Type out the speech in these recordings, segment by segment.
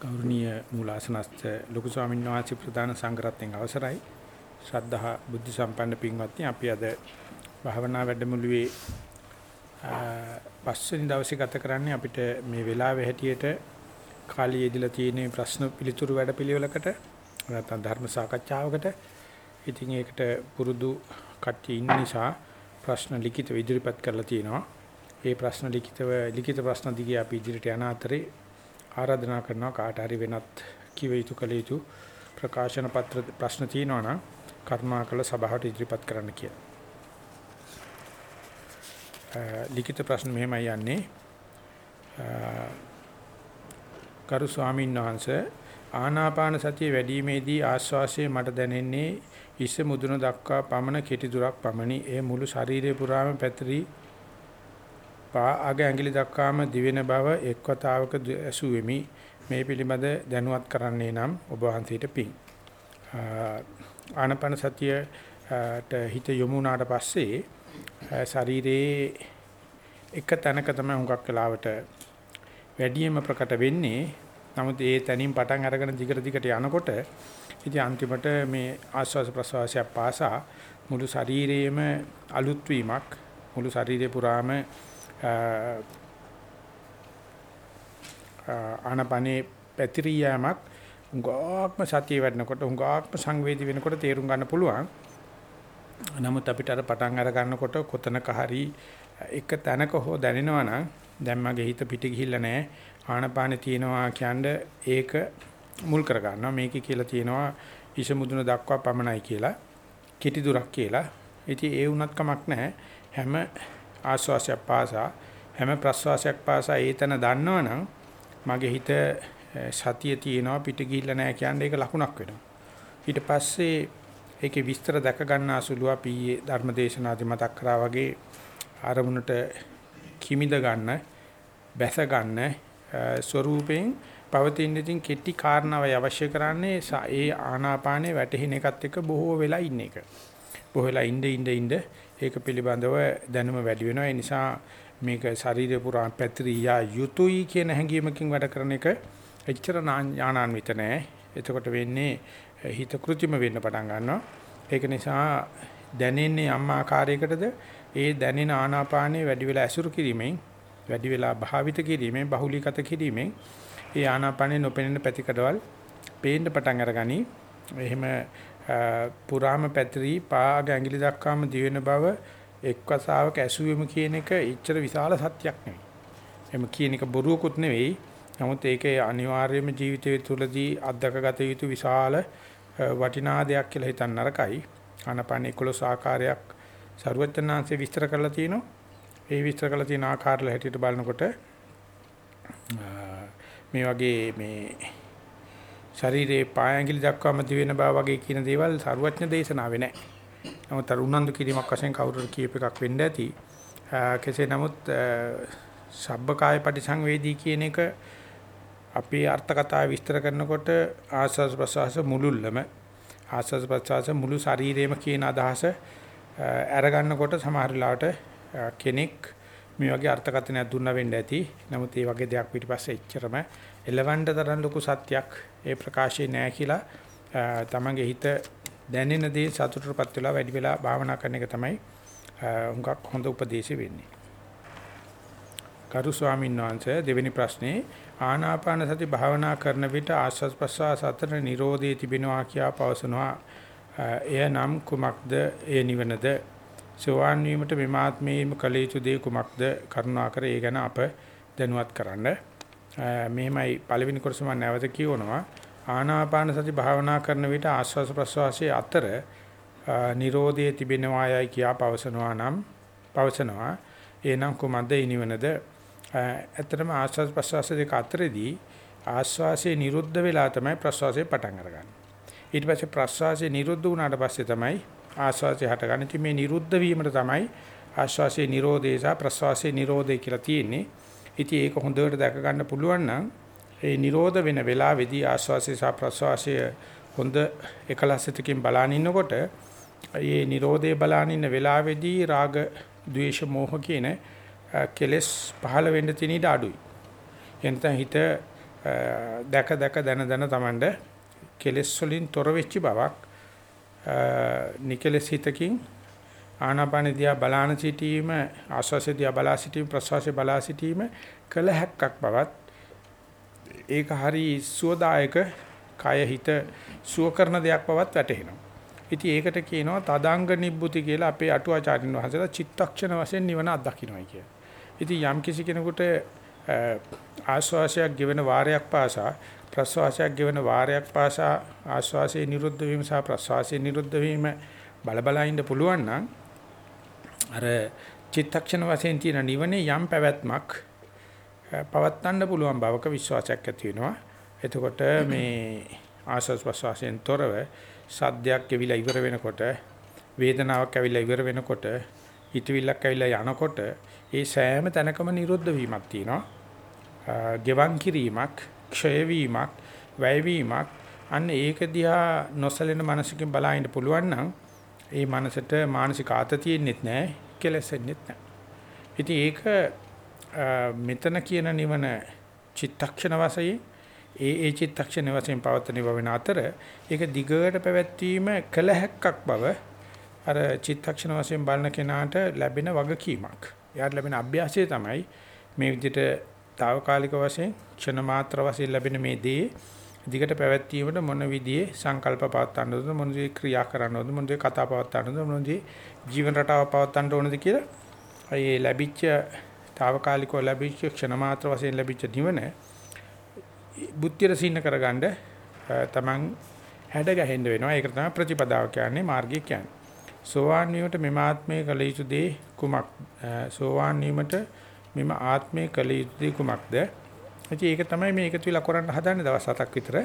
ගෞරවනීය මූලාසනස්ත ලොකු ස්වාමීන් වහන්සේ ප්‍රධාන සංඝරත්නයන් අවසරයි. ශ්‍රද්ධා බුද්ධ සම්පන්න පින්වත්නි අපි අද භාවනා වැඩමුළුවේ පස්වෙනි දවසේ ගත කරන්නේ අපිට මේ වෙලාවේ හැටියට කාලය ඉදලා තියෙන ප්‍රශ්න පිළිතුරු වැඩපිළිවෙලකට නැත්නම් ධර්ම සාකච්ඡාවකට. ඉතින් ඒකට පුරුදු කට්ටිය ඉන්න නිසා ප්‍රශ්න ලිඛිතව ඉදිරිපත් කරලා තියෙනවා. ඒ ප්‍රශ්න ලිඛිතව ලිඛිත ප්‍රශ්න දිගේ අපි ඉදිරියට යන අතරේ ආරාධනා කරනවා කාට හරි වෙනත් කිව යුතු කළ යුතු ප්‍රකාශන පත්‍ර ප්‍රශ්න තියෙනවා නම් කර්මාකල සභාවට ඉදිරිපත් කරන්න කියලා. ලිඛිත ප්‍රශ්න මෙහෙමයි යන්නේ. කරු ස්වාමීන් වහන්සේ ආනාපාන සතිය වැඩිීමේදී ආශ්වාසයේ මට දැනෙන්නේ ඉස්ස මුදුන දක්වා පමණ කෙටි දුරක් පමණි. ඒ මුළු ශරීරය පුරාම පැතිරී පා අග ඇඟිලි දක්වාම දිවෙන බව එක්වතාවක ඇසුවෙමි. මේ පිළිබඳ දැනුවත් කරන්නේ නම් ඔබ වහන්සේට පිං. ආනපන සතියට හිත යොමු වුණාට පස්සේ ශරීරයේ එක තැනක තමයි හුඟක් වෙලාවට වැඩිම ප්‍රකට වෙන්නේ. නමුත් ඒ තැනින් පටන් අරගෙන දිගට දිගට යනකොට ඉතින් අන්තිමට මේ ආස්වාස ප්‍රසවාසය පාසා මුළු ශරීරයේම අලුත් වීමක් මුළු ශරීරය පුරාම ආනපනේ පැතිරියාමක් උඟාක්ම සතිය වැඩනකොට උඟාක්ම සංවේදී වෙනකොට තේරුම් ගන්න පුළුවන්. නමුත් අපිට අර පටන් අර ගන්නකොට කොතනක හරි එක තැනක හෝ දැනෙනවා නම් දැන් මගේ හිත පිට ගිහිල්ලා නැහැ. ආනපානෙ තියෙනවා කියන්නේ ඒක මුල් කර ගන්නවා. මේකේ කියලා තියෙනවා ඉෂ මුදුන දක්වා පමණයි කියලා. කෙටි දුරක් කියලා. ඉතින් ඒ වුණත් කමක් නැහැ. හැම ආශ්වාසයක් පාසා හැම ප්‍රශ්වාසයක් පාසා ඒතන දන්නවනම් මගේ හිත සතිය තියෙනවා පිට ගිහිල්ලා නැහැ කියන්නේ ඒක ලකුණක් වෙනවා. ඊට පස්සේ ඒකේ විස්තර දැක ගන්න අසුලුව අපි ධර්මදේශනාදි මතක් කරා වගේ ආරමුණට කිමිද ගන්න බැස ගන්න ස්වරූපයෙන් පවතින ඉතින් කෙටි කාරණාවයි අවශ්‍ය කරන්නේ ඒ ආනාපානේ වැටෙන එකත් එක්ක බොහෝ වෙලා ඉන්න එක. බොහෝ වෙලා ඉඳ ඉඳ ඉඳ ඒක පිළිබඳව දැනුම වැඩි වෙනවා. ඒ නිසා මේක ශරීරය පුරා පැතිරියා යුතුයි කියන හැඟීමකින් වැඩ කරන එක එච්චර ඥානාන්විත නෑ. එතකොට වෙන්නේ හිත કૃතිම වෙන්න පටන් ගන්නවා. ඒක නිසා දැනෙන්නේ යම් ආකාරයකටද ඒ දැනෙන ආනාපානයේ වැඩි වෙලා ඇසුරු කිරීමෙන් වැඩි වෙලා භාවිත කිරීමෙන් බහුලීගත කිරීමෙන් ඒ ආනාපානයේ නොපෙනෙන පැතිකඩවල් පේන්න පටන් අරගනි. එහෙම පුරාම පැතිරි පාග ඇඟිලි දක්වාම දිවෙන බව එක්වසාවක ඇසුවෙමු කියන එක ඉච්ඡර විශාල සත්‍යක් නෙවෙයි. එම කියන එක බොරුවකුත් නෙවෙයි. නමුත් ඒකේ අනිවාර්යයෙන්ම ජීවිතය තුළදී අත්දකගත යුතු විශාල වටිනා දෙයක් කියලා හිතන්න නරකයි. ආනපන 11 ආකාරයක් ਸਰවඥාන්සේ විස්තර කරලා තිනවා. ඒ විස්තර කරලා තියෙන ආකාරවල හැටියට බලනකොට මේ වගේ මේ ශරීරයේ පායැඟිලි දක්වාම දිවෙන බව වගේ කියන දේවල් සරුවඥ දේශනාවේ නැහැ. නමුත් අර උනන්දු කිරීමක් වශයෙන් කවුරුර කියප එකක් වෙන්න ඇති. කෙසේ නමුත් සබ්බකාය පරිසංවේදී කියන එක අපේ අර්ථ කතාව විස්තර කරනකොට ආස්වාද ප්‍රසවාස මුලුල්ලම ආස්වාද ප්‍රසවාස මුළු ශරීරයේම කියන අදහස අරගන්නකොට සමහර වෙලාවට කෙනෙක් මේ වගේ අර්ථකථනයක් දුන්නා වෙන්න ඇති. නමුත් මේ වගේ දෙයක් පිටිපස්සේ එච්චරම එලවන්න තරම් ලොකු සත්‍යක් ඒ ප්‍රකාශේ නෑ කියලා තමන්ගේ හිත දැනෙන දේ සතුටටපත් වෙලා වැඩි වෙලා භාවනා කරන එක තමයි හුඟක් හොඳ උපදේශය වෙන්නේ. කරු ස්වාමීන් වහන්සේ දෙවෙනි ප්‍රශ්නේ ආනාපාන සති භාවනා කරන විට ආස්වාද ප්‍රසවාස අතර Nirodhe තිබෙනවා කියා පවසනවා. එය නම් කුමක්ද? එය නිවනද? සෝවාන් වීමට මෙමාත්මේම කළ යුතු දේ කුමක්ද කරුණාකර ඒ ගැන අප දැනුවත් කරන්න. මෙහෙමයි පළවෙනි කොටස මම නැවත කියවනවා. ආනාපාන සති භාවනා කරන විට ආස්වාස ප්‍රස්වාසයේ අතර Nirodhe තිබෙනවායයි කියා පවසනවා නම් පවසනවා. එනම් කුමක්ද ඉනිවනද? ඇත්තටම ආස්වාස ප්‍රස්වාස දෙක අතරේදී ආස්වාසයේ නිරුද්ධ වෙලා තමයි ප්‍රස්වාසයේ පටන් අරගන්නේ. ඊට පස්සේ ප්‍රස්වාසයේ නිරුද්ධ වුණාට පස්සේ තමයි ආශ්වාසය හටගන්න. ඉතින් මේ නිරුද්ධ වීමට තමයි ආශ්වාසයේ නිරෝධය සහ ප්‍රශ්වාසයේ නිරෝධය කියලා තියෙන්නේ. ඉතින් ඒක හොඳට දැක ගන්න පුළුවන් නම් ඒ නිරෝධ වෙන වෙලාවේදී ආශ්වාසය සහ ප්‍රශ්වාසය හොඳ එකලසතකින් බලන ඉන්නකොට මේ නිරෝධය බලන ඉන්න වෙලාවේදී රාග, ద్వේෂ, මෝහ කියන කෙලෙස් පහළ වෙන්න තියෙන ඉඩ අඩුයි. එනතන හිත දැක දැක දන දන Tamande කෙලෙස් වලින් තොර වෙච්ච බවක් නිකලෙස් හිතකින් ආනාපාන දිහා බලාන සිටීම ආස්වාසය දිහා බලා සිටීම ප්‍රස්වාසය බලා සිටීම කළ හැක්කක් බවත් ඒක හරි සුවදායක කය හිත සුව කරන දෙයක් බවත් වැටහෙනවා. ඉතින් ඒකට කියනවා තදාංග නිබ්බුති කියලා අපේ අටුවාචාරින් වහන්සේලා චිත්තක්ෂණ වශයෙන් නිවන අත්දකින්නයි කිය. ඉතින් යම් කිසි කෙනෙකුට ආස්වාසයක් ගෙවෙන වාරයක් පාසා ප්‍රස්වාසයක් ගෙවෙන වාරයක් පාසා ආස්වාසයේ නිරුද්ධ වීම සහ ප්‍රස්වාසයේ නිරුද්ධ වීම බලබලා ඉන්න පුළුවන් නම් අර චිත්තක්ෂණ වශයෙන් තියෙන නිවනේ යම් පැවැත්මක් පවත්වන්න පුළුවන් බවක විශ්වාසයක් ඇති වෙනවා. එතකොට මේ ආස්වාස් ප්‍රස්වාසයෙන් තොරව සද්දයක් ඇවිල්ලා ඉවර වෙනකොට වේදනාවක් ඇවිල්ලා ඉවර වෙනකොට හිතවිල්ලක් ඇවිල්ලා යනකොට ඒ සෑම තැනකම නිරුද්ධ වීමක් තියෙනවා. ගෙවන් කිරීමක්, ක්ෂය වීමක්, වැය වීමක් අන්න ඒක දිහා නොසලෙන මනසකින් බලන්න පුළුවන් නම් ඒ මනසට මානසික ආතතියෙන්නෙත් නැහැ, කෙලෙසෙන්නෙත් නැහැ. ඉතින් ඒක මෙතන කියන නිවන චිත්තක්ෂණ වශයෙන් ඒ ඒ චිත්තක්ෂණ වශයෙන් පවත්වන වෙන අතර ඒක දිගට පැවැත්වීම කළ හැක්කක් බව අර චිත්තක්ෂණ වශයෙන් බලන කෙනාට ලැබෙන වගකීමක්. එයාට ලැබෙන අභ්‍යාසය තමයි මේ විදිහට తాවකාලික වශයෙන් ක්ෂණ මාත්‍ර වශයෙන් ලැබෙන මේ දේ දිගට පැවැත්වීමට මොන විදිහේ සංකල්ප පවත්වන්නද මොන විදිහේ ක්‍රියා කරන්නද මොන විදිහේ කතා පවත්වන්නද මොන විදිහේ ජීවන රටාව පවත්වන්න ඕනද කියලා ඒ ලැබිච්ච తాවකාලිකව ලැබිච්ච ක්ෂණ මාත්‍ර වශයෙන් ලැබිච්ච නිවන බුද්ධිය රසින්න කරගන්න තමන් හැඩ ගැහෙන්න වෙනවා. ඒක තමයි ප්‍රතිපදාව කියන්නේ මාර්ගය කියන්නේ. සෝවාන් වීමට මෙම ආත්මයේ කළ යුතු දේ කුමක්? සෝවාන් වීමට මෙම ආත්මයේ කළ යුතු දේ කුමක්ද? ඉතින් ඒක තමයි මේ එකතු වෙලා කරන්න හදන්නේ දවස් හතක් විතර.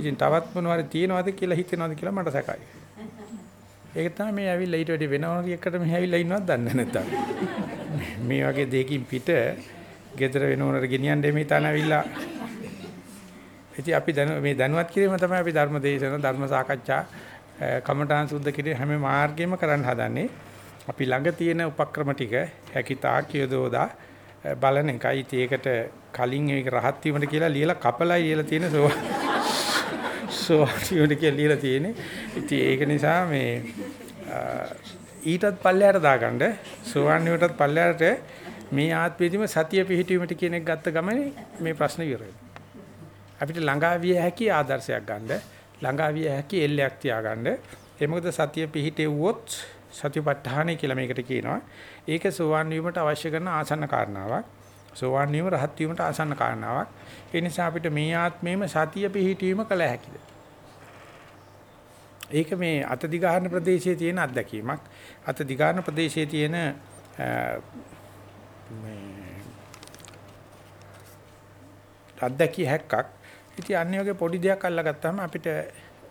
ඉතින් තවත් මොනවාරි තියෙනවද කියලා හිතෙනවද කියලා මට සැකයි. ඒක තමයි මේ ඇවිල්ලා ඊට වැඩි වෙනවද එකට මෙහි ඇවිල්ලා ඉන්නවද දන්නේ නැත්තම්. මේ වගේ දෙයකින් පිට ගෙදර වෙනවනට ගෙනියන්න එමේ තන ඇවිල්ලා ඉතින් අපි දැන මේ දැනුවත් කිරීම තමයි අපි ධර්ම දේශන ධර්ම සාකච්ඡා කමඨාන් සුද්ධ කිරීම හැම මාර්ගෙම කරන්න හදන්නේ. අපි ළඟ තියෙන උපක්‍රම ටික හැකි තාක් යොදවලා බලන එකයි. ඉතින් ඒකට කලින් ඒක රහත් වීමට කියලා ලියලා කපලා ලියලා තියෙන සෝ සෝවාන් කියලා ලියලා තියෙන්නේ. ඉතින් ඒක නිසා මේ ඊටත් පල්ලයට දාගන්න සෝවාන් වීමටත් පල්ලයට මේ ආත්මෙදිම සතිය පිහිටීමට කියන එක ගත්ත ගමනේ මේ ප්‍රශ්නේ ඉවර වෙනවා. අපිට ළඟා විය හැකි ආදර්ශයක් ගන්න ළඟා විය හැකි එල්ලයක් තියාගන්න ඒ මොකද සතිය පිහිටෙව්වොත් සතිපට්ඨානයි කියලා මේකට කියනවා. ඒක සෝවාන් වීමට අවශ්‍ය කරන ආසන්න කාරණාවක්. සෝවාන් වීම රහත් වීමට ආසන්න කාරණාවක්. ඒ නිසා අපිට මේ ආත්මේම සතිය පිහිටීම කළ හැකිද? ඒක මේ අත දිගාහන ප්‍රදේශයේ තියෙන අත්දැකීමක්. අත දිගාහන ප්‍රදේශයේ තියෙන මේ අත්දැකිය හැක්කක්. ඉතින් අන්නේ වගේ පොඩි දෙයක් අල්ලගත්තාම අපිට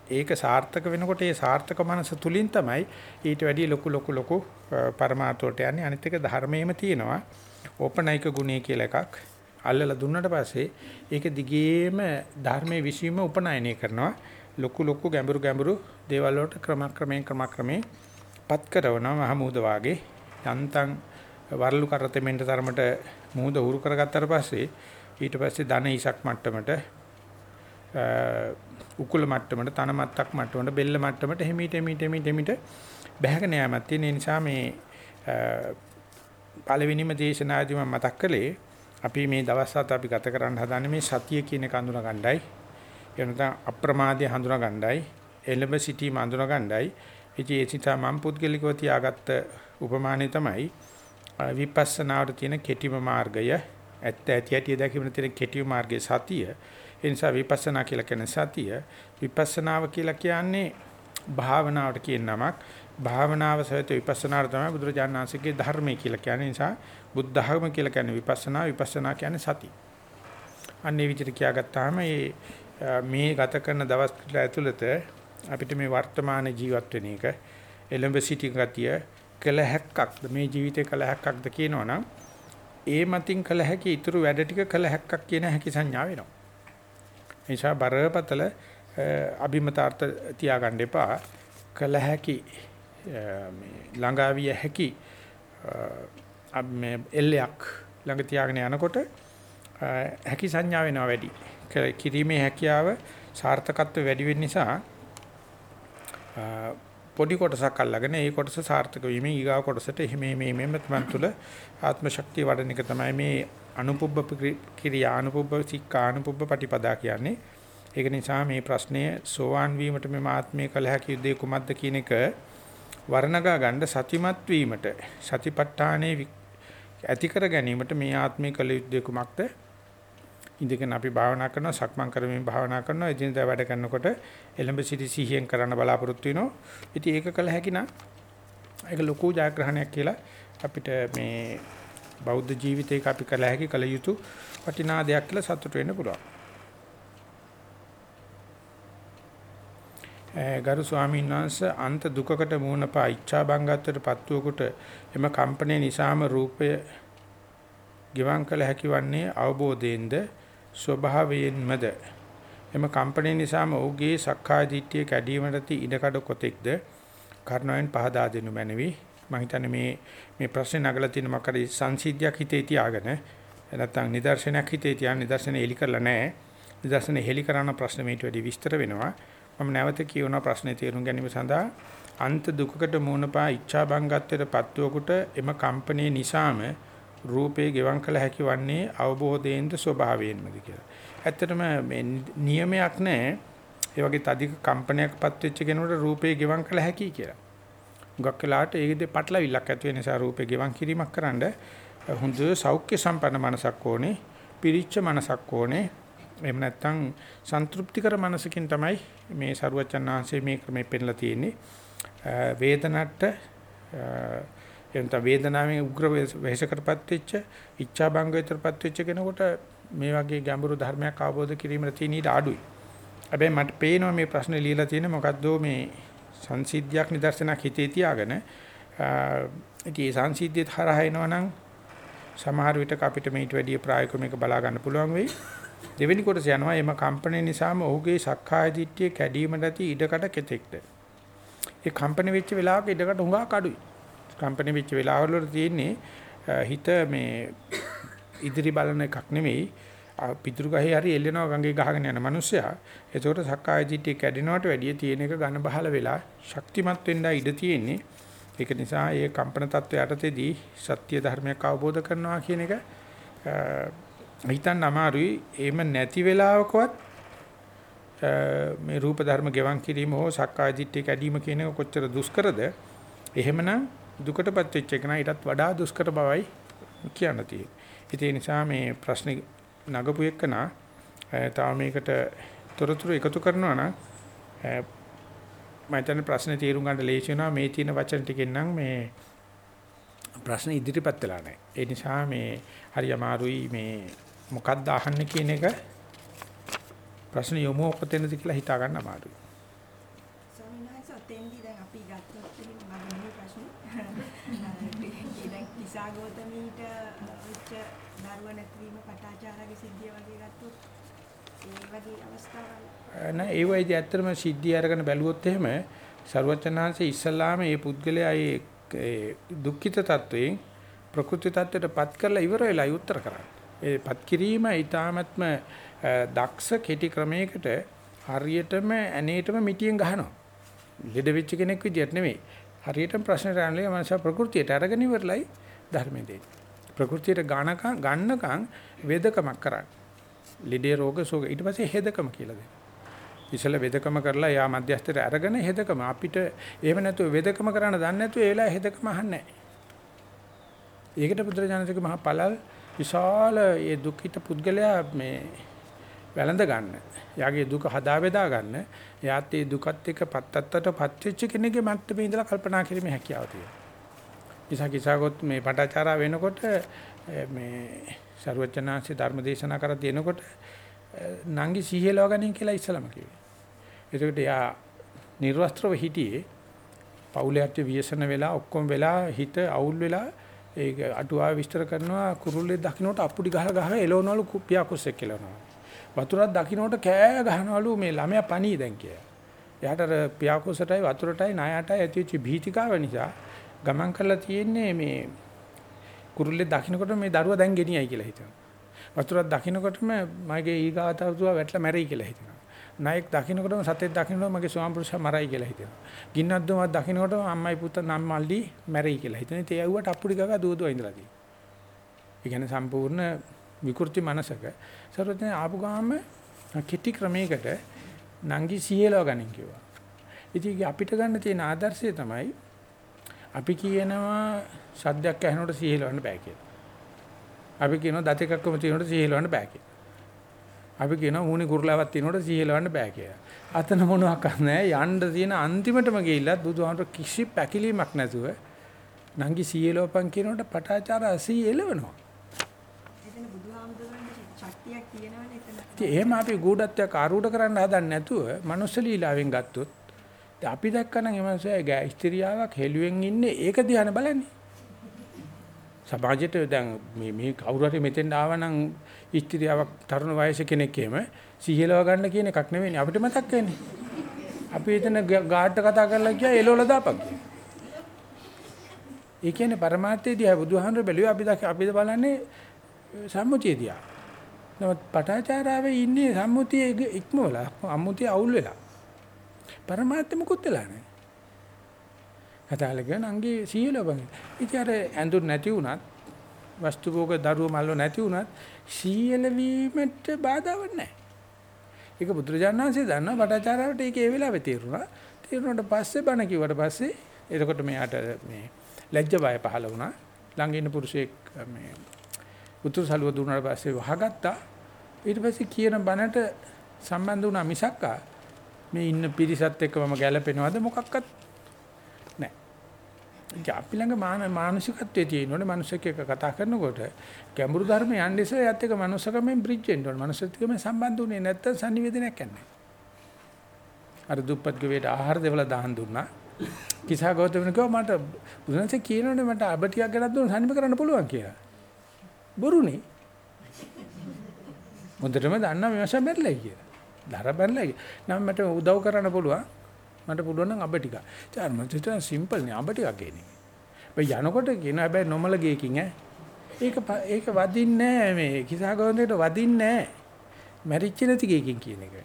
ඒක සාර්ථක වෙනකොට ඒ සාර්ථක මනස තුලින් තමයි ඊට වැඩිය ලොකු ලොකු ලොකු පරමාර්ථයට යන්නේ. අනිත් එක ධර්මයේම තියෙනවා. ඕපනයික ගුණය කියලා එකක් අල්ලලා දුන්නට පස්සේ ඒක දිගේම ධර්මයේ විසීම උපනයනය කරනවා. ලොකු ලොකු ගැඹුරු ගැඹුරු දේවල් වලට ක්‍රමක්‍රමයෙන් ක්‍රමක්‍රමයෙන් පත් කරනවා මහමූද වාගේ. යන්තම් වරලු කරතෙමෙන්ට තරමට මූද උරු කරගත්තාට පස්සේ ඊට පස්සේ ධන ඉසක් මට්ටමට උකුල මට්ටමට තන මත්තක් මට්ටමට බෙල්ල මට්ටමට හිමීට හිමීට හිමීට හිමීට බහගෙන යamak තියෙන නිසා මේ පළවෙනිම දේශනාදී මම මතක් කළේ අපි මේ දවස් හත අපි ගත කරන්න හදන්නේ මේ සතිය කියන එක හඳුනා ගන්නයි එනතන අප්‍රමාදය හඳුනා ගන්නයි එළඹ සිටීම හඳුනා ගන්නයි ඉතින් ඒ නිසා මම පුද්ගලිකව තියාගත්ත උපමානය තමයි විපස්සනාවට තියෙන කෙටිම මාර්ගය ඇත්ත ඇති ඇති දැකීමේ තියෙන කෙටිම මාර්ගයේ සතිය. ඒ නිසා විපස්සනා කියලා කියන සතිය විපස්සනාව කියලා කියන්නේ භාවනාවට කියන නමක්. භාවනාව සහිත විපස්සනාට තමයි බුදුරජාණන් වහන්සේගේ ධර්මය කියලා කියන්නේ. නිසා බුද්ධ ධර්ම කියලා කියන්නේ විපස්සනා විපස්සනා කියන්නේ සති. අන්නේ විදිහට කියාගත්තාම මේ ගත කරන දවස් ඇතුළත අපිට මේ වර්තමාන ජීවත් වෙන එක එළඹ සිටි ගතිය කළ හැක්කක්ද මේ ජීවිතේ කළ හැක්කක්ද කියනවනම් ඒ මතින් කළ හැකි ඊතුරු වැඩ ටික කළ හැක්කක් කියන හැකි සංඥා වෙනවා. නිසා බරපතල අභිමතාර්ථ තියාගන්න එපා. කළ හැකි මේ ළඟාවිය හැකි මේ එල්ලයක් ළඟ තියාගෙන යනකොට හැකි සංඥා වෙනවා වැඩි. කිරීමේ හැකියාව සාර්ථකත්වය වැඩි වෙන්න නිසා පොඩි කොටසක් අල්ලගෙන ඒ කොටස සාර්ථක වීමෙන් ඊගාව කොටසට එහෙම මේ මෙන්න තමන් තුළ ආත්ම ශක්තිය වඩන එක තමයි මේ අනුපුබ්බ ක්‍රියා අනුපුබ්බ සික්ඛා අනුපුබ්බ පටිපදා කියන්නේ. ඒක නිසා මේ ප්‍රශ්නය සෝවාන් වීමට මේ ආත්මය කල හැකි යුද්ධේ කුමක්ද කියන එක වර්ණගා ගන්න සතිමත් වීමට සතිපට්ඨානේ ඇති කර ගැනීමට මේ ආත්මය කල යුද්ධේ කුමක්ද ඉඳගෙන අපි භාවනා කරනවා සක්මන් කරමින් භාවනා කරනවා එදිනදා වැඩ කරනකොට එළඹ සිටි සිහියෙන් කරන්න බලාපොරොත්තු වෙනවා. ඉතින් ඒක කළ හැකි නම් ඒක ලොකු ජයග්‍රහණයක් කියලා අපිට මේ බෞද්ධ ජීවිතයක අපි කළ හැකි කළ යුතු වටිනා දෙයක් කියලා සතුට වෙන්න පුළුවන්. ගරු ස්වාමීන් වහන්සේ අන්ත දුකකට මුහුණ පා ඉච්ඡා බංගත්වයට පත්වුවකට එම කම්පණය නිසාම රූපය ගිවං කළ හැකි වන්නේ අවබෝධයෙන්ද ස්වභාවයෙන්මද? එම කම්පණය නිසාම ඔහුගේ සක්කාය දිට්ඨිය කැඩීමට ති ඉඩකඩ කොතෙක්ද? කර්ණයෙන් පහදා දෙනු මැනවි. මම හිතන්නේ මේ මේ ප්‍රශ්නේ නගලා තියෙන මොකද සංසිද්ධියක් හිතේ තියාගෙන නැත්නම් නිදර්ශනයක් හිතේ තියාගෙන නිදර්ශන එලි කරලා නැහැ නිදර්ශන හෙලි කරන ප්‍රශ්න මේට වැඩි විස්තර වෙනවා මම නැවත කියවන ප්‍රශ්නේ තේරුම් ගැනීම සඳහා අන්ත දුකකට මුහුණපා ඉච්ඡා බංගත්වයට පත්වකුට එම කම්පණය නිසාම රූපේ ගෙවම් කළ හැකි වන්නේ අවබෝධයෙන්ද ස්වභාවයෙන්මද කියලා. ඇත්තටම මේ නියමයක් නැහැ. ඒ වගේ තදික කම්පනයක්පත් වෙච්ච කෙනෙකුට රූපේ ගෙවම් කළ හැකි කියලා. හුඟක් වෙලාවට ඒකෙදි පටලවිල්ලක් ඇති වෙන නිසා රූපේ ගෙවම් කිරීමක් කරන්න හොඳ සෞඛ්‍ය සම්පන්න මනසක් ඕනේ. පිරිච්ච මනසක් ඕනේ. එහෙම නැත්නම් සන්තුෂ්ටිකර මනසකින් තමයි මේ සරුවචන් ආංශයේ මේ ක්‍රමෙ පෙන්ලා තියෙන්නේ. වේදනට්ට එතන වේදනාවෙන් උග්‍ර වෙහෙසකටපත් වෙච්ච ඉච්ඡා බංගයටපත් වෙච්ච කෙනෙකුට මේ වගේ ගැඹුරු ධර්මයක් අවබෝධ කිරීමට තියෙන ඊට අඩුයි. හැබැයි මට පේනවා මේ ප්‍රශ්නේ ලියලා තියෙන මොකද්ද මේ සංසිද්ධියක් නිදර්ශනයක් හිතේ තියාගෙන ඉතින් ඒ සංසිද්ධියත් හරහා එනවනම් සමහර විටක අපිට මේට වැඩිය ප්‍රායෝගිකව මේක බලා ගන්න පුළුවන් වෙයි. දෙවෙනි කොටස යනවා එම කම්පණය නිසාම ඔහුගේ සක්කාය දිට්ඨිය කැඩීමට ඇති ඉඩකට කෙතෙක්ද. ඒ කම්පණය වෙච්ච වෙලාවක ඉඩකට හුඟක් අඩුයි. කම්පැනි වෙච්ච වෙලාවල් වල තියෙන්නේ හිත මේ ඉදිරි බලන එකක් නෙමෙයි පිටුරු ගහේ හරි එල්ලෙනවා ගඟේ ගහගෙන යන මිනිස්සයා. ඒකට සක්කාය දිට්ඨිය කැඩෙනවට වැඩිය තියෙන එක ඝන බහල වෙලා ශක්තිමත් වෙන්න ඉඩ තියෙන්නේ. ඒක නිසා ඒ කම්පන තත්ත්වය යටතේදී සත්‍ය ධර්මයක් අවබෝධ කරනවා කියන එක හිතන්න අමාරුයි. එහෙම නැති වෙලාවකවත් මේ රූප ධර්ම ගෙවන් කිරීම හෝ සක්කාය දිට්ඨිය කැඩීම කියන එක කොච්චර දුෂ්කරද? එහෙමනම් දුකටපත් වෙච්ච එක ඊටත් වඩා දුෂ්කර බවයි කියන්න තියෙන්නේ. ඒ නිසා මේ ප්‍රශ්නේ නගපු එකනා තාම මේකට තොරතුරු එකතු කරනවා නම් මම හිතන්නේ ප්‍රශ්නේ තීරුම් ගන්න ලේසි වෙනවා මේ තියෙන වචන ටිකෙන් නම් මේ ප්‍රශ්න ඉදිරිපත් වෙලා නැහැ. ඒ නිසා මේ හරි අමාරුයි මේ මොකක්ද අහන්නේ කියන එක ප්‍රශ්න යොමු කොතැනද කියලා හිතා ගන්න අමාරුයි. ගෞතමීට වෙච්ච දරුව නැතිවීම පටාචාරගේ සිද්ධිය වගේ ගත්තොත් ඒ වගේ අවස්ථාවල් නෑ ඒ වයිදී ඇත්තටම සිද්ධිය අරගෙන බැලුවොත් එහෙම ਸਰවචනාංශයේ ඉස්සලාම මේ පුද්ගලයා ඒ දුක්ඛිත තත්වයෙන් ප්‍රකෘති තත්වයටපත් කරලා ඉවර වෙලා උත්තර කරන්නේ. ඒපත් කිරීම ඊ타මත්ම දක්ෂ කෙටි ක්‍රමයකට හරියටම ඇනේටම මිටියෙන් ගහනවා. ලෙඩ වෙච්ච කෙනෙක් විදියට නෙමෙයි. හරියටම ප්‍රශ්නට අනලේ මනස ප්‍රകൃතියට අරගෙන ඉවරලයි ධර්මයේ දෙන්නේ. ප්‍රകൃතියට ගණකම් ගන්නකම් වේදකමක් කරන්නේ. ලෙඩේ රෝග සෝග ඊට පස්සේ හේදකම කියලා දෙනවා. ඉසල වෙදකම කරලා යා මැදිස්තර අරගෙන හෙදකම අපිට එහෙම නැතුව වෙදකම කරන්න දන්නේ නැතුව ඒ වෙලාවේ හෙදකම අහන්නේ ඒකට බුදුරජාණන්සේක මහා පළල් විශාල ඒ දුකිත පුද්ගලයා මේ වැළඳ ගන්න. යාගේ දුක හදා බෙදා ගන්න. යාත් ඒ දුකත් එක්ක පත්තත්තට පත්වෙච්ච කෙනෙක්ගේ මට්ටමේ ඉඳලා කල්පනා කිරීමේ හැකියාව තියෙනවා. නිසා කිසాగොත් මේ පටාචාරා වෙනකොට මේ සරුවචනාංශේ ධර්ම දේශනා කර තියෙනකොට නංගි සීහෙලව ගනින් කියලා ඉස්සලම කිව්වේ. ඒකට යා නිර්වස්ත්‍රව හිටියේ පවුලයට ව්‍යසන වෙලා ඔක්කොම වෙලා හිත අවුල් වෙලා ඒක අටුවා විස්තර කරනවා කුරුල්ලේ දකින්නට අප්පුඩි ගහලා ගහලා එලවනවලු පියාකුස්සෙක් කියලානවා. වතුරක් දකින්නට කෑ ගහනවලු මේ ළමයා පණී දැන් කියලා. එයාට අර පියාකුස්සටයි වතුරටයි ණයටයි ඇතිවෙච්ච භීතිකාව නිසා ගමන් කරලා තියෙන්නේ මේ කුරුල්ලේ දකින්නකොට මේ දරුවා දැන් ගෙනියයි කියලා හිතනවා. වතුරක් දකින්නකොටම මගේ ඊගාතවතුව වැටලා මැරෙයි කියලා හිතෙනවා. නායක දකින්නකොටම සතෙක් දකින්නකොටම මගේ ස්වාමපුරුෂයා මරයි කියලා හිතෙනවා. ගින්නක් දුමක් දකින්නකොටම අම්මයි පුතා නම් මල්ලි මැරෙයි කියලා හිතෙනවා. ඒ ඇව්වට අප්පුඩි ගගා දුව දුව ඉඳලා තියෙනවා. ඒ කියන්නේ සම්පූර්ණ විකෘති මනසක සරෝජන ආපු ගාම කිටි ක්‍රමයකට නංගි සියලව ගනින් කිව්වා. ඉතින් අපිට ගන්න තියෙන ආදර්ශය තමයි අපි කියනවා සද්දයක් ඇහෙනකොට සියලවන්න බෑ කියලා. අපි කියනවා දත එකක්ම තියෙනකොට සියලවන්න බෑ කියලා. අපි කියනවා මූණේ කුරුලාවක් තියෙනකොට සියලවන්න බෑ කියලා. අතන මොනවක් නැහැ යන්න තියෙන අන්තිමටම ගිහිල්ලත් බුදුහාමර කිසි පැකිලීමක් නැතුව නංගි සියලවපන් කියනකොට පටාචාර 80 එලවනවා. එතන බුදුහාමුදුරන්ගේ ශක්තියක් තියෙනවනේ එතන. එහෙම අපි ගුඩත්වයක් ආරූඪ කරන්න හදන්නේ නැතුව මනුස්ස ලීලාවෙන් ගත්තොත් අපි දැක්කනම් එමන්සය ගෑ ස්ත්‍රියාවක් හෙළුවෙන් ඉන්නේ ඒක දිහාන බලන්නේ. සමාජයට දැන් මේ මේ කවුරු හරි මෙතෙන් ආවනම් ස්ත්‍රියක් තරුණ වයසේ කෙනෙක් එහෙම සිහිලව ගන්න කියන එකක් නෙවෙයි අපිට මතක් වෙන්නේ. අපි එතන ගාඩට කතා කරලා ගියා එළවල දාපන් කියලා. ඒ කියන්නේ પરමාර්ථයේදී ආ බුදුහාමර බැලුවේ අපි අපි බලන්නේ සම්මුතියේදී. නමුත් පටාචාරාවේ ඉන්නේ සම්මුතියේ ඉක්මවලා අම්මුතිය අවුල් වෙලා. પરමාර්ථෙ මුකුත් වෙලා නැහැ. කතාල කියන අංගේ සීලවංග. ඉතින් අර ඇඳුම් නැති වුණත් වස්තු භෝග දරුව මල්ල නැති වුණත් සීල වීමට බාධාවක් නැහැ. ඒක බුදුරජාණන් වහන්සේ දන්නා පටාචාරාවට ඒක ඒ වෙලාවේ තේරුණා. තේරුණාට පස්සේ බණ කිව්වට පස්සේ එතකොට මෙයාට මේ ලැජ්ජ බය පහළ වුණා. ළඟ ඉන්න පුරුෂයෙක් මේ උතුරු සළුව දුන්නාට පස්සේ වහගත්තා. ඊට පස්සේ කියන බණට සම්බන්ධ වුණා මිසක්කා මේ ඉන්න පිරිසත් එක්ක මම ගැළපෙනවද මොකක්වත් නැහැ. අපි ළඟ මානසිකත්වයේ තියෙනවනේ මනුස්සයෙක් එක්ක කතා කරනකොට ගැඹුරු ධර්ම යන්නේ ඉස්සෙල්ලා යත් එක්ක මනුස්සකමෙන් බ්‍රිජ් වෙන්න ඕනේ. මනුස්සත්වයෙන් සම්බන්ධ වුණේ නැත්තම් sannivedanayak නැහැ. අර දුප්පත් ගෙවේට ආහාර දෙවලා දාහන් දුන්නා. කිසා ගෞතමන කිව්වා මට බුදුන්සේ කියනෝනේ මට අබ ටිකක් ගෙනත් දුන්න සනීප කරන්න පුළුවන් කියලා. බොරුනේ. මුදටම දන්නා මේවස බැරිලා කියලා. දර බැරිලා. නම් මට උදව් කරන්න පුළුවන්. මට පුළුවන් නම් අබ ටික. චාර මට හිතන සිම්පල් නේ අබ ටිකක් ගේන්නේ. බයි යනකොට කියන හැබැයි නොමල ගේකින් ඈ. ඒක ඒක වදින්නේ නැහැ මේ කිසා ගෞතමයට වදින්නේ නැහැ. මැරිච්ච නැති ගේකින් කියන එක.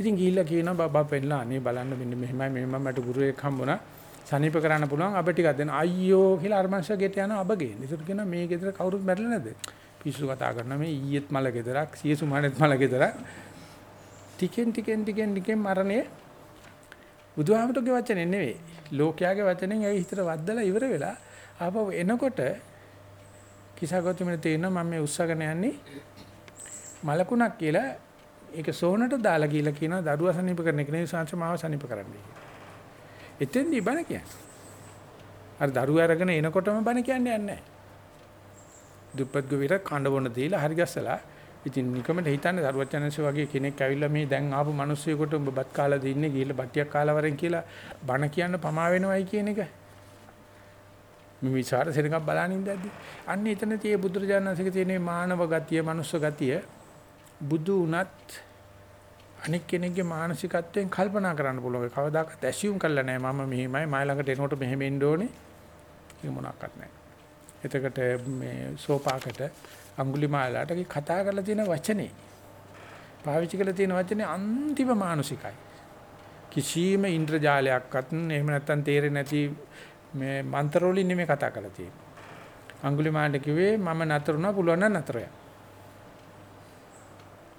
ඉතින් ගිහිල්ලා කියනවා බබා පෙන්නලා අනේ බලන්න මෙන්න මෙහෙමයි මෙහෙම මට ගුරුවෙක් හම්බුණා. සනීප කරන්න පුළුවන් අබ ටිකක් දෙන්න. අයියෝ කියලා අරමංශ ගෙට යනවා අබ ගේන්න. ඒකට කියනවා මේ ගෙදර කවුරුත් මැරෙලා නැද්ද? පිස්සු කතා කරනවා මේ ඊයේත් මල ගෙදරක්, සියසු මානෙත් මල ගෙදරක්. ටිකෙන් ටිකෙන් ටිකෙන් ටිකෙන් මරණය බුදුහාමතුගේ වචනේ නෙවෙයි. ලෝකයාගේ වචනෙන් ඒ හිතට වද්දලා ඉවර වෙලා ආපහු එනකොට කිසගොතුමනේ තේරෙනවා මම මේ උස්සගෙන යන්නේ මලකුණක් කියලා ඒක සෝනට දාලා කියලා කියනවා දරුවා සනීප කරන එක නෙවෙයි සංසමාව සනීප කරන්නේ. එතෙන්දී බණ කියන්නේ. අර දරුවා අරගෙන එනකොටම බණ කියන්නේ නැහැ. දුප්පත් ගොවිර කඳ බොන දීලා හරි ගස්සලා ඉතින් නිකමට හිතන්නේ දරුවචනන්සේ වගේ කෙනෙක් ඇවිල්ලා මේ දැන් ආපු මිනිස්සුයෙකුට උඹ බත් කාලා දින්නේ ගිහිල්ලා බට්ටියක් කාලා වරෙන් කියලා බණ කියන්න පමා වෙනවයි කියන එක. මේ විචාර සෙනඟක් බලනින් දැද්දි. අන්න එතන tie බුදුරජාණන්සේගේ තියෙන මානව ගතිය, මනුස්ස ගතිය බුදු උනත් අනික් කෙනෙක්ගේ මානසිකත්වයෙන් කල්පනා කරන්න පුළුවන්. කවදාකවත් ඇසියුම් කරලා නැහැ මම මෙහෙමයි මයි ළඟට එනකොට මෙහෙම එන්න ඕනේ. ඒක මොනක්වත් නැහැ. එතකොට මේ සෝපාකට අඟුලිමාලාට කතා කරලා තියෙන වචනේ පාවිච්චි කරලා තියෙන වචනේ අන්තිම මානසිකයි. කිසියම් ඉන්ද්‍රජාලයක්වත් එහෙම නැත්තම් තේරෙන්නේ නැති මේ මන්ත්‍රවලින් නෙමෙයි කතා කරලා තියෙන්නේ. අඟුලිමාලට කිව්වේ මම නතර වුණා පුළුවන් නම් නතර වෙන්න.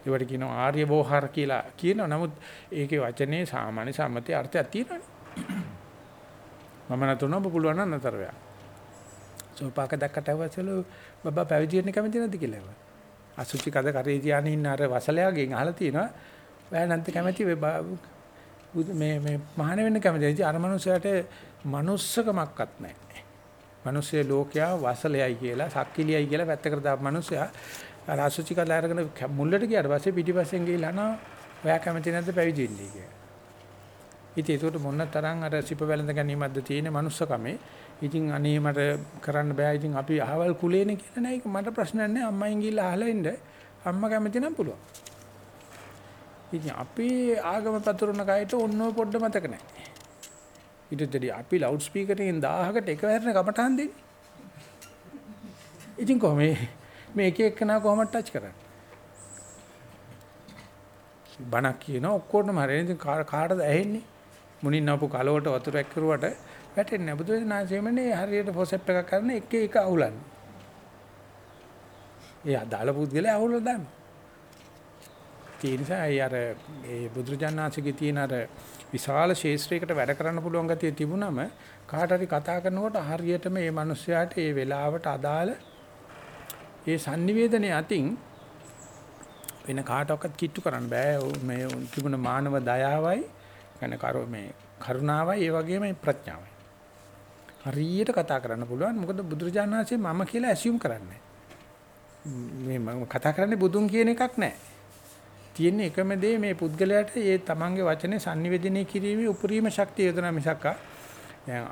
ඒවට කියනවා ආර්ය වෝහාර කියලා කියනවා. නමුත් ඒකේ වචනේ සාමාන්‍ය සම්මතය අර්ථයක් තියෙනවානේ. මම නතර ඔබ පුළුවන් නම් නතර වෙන්න. සෝපාක දැක්කට අවසලු බබා පැවිදි වෙන්න කැමති නැද්ද කියලා ඇහුවා. අසුචි කද කරේ තියාගෙන ඉන්න අර වසලයාගෙන් අහලා තිනවා. ඔයා නැන්ත කැමති මේ මේ මහාන වෙන්න කැමති. ඉතින් අර මනුස්සයාට manussකමක්වත් නැහැ. මිනිස්සේ ලෝකයා වසලයයි කියලා, සක්කිලියයි කියලා පැත්තකට දාපු මිනිස්සයා අර අසුචි කඩලා අරගෙන මුල්ලට ගියාට පස්සේ පිටිපස්සෙන් ගිහලා අහනවා ඔයා කැමති නැද්ද පැවිදි වෙන්නේ කියලා. ඉතින් ඒකට මොන තරම් අර සිප වැළඳ ගැනීමක්ද තියෙන manussකමේ. ඉතින් අනේ මට කරන්න බෑ. ඉතින් අපි අහවල් කුලේනේ කියලා නෑ. ඒක මට ප්‍රශ්නයක් නෑ. අම්මයින් ගිහලා අහලා ඉන්න. අම්මා කැමති නම් පුළුවන්. ඉතින් අපි ආගම පතුරන කයට ඔන්නෝ පොඩ්ඩ මතක නෑ. ඊටදී අපි ලවුඩ් ස්පීකර් එකෙන් 1000කට එක වැරෙන කමටහන් දෙන්නේ. ඉතින් කොහොමද මේ එක එකනා කොහොමද ටච් කරන්නේ? බණක් කියන ඔක්කොටම හරියට ඉතින් කාටද ඇහෙන්නේ? මුණින් ආපු කලවට වතුරක් කරුවට වැටෙන්නේ නැහැ. බුදුරජාණන්සේමනේ හරියට ෆොසෙප් එකක් කරන එක එක අහුලන්නේ. ඒ අදාළ පුද්ගලයා අහුල දාන්න. ඒ නිසා ඒ අර ඒ බුදුරජාණන්සේගේ තියෙන අර විශාල ශේෂ්ත්‍රයකට වැඩ කරන්න පුළුවන් ගතිය තිබුණම කාට හරි කතා කරනකොට හරියටම මේ මිනිස්යාට ඒ වෙලාවට අදාළ ඒ sannivedanaye අතින් වෙන කාටවත් කිට්ටු කරන්න බෑ මේ තිබුණ මානව දයාවයි කියන්නේ කර මේ කරුණාවයි ඒ වගේම ප්‍රඥාවයි හරියට කතා කරන්න පුළුවන්. මොකද බුදුරජාණන් වහන්සේ මම කියලා ඇසියුම් කරන්නේ. මේ මම කතා කරන්නේ බුදුන් කියන එකක් නෑ. තියෙන එකම දේ මේ පුද්ගලයාට ඒ තමන්ගේ වචනේ sannivedanaya කිරීමේ උපරිම ශක්තිය යොදන මිසක් දැන්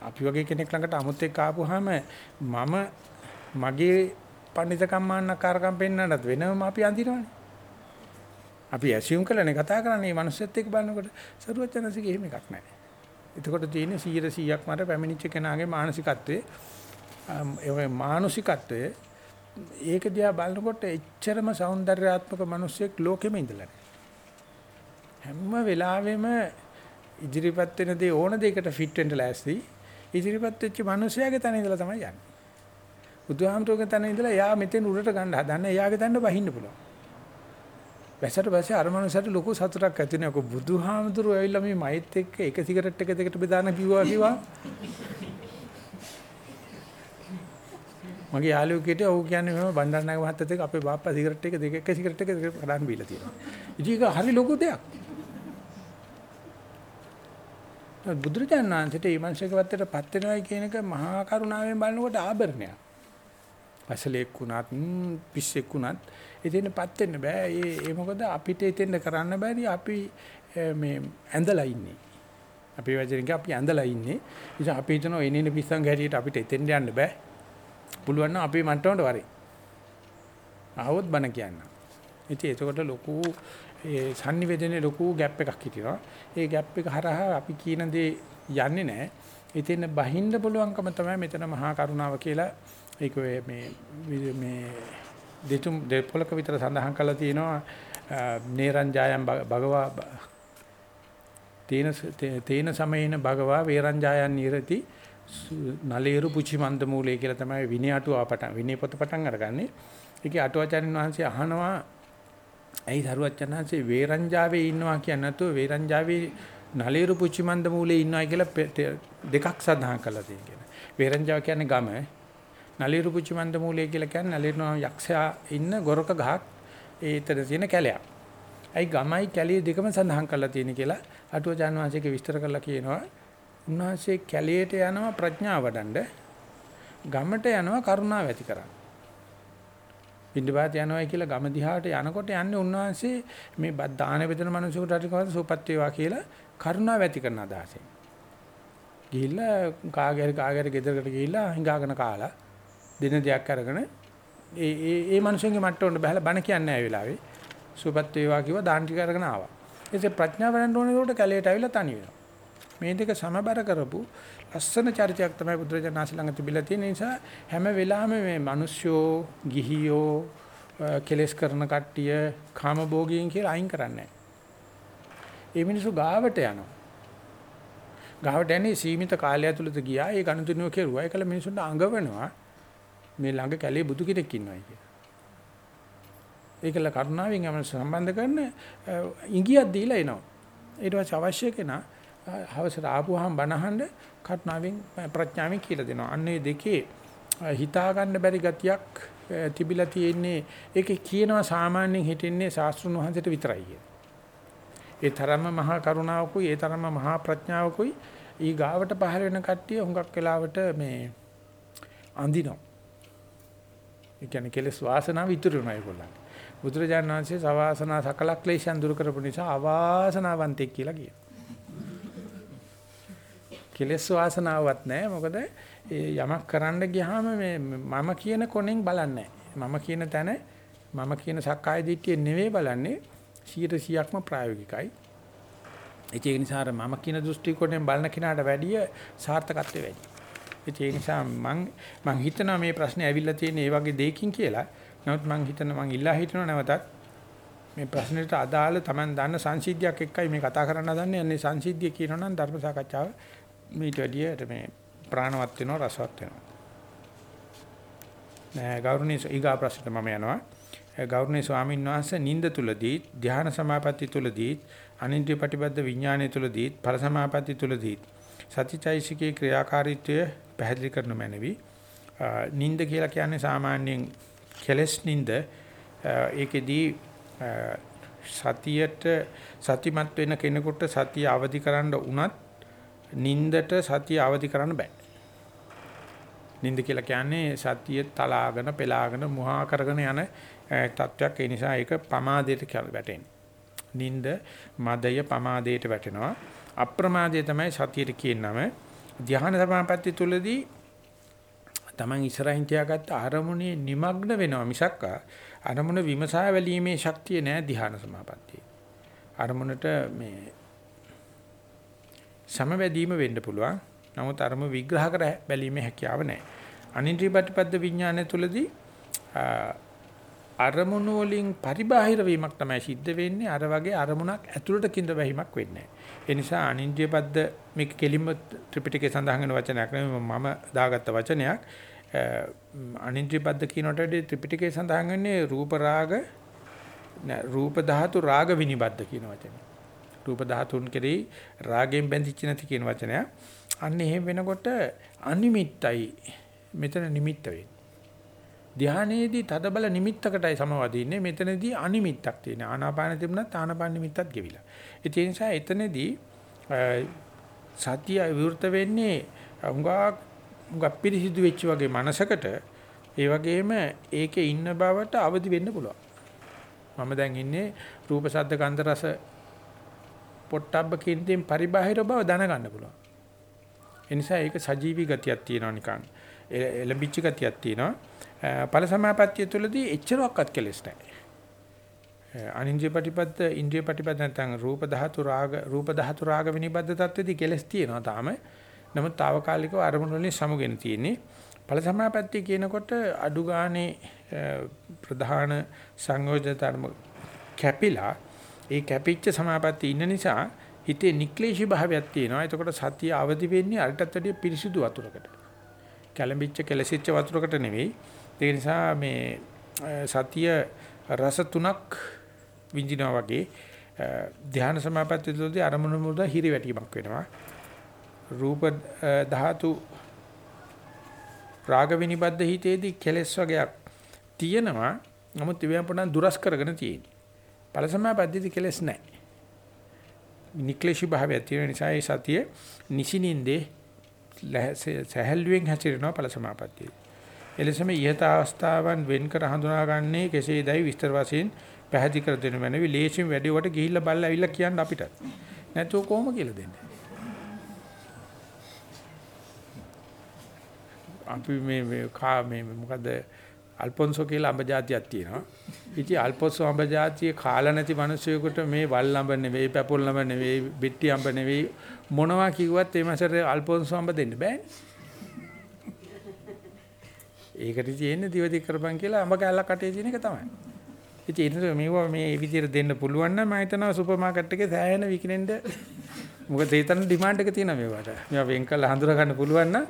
අපි වගේ කෙනෙක් ළඟට අමුත් එක්ක ආපුවාම මම මගේ පඬිතකම් මාන්නකාරකම් පෙන්වන්නත් වෙනම අපි අඳිනවනේ. අපි ඇසියුම් කරලානේ කතා කරන්නේ මේ මිනිස්සුත් එක්ක බලනකොට සරුවචනසික එහෙම එකක් නැහැ. එතකොට තියෙන්නේ 100 100ක් මට පැමිණිච්ච කෙනාගේ මානසිකත්වයේ ඒ මානසිකත්වයේ ඒක දිහා බලනකොට එච්චරම సౌందర్యාත්මක මිනිස්සෙක් ලෝකෙම ඉඳලා හැම වෙලාවෙම ඉදිරිපත් වෙන දේ ඕන දෙයකට ෆිට වෙන්න ලෑස්ති ඉදිරිපත් වෙච්ච මිනිස්සයාගේ තැන ඉඳලා තමයි යන්නේ. බුදුහාමුදුරගේ තැන ඉඳලා එයා මෙතෙන් උඩට ගන්න හදන්නේ එයාගේ තැනට බහින්න පුළුවන්. වැසට පස්සේ අර මනුස්සයට ලොකු සතුටක් ඇති වෙනවා. බුදුහාමතුරු ඇවිල්ලා මේ මයිත් එක්ක එක සිගරට් එක දෙකට බෙදාන කිව්වා කිව්වා. මගේ යාළුවෝ කිව්වේ ඔව් කියන්නේ මම බණ්ඩාරනායක මහත්තයත් එක්ක අපේ බාප්පා සිගරට් එක දෙක එක සිගරට් එක දෙක කඩන් බීලා තියෙනවා. ඉතින් ඒක හරි ලොකු දෙයක්. බුදුරජාණන් වහන්සේට මේ මනුස්සයක වත්තේටපත් වෙනවයි කියන එක මහා කරුණාවෙන් බලනකොට ආභරණයක්. පසලෙක් වුණත් පිස්සෙක් වුණත් එතනපත් වෙන්න බෑ. ඒ ඒ මොකද අපිට එතෙන්ද කරන්න බෑදී අපි මේ ඇඳලා ඉන්නේ. අපි වචනින් අපි ඇඳලා ඉන්නේ. ඉතින් අපි හිතනවා එනින පිස්සන් ගැටියට අපිට එතෙන්ද යන්න බෑ. පුළුවන් නම් අපි මන්ටවට වරේ. ආවොත් බන කියන්න. ඉතින් එතකොට ලොකු ඒ sannivedanaye ලොකු ગેප් එකක් හිටිනවා. ඒ ગેප් එක හරහා අපි කියන දේ යන්නේ නැහැ. ඉතින් බහින්න පුළුවන්කම තමයි මෙතන මහා කරුණාව කියලා ඒක මේ මේ දෙතුම් දෙපොලක විතර සඳහන් කරලා තියෙනවා නේරංජායම් භගවා තේන තේන සමයේන භගවා වේරංජායන් නිරති නලේරු පුචි මන්ද මූලයේ කියලා තමයි විනය අටුවා පටන් විනය පොත පටන් අරගන්නේ. ඒකේ අටුවාචාරින් වහන්සේ අහනවා ඇයි දරුවචන් වහන්සේ වේරංජාවේ ඉන්නවා කියන්නේ නැතුව වේරංජාවේ නලේරු පුචි මන්ද මූලයේ ඉන්නවා කියලා දෙකක් සඳහන් කරලා තියෙනවා. වේරංජාව කියන්නේ ගම නලිරු පුචිමන්ද මූලය කියලා කියන්නේ නලිරු යක්ෂයා ඉන්න ගොරක ගහක් ඒතර තියෙන කැලයක්. ඇයි ගමයි කැලිය දෙකම සඳහන් කරලා තියෙන කියලා අටුව ජාන වාසිකේ විස්තර කරලා කියනවා. උන්වහන්සේ කැලියට යනවා ප්‍රඥාව වඩන්න ගමට යනවා කරුණාව ඇති කරන්න. පින්ඩපාත යනවා කියලා ගම දිහාට යනකොට යන්නේ උන්වහන්සේ මේ දාන බෙදෙන මිනිසෙකුට හරි කවදාද සුවපත් වේවා කියලා කරුණාව ඇති කරන අදහසෙන්. ගිහිල්ලා කාගේ කාගේ ගෙදරකට ගිහිල්ලා හිඟාගෙන කාලා දෙන දෙයක් අරගෙන ඒ ඒ ඒ මනුස්සයන්ගේ මට්ටමට බහලා බණ කියන්නේ නැහැ වෙලාවේ. සුවපත් වේවා කිව්වා දාන ටික අරගෙන ආවා. ඒකේ ප්‍රඥාව වඩන්න ඕනේ උඩ කැලේට ආවිලා තනි වෙනවා. මේ දෙක සමබර කරපු ලස්සන චරිතයක් තමයි බුදුරජාණන් ළඟ තිබිලා තියෙන නිසා හැම වෙලාවෙම මේ මිනිස්සුયો ගිහියෝ කෙලස් කරන කට්ටිය කාමභෝගීන් කියලා අයින් කරන්නේ ඒ මිනිස්සු ගාවට යනවා. ගාවට යන්නේ සීමිත කාලය ඇතුළත ගියා. ඒ ගණතුනියෝ කෙරුවා. ඒකල මිනිස්සුන්ට අඟවනවා. මේ ළඟ කැලේ බුදු කෙනෙක් ඉන්නවයි කියලා. ඒකල කරුණාවෙන් යම සම්බන්ධ කරන ඉඟියක් දීලා එනවා. ඊට පස්සේ අවශ්‍ය කෙනා හවසට ආපුවාම බනහඬ කරුණාවෙන් ප්‍රඥාවෙන් කියලා දෙනවා. අන්න ඒ දෙකේ හිතා ගන්න බැරි ගතියක් තිබිලා තියෙන්නේ ඒකේ කියනවා සාමාන්‍යයෙන් හිටින්නේ ශාස්ත්‍රුන් වහන්සේට විතරයි කියලා. ඒ තරම්ම මහා කරුණාවකුයි ඒ තරම්ම මහා ප්‍රඥාවකුයි ඊ ගාවට පහළ වෙන කට්ටිය හුඟක් වෙලාවට මේ අඳිනවා. ඒ කියන්නේ කෙලස් වාසනාව ඉතුරු වෙනවා ඒගොල්ලන්ට. බුදුරජාණන් වහන්සේ සවාසනා සකල ක්ලේශයන් දුරු කරපු නිසා අවාසනාවන්තෙක් කියලා කියනවා. කෙලස් වාසනාවක් නැහැ. මොකද යමක් කරන්න ගියාම මේ මම කියන කොනෙන් බලන්නේ මම කියන තැන මම කියන සක්කාය දිට්ඨිය නෙවෙයි බලන්නේ 100%ක්ම ප්‍රායෝගිකයි. ඒක නිසා මම කියන දෘෂ්ටි කොටෙන් බලන කෙනාට වැඩිය සාර්ථකත්වය වැඩි. ඒ නිසා මං මං හිතනවා මේ ප්‍රශ්නේ ඇවිල්ලා තියෙන ඒ වගේ දෙයකින් කියලා. නමුත් මං හිතනවා මං ඉල්ලා හිටනවා නැවතත් මේ ප්‍රශ්නෙට අදාළ Taman දන්න සංසිද්ධියක් එක්කයි මේ කතා කරන්න හදන්නේ. අනේ සංසිද්ධිය කියනවා නම් ධර්ම සාකච්ඡාව මීට වැඩිය මේ ප්‍රාණවත් වෙනවා රසවත් වෙනවා. නෑ ගෞරවනීය ඊගා ප්‍රශ්නට මම යනවා. ගෞරවනීය ස්වාමීන් වහන්සේ නිନ୍ଦ තුලදී ධ්‍යාන සමාපatti තුලදී අනින්ද්‍රිය ප්‍රතිබද්ධ විඥානය තුලදී ඵල සමාපatti තුලදී සතිචෛසිකයේ ක්‍රියාකාරීත්වය පැහැදිලි කරන මැනවි. නින්ද කියලා කියන්නේ සාමාන්‍යයෙන් කෙලස් නින්ද ඒකෙදී සතියට සතිමත් වෙන කෙනෙකුට සතිය අවදි කරන්න උනත් නින්දට සතිය අවදි කරන්න බෑ. නින්ද කියලා කියන්නේ සතිය තලාගෙන පෙලාගෙන මුහා කරගෙන යන තත්වයක් ඒ නිසා ඒක පමාදයට වැටෙන. නින්ද මදය පමාදයට වැටෙනවා. අප්‍රමාදය තමයි සතියට කියනම ධ්‍යාන සමාපatti තුලදී Taman ඉස්සරහින් තියාගත්ත අරමුණේ নিমগ্ন වෙනවා මිසක් අරමුණ විමසා බැලීමේ ශක්තිය නෑ ධ්‍යාන සමාපත්තියේ. අරමුණට මේ සමවැදීම වෙන්න පුළුවන්. නමුත් අරමුණ විග්‍රහ කර බැලීමේ හැකියාව නැහැ. අනිත්‍ය ප්‍රතිපද විඥානය තුලදී අරමුණු වලින් පරිබාහිර වීමක් තමයි සිද්ධ වෙන්නේ. අර වගේ අරමුණක් ඇතුළට කිඳ බැහිමක් වෙන්නේ නැහැ. ඒ නිසා අනිත්‍ය පද්ද මේක කෙලින්ම ත්‍රිපිටකේ සඳහන් වෙන වචනයක් නෙවෙයි මම දාගත්ත වචනයක්. අනිත්‍ය පද්ද කියනට වඩා ත්‍රිපිටකේ සඳහන් වෙන්නේ රූප රාග රූප ධාතු රාග විනිබද්ද කියන වචනේ. රූප ධාතුන් කෙරෙහි රාගයෙන් බැඳිච්ච නැති කියන වචනය. අන්න එහෙම වෙනකොට අනිමිත්තයි මෙතන නිමිත්ත වෙන්නේ. ධානයේදී තදබල නිමිත්තකටයි සමවදින්නේ මෙතනදී අනිමිත්තක් තියෙන. ආනාපාන තිබුණත් ආනාපාන නිමිත්තත් ගෙවිලා. ඒ නිසා එතනදී සතිය විවෘත වෙන්නේ උඟා උඟා පිරිසිදු වෙච්ච වගේ මනසකට ඒ වගේම ඒකේ ඉන්න බවට අවදි වෙන්න පුළුවන්. මම දැන් ඉන්නේ රූප ශබ්ද ගන්ධ රස පොට්ටබ්බ කින්දෙන් පරිබාහිර බව දැනගන්න පුළුවන්. ඒ නිසා ඒක සජීවී ගතියක් තියෙනවා නිකන්. එලඹිච්ච ගතියක් තියෙනවා. ඵල සමාපත්තිය තුළදී එච්චරක්වත් කෙලස් නැහැ. අනින්ද්‍රිය ප්‍රතිපද ඉන්ද්‍රිය ප්‍රතිපද නැත්නම් රූප ධාතු රාග රූප ධාතු රාග විනිබද්ධ තත්ත්වෙදී කෙලස් තියෙනවා තාම. නමුත් తాවකාලිකව අරමුණු වලින් සමුගෙන තියෙන්නේ. ඵල සමාපත්තිය කියනකොට අඩු ගානේ ප්‍රධාන සංයෝජන ධර්ම කැපිලා ඒ කැපිච්ච සමාපatti ඉන්න නිසා හිතේ නික්ලේශී භාවයක් තියෙනවා. එතකොට සතිය අවදි වෙන්නේ අරටත් වැඩිය පිරිසිදු වතුරකට. කැළඹිච්ච කෙලසිච්ච වතුරකට නෙවෙයි. ඒ නිසා මේ සතිය රස තුනක් විඳිනවා වගේ ධ්‍යාන සමාපatti තුළදී අරමුණු මුද හිරි වැටීමක් වෙනවා. රූප ධාතු රාග විනිබද්ධ හිතේදී කෙලස් වගේක් තියෙනවා. නමුත් ඉවෙන් පොඩ්ඩක් දුරස් කරගෙන තියෙන්නේ. ඵලසමාපද්දිති කෙලස් නැහැ. නික්ලේශී භාවය තියෙන නිසා ඒ සතිය නිසිනින්දේ සහැල්ලුවෙන් හැසිරෙනවා ඵලසමාපද්දිය. එලෙසම ඊහත අවස්ථාවන් වෙන් කර හඳුනාගන්නේ කෙසේදයි විස්තර වශයෙන් පැහැදිලි කර දෙනු මැනවි. ලේසින් වැඩිවට ගිහිල්ලා බලලා ඇවිල්ලා කියන්න අපිට. නැතුව කොහොම කියලා දෙන්නේ? අපි මේ මේ කා මේ මොකද අල්පොන්සෝ කියලා අඹ జాතියක් තියෙනවා. ඉතින් අල්පොන්සෝ අඹ జాතිය කාලා නැති මිනිස්සුයෙකුට මේ වල් අඹ නෙවෙයි, පැපොල් අඹ නෙවෙයි, බිට්ටි අඹ නෙවෙයි මොනවා කිව්වත් ඒ මාසෙට අල්පොන්සෝ අඹ දෙන්න බෑනේ. ඒකට තියෙන්නේ දිවදි කරපන් කියලා අඹ කැල්ලක් කටේ තියෙන එක තමයි. ඉතින් ඒක මේවා මේ විදිහට දෙන්න පුළුවන් නම් මම හිතනවා සුපර් මාකට් එකේ සෑහෙන විකිනෙන්න මොකද ඒ තරම් ඩිමාන්ඩ් එක තියෙනවා මේවට. මේවා වෙන් කරලා හඳුනා ගන්න පුළුවන් නම්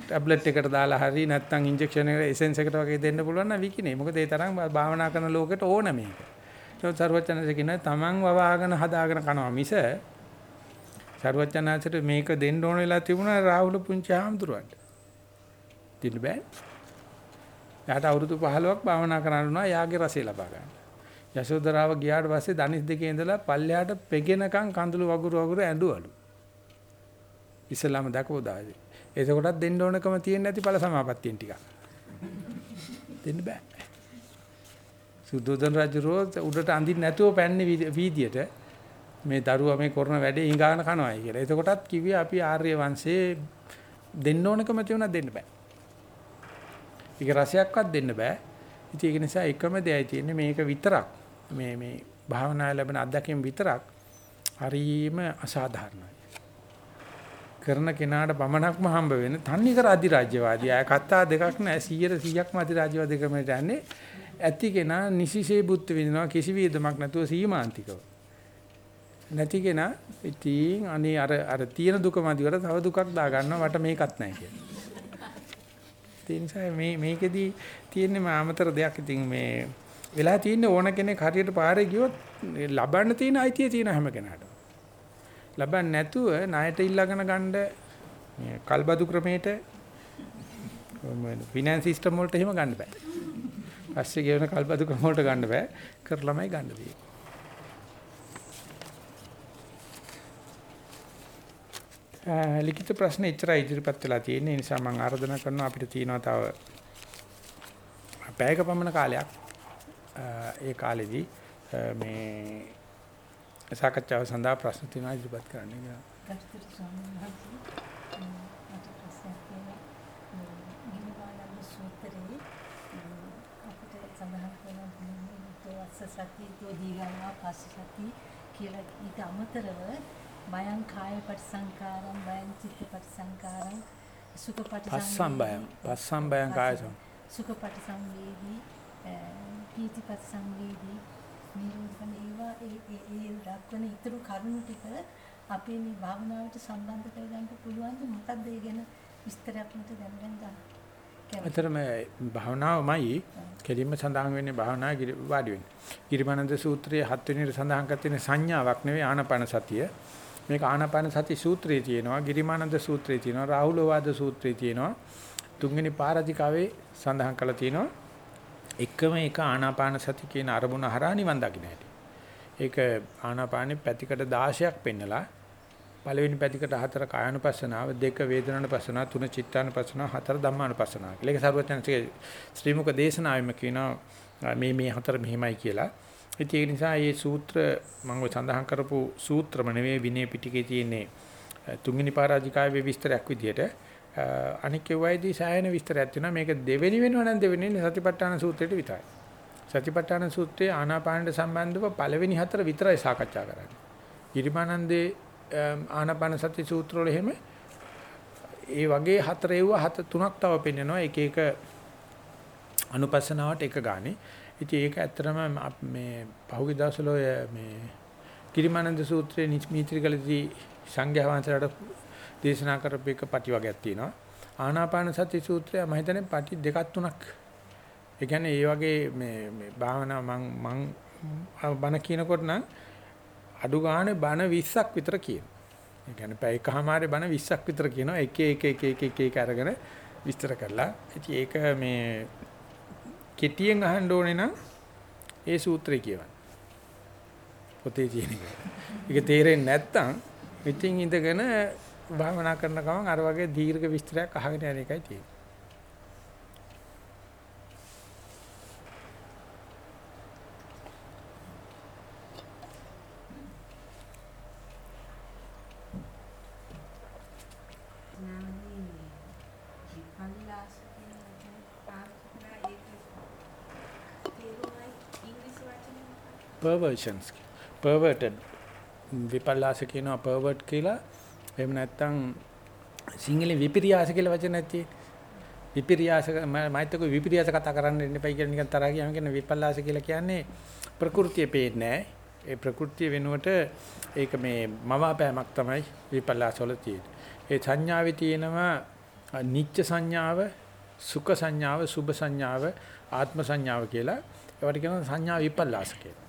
ටැබ්ලට් එකට දාලා හරි නැත්නම් ඉන්ජෙක්ෂන් එකට එසෙන්ස් එකට වගේ දෙන්න පුළුවන් නම් විකිනේ. මොකද ඒ තරම් භාවනා කරන ලෝකෙට ඕන මේක. ඒක සර්වචනසේ කියන තමන් වවාගෙන හදාගෙන කනවා මිස සර්වචනසට මේක දෙන්න ඕන වෙලා තිබුණා රාහුල පුංචි ආම්දුරට. දෙන්න බෑ. යාට අවුරුදු 15ක් භාවනා කරන්න උනා යාගේ රසය ලබා ගන්න. යශෝදරාව ගියාට පස්සේ ධනිස් දෙකේ ඉඳලා පල්ලෙහාට පෙගෙනකන් කඳුළු වගුරු වගුරු ඇඬුවලු. ඉස්ලාම දකෝ දාවේ. එතකොටත් දෙන්න ඕනකම තියෙන්නේ නැති ඵල සමාපත්තියෙන් ටිකක්. දෙන්න බෑ. සුද්ධෝදන රජුරෝ උඩට අඳින්න නැතුව පැන්නේ වීදියට මේ දරුවා මේ කරන වැඩේ හිඟාන කනවායි කියලා. එතකොටත් කිව්වේ අපි ආර්ය වංශයේ දෙන්න ඕනකම තියුණා දෙන්න බෑ. ඒක රසයක්වත් දෙන්න බෑ. ඉතින් ඒක නිසා එකම දෙයයි තියෙන්නේ මේක විතරක්. මේ මේ භාවනා ලැබෙන අත්දැකීම් විතරක් හරීම අසාධාරණයි. කරන කෙනාට පමණක්ම හම්බ වෙන තන්නේ කර අධිරාජ්‍යවාදී. අය කතා දෙකක් නෑ 100 100ක්ම අධිරාජ්‍යවාදී ක්‍රමයට යන්නේ. ඇති කෙනා නිසිසේ බුද්ධ විඳිනවා කිසි වේදමක් නැතුව සීමාන්තිකව. නැති කෙනා ඉතින් අනේ අර අර තියෙන දුක මදිවට තව දුකක් දා ගන්නවා මට මේකත් නැහැ කියලා. ඒ නිසා මේ මේකෙදි තියෙන්නේ මාමතර දෙයක් ඉතින් මේ වෙලා තියෙන්නේ ඕන කෙනෙක් හරියට පාරේ ගියොත් ලබන්න තියෙන අයිතිය තියෙන හැම කෙනාටම. ලබන්නේ නැතුව ණයට ඉල්ලගෙන ගන්න මේ කල්බදු ක්‍රමයට ෆිනෑන්ස් සිස්ටම් වලට එහෙම ගන්න බෑ. පස්සේ ගෙවන කල්බදු ක්‍රම වලට ගන්න බෑ. කරලමයි ගන්න තියෙන්නේ. ලිඛිත ප්‍රශ්න ඉතරයි ඉදිරිපත් වෙලා තියෙන නිසා මම ආරාධනා කරනවා අපිට තියෙනවා තව පැයක පමණ කාලයක් ඒ කාලෙදී මේ සාකච්ඡාව සඳහා ප්‍රශ්න තියෙනවා ඉදිරිපත් කරන්න කියලා. ගරුතර ස්වාමීන් වහන්සේ මට ප්‍රශ්නයක් තියෙනවා. ගිනිමානන්ද සූත්‍රයේ අපිට සඳහන් කරනවා වස්ස සති තෝ දීගානා පස්ස සති කියලා ඊට අමතරව බයං කාය පරිසංකාරම් බයං චිත්ත පරිසංකාරම් සුඛ පස්සම් බයං පස්සම් බයං කායසම් සුඛ පරිසංවේදී පීති පරිසංවේදී නිරෝධකන ඒවා ඒ ඒ දක්වන ඊතුරු කරුණු ටික අපේ මේ භාවනාවට සම්බන්ධ කරගන්න පුළුවන් ද මොකක්ද ඒ ගැන විස්තරයක් මට දැනගන්න කැමතියි. අතරම භාවනාවමයි කෙලින්ම සඳහන් වෙන්නේ භාවනා වාඩි වෙන්නේ. ගිරිමානන්ද සූත්‍රයේ හත් වෙනිට සඳහන් කර තියෙන සංඥාවක් නෙවෙයි ආනාපාන සතිය. මේක ආනාපාන සති සූත්‍රයේ තියෙනවා ගිරිමානන්ද සූත්‍රයේ තියෙනවා රාහුලවාද සූත්‍රයේ තියෙනවා තුන්වෙනි පාරාධිකාවේ සඳහන් කරලා තියෙනවා එකම එක ආනාපාන සති කියන අරමුණ හරහා නිවන් දකින්න හැටි. ඒක ආනාපානෙ පැතිකඩ 16ක් පෙන්නලා පළවෙනි පැතිකඩ හතර කායानुපස්සනාව දෙක වේදනානුපස්සනාව තුන චිත්තානුපස්සනාව හතර ධම්මානුපස්සනාව කියලා. ඒක සරුවචනසේ ශ්‍රී මුක දේශනාවෙම කියනවා මේ මේ හතර මෙහිමයි කියලා. ඉතින් ඒ නිසා මේ සූත්‍ර මම සඳහන් කරපු සූත්‍රම නෙවෙයි විනය පිටකේ තියෙන්නේ තුන්වෙනි පරාජිකාවේ විස්තරයක් විදියට. අනික වයිදී සායන විස්තරයක් තියෙනවා. මේක දෙවෙනි වෙනව නම් දෙවෙනි සතිපට්ඨාන සූත්‍රයට විතරයි. සතිපට්ඨාන සූත්‍රයේ ආනාපානට සම්බන්ධව පළවෙනි හතර විතරයි සාකච්ඡා කරන්නේ. ගිරිමානන්දේ ආනාපාන සති සූත්‍ර වල එහෙම ඒ වගේ හතර ඒව හත තුනක් තව පෙන්නනවා. එක එක අනුපස්සනාවට එක ගානේ. ඉතින් ඒක ඇත්තටම මේ පහුගිය දවස්වල ඔය මේ කිරිමානන්ද සූත්‍රයේ නිස්මීත්‍රිකලදී සංඝයා වහන්සේලාට දේශනා කරපු එක පටි වගේක් තියෙනවා. ආනාපාන සති සූත්‍රය මම හිතන්නේ පටි දෙකක් තුනක්. ඒ කියන්නේ ඒ වගේ මේ මේ භාවනා මං මං බණ කියනකොට නම් අඩු ගානේ බණ 20ක් විතර කියනවා. ඒ කියන්නේ පැය එකමාරේ බණ 20ක් විතර කියනවා. එක එක එක එක එක එක අරගෙන විස්තර කරලා. ඉතින් ඒක මේ කෙටියෙන් අහන්න ඕනේ නම් ඒ සූත්‍රය කියවන්න. පොතේ තියෙන එක. ඒක තේරෙන්නේ නැත්නම් ඉතින් ඉඳගෙන භාවනා කරන ගමන් අර වගේ දීර්ඝ විස්තරයක් අහගෙන යන එකයි තියෙන්නේ. Perversions. Perverted. විපල්ලාස කියනවා pervert කියලා. එහෙම නැත්නම් සිංහලෙන් විපිරියාස කියලා වචනයක් තියෙන්නේ විපිරියාස මයිත්ක විපිරියාස කතා කරන්න ඉන්න එපයි කියලා නිකන් තරහ ගියාම කියන විපල්ලාස කියලා කියන්නේ ප්‍රകൃතිය පේන්නේ ඒ ප්‍රകൃතිය වෙනුවට ඒක මේ මවාපෑමක් තමයි විපල්ලාස වල තියෙන්නේ. ඒ සංඥාවේ තියෙනවා නිච්ච සංඥාව සුඛ සංඥාව සුභ සංඥාව ආත්ම සංඥාව කියලා. ඒවට කියනවා සංඥා විපල්ලාස කියලා.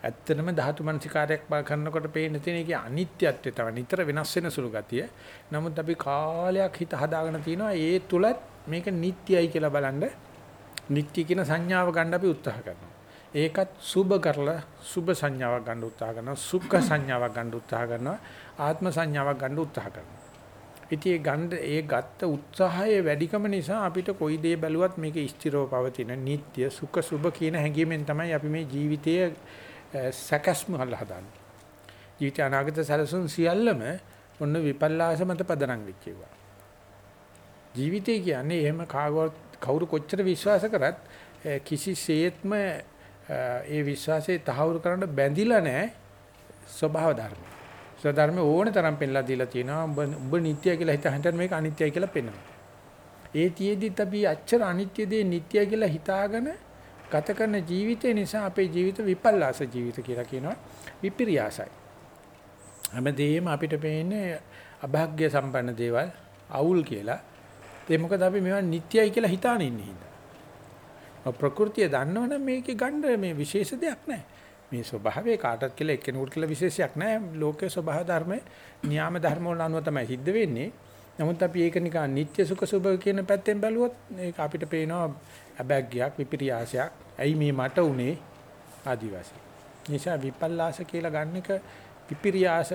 ඇත්තටම ධාතු මනසිකාරයක් කරනකොට පේන තියෙන එකේ අනිත්‍යත්වය තමයි නිතර වෙනස් වෙන සුළු ගතිය. නමුත් අපි කාලයක් හිත හදාගෙන තිනවා ඒ තුලත් මේක නිට්ටයයි කියලා බලන්න නිට්ටය කියන සංඥාව ගන්න අපි උත්සාහ කරනවා. ඒකත් සුභ කරලා සුභ සංඥාවක් ගන්න උත්සාහ කරනවා. සුඛ සංඥාවක් ගන්න උත්සාහ කරනවා. ආත්ම සංඥාවක් ගන්න උත්සාහ කරනවා. ඉතින් ඒ ගන්න ඒ ගත්ත උත්සාහයේ වැඩිකම නිසා අපිට කොයි දේ බැලුවත් මේක ස්ථිරව පවතින නිට්ටය සුඛ සුභ කියන හැඟීමෙන් තමයි අපි මේ ජීවිතයේ සැකස්ම හදාන්නේ. ජීවිත අනාගත සැලසුම් සියල්ලම ඔන්න විපල්ලාස මත පදනම් වෙච්ච ඒවා. ජීවිතය කියන්නේ එහෙම කාගවත් කවුරු කොච්චර විශ්වාස කරත් කිසිසේත්ම ඒ විශ්වාසයේ තහවුරු කරන්න බැඳිලා නැහැ ස්වභාව ධර්ම. සධර්ම ඕනේ තරම් පෙන්ලා දීලා තියෙනවා. උඹ උඹ නිට්ටයයි කියලා හිත හිතන මේක අනිත්‍යයි කියලා පෙන්වනවා. ඒ තියේදිත් අපි අච්චර අනිත්‍ය දේ නිට්ටයයි කියලා හිතාගෙන ගත කරන ජීවිතය නිසා අපේ ජීවිත විපල්ලාස ජීවිත කියලා කියනවා. විපිරියාසයි. හැමදේම අපිට පේන්නේ අභාග්‍ය සම්පන්න දේවල් අවුල් කියලා. ඒ මොකද අපි මේවා නිට්ටයයි කියලා හිතාන ඉන්නේ හින්දා. ප්‍රകൃතිය දන්නවනම් මේකේ ගන්න මේ විශේෂ දෙයක් නැහැ. මේ ස්වභාවය කාටත් කියලා එක්කෙනෙකුට කියලා විශේෂයක් නැහැ. ලෝකයේ ස්වභාව ධර්මයේ න්‍යාම ධර්ම වල අනුව තමයි සිද්ධ වෙන්නේ. නමුත් අපි ඒක නිකන් නිත්‍ය සුඛ සුභ කියන පැත්තෙන් බැලුවොත් ඒක අපිට පේනවා අබැග්ගයක් විපිරියාසයක්. ඇයි මේ මට උනේ ආදිවාසී. නිසා විපල්ලාස කියලා ගන්න එක විපිරියාස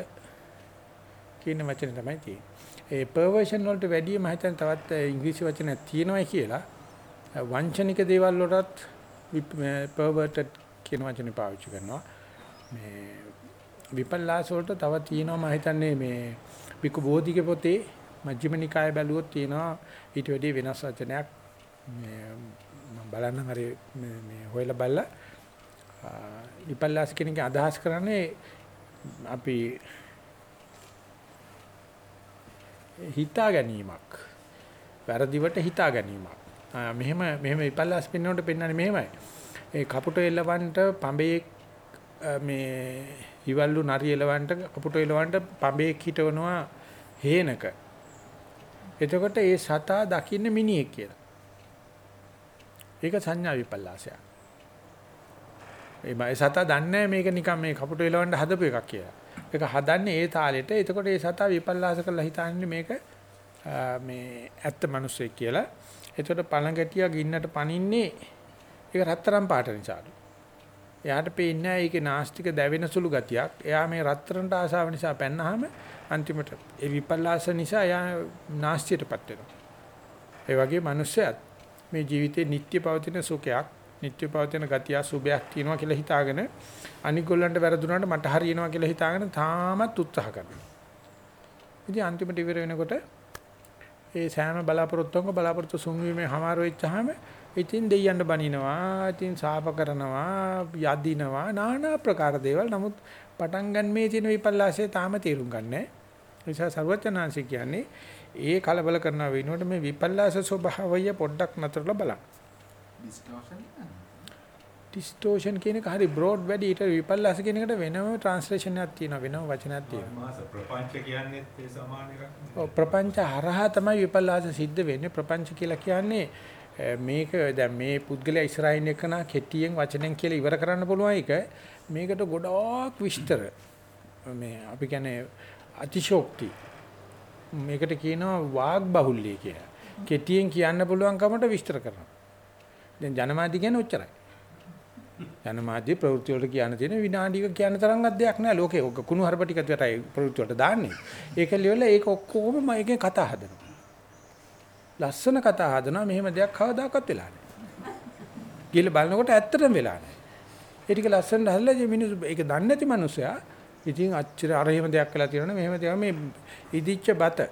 කියන වචනේ තමයි තියෙන්නේ. ඒ පර්වර්ෂන් වලට වැඩිය මම හිතන්නේ තවත් ඉංග්‍රීසි වචනයක් තියෙනවා කියලා වංචනික දේවල් වලටත් පර්වර්ටඩ් කියන වචනේ පාවිච්චි කරනවා. මේ විපල්ලාස වලට තව තියෙනවා මම හිතන්නේ මේ පිකු බෝධිගේ පොතේ මජ්ක්‍ධිම නිකාය බැලුවොත් තියෙනවා ඊට වැඩිය වෙනස් වචනයක්. මේ මම බලන්න හරි මේ හොයලා බලලා. විපල්ලාස කියන එක අදහස් කරන්නේ අපි හිතා ගැනීමක්. වැරදිවට හිතා ගැනීමක්. මෙහෙම මෙහෙම විපල්ලාස පින්නනකොට පෙන්වන්නේ මෙහෙමයි. ඒ කපුට එලවන්ට පඹේ මේ හිවල්ලු නරි එලවන්ට කපුට එලවන්ට පඹේ හිටවනවා හේනක. එතකොට ඒ සතා දකින්න මිනිහෙක් කියලා ඒක සංඥා විපල්ලාසයක් ඒ මයි සතා දන්නේ මේක නිකන් මේ කපුට එලවන්න හදපු එකක් කියලා ඒක හදන්නේ ඒ තාලෙට. එතකොට ඒ සතා විපල්ලාස කරලා හිතන්නේ මේක මේ ඇත්ත මිනිස්සෙක් කියලා. එතකොට පළඟැටියා ගින්නට පනින්නේ ඒක රත්තරන් පාට නිසාලු. එයාට පේන්නේ ඒකේ නාස්තික දැවෙන සුළු ගතියක්. එයා මේ රත්තරන්ට ආසාව නිසා පැන්නාම අන්තිමට ඒ විපල්ලාස නිසා එයා නාස්තියටපත් වෙනවා. ඒ වගේ මිනිස්සයත් මේ ජීවිතේ නිත්‍ය පවතින සුඛයක්, නිත්‍ය පවතින ගතිය සුභයක් තියෙනවා කියලා හිතාගෙන අනික් ගොල්ලන්ට වැරදුනාට මට හරියනවා කියලා හිතාගෙන තාමත් උත්සාහ කරනවා. ඉතින් අන්තිමට ඉවර වෙනකොට ඒ සෑම බලාපොරොත්තුවක බලාපොරොත්තු සුන්වීමේ හමාර වෙච්චාම ඉතින් දෙයියන්ට බනිනවා, ඉතින් සාප කරනවා, යදිනවා, নানা ප්‍රකාර දේවල්. නමුත් පටන් ගන්න මේ තියෙන විපල්ලාසය තාම තේරුම් ගන්නෑ. නිසා ਸਰවඥාන්සි කියන්නේ ඒ කලබල කරන වෙනුවට මේ විපල්ලාස ස්වභාවය පොඩ්ඩක් නතරලා බලන්න. ඩිස්ටෝෂන් කියන එක හරි බ්‍රෝඩ් වැඩි ඊට විපල්ලාස කියන එකට වෙනම ට්‍රාන්ස්ලේෂන් එකක් තියෙනවා වෙනම වචනයක් තියෙනවා. ප්‍රපංච කියන්නේ ඒ සමාන එකක් ඔව් ප්‍රපංච හරහා තමයි විපල්ලාස සිද්ධ වෙන්නේ. ප්‍රපංච කියලා කියන්නේ මේක දැන් මේ පුද්ගලයා ඉස්සරහින් එක්කන කෙටියෙන් වචනෙන් කියලා ඉවර කරන්න පුළුවන් එක මේකට ගොඩාක් විස්තර මේ අපි කියන්නේ අතිශෝක්ති මේකට කියනවා වාග් බහුල්‍ය කියලා. කෙටියෙන් කියන්න පුළුවන් කමට විස්තර කරනවා. දැන් ජනමාධ්‍ය කියන්නේ ඔච්චරයි. ජනමාධ්‍ය ප්‍රවෘත්ති වලට කියන්න තියෙන විනාඩියක කියන්න තරම්වත් දෙයක් නෑ ලෝකේ. ඔක කුණු හරප ටික විතරයි ප්‍රවෘත්ති වලට දාන්නේ. ඒක ලියවල ඒක ඔක්කොම මම එකෙන් කතා හදනවා. ලස්සන කතා හදනවා මෙහෙම දෙයක් කවදාකවත් වෙලා නෑ. ගිහලා බලනකොට ඇත්තටම වෙලා නෑ. ඒ ටික ලස්සනට හදලා මිනිස්සු ඒක දන්නේ නැති මිනිස්සයා ඉතින් අච්චර අර එහෙම දෙයක් කළා තියෙනවනේ මෙහෙම දෙයක් මේ ඉදිච්ච බත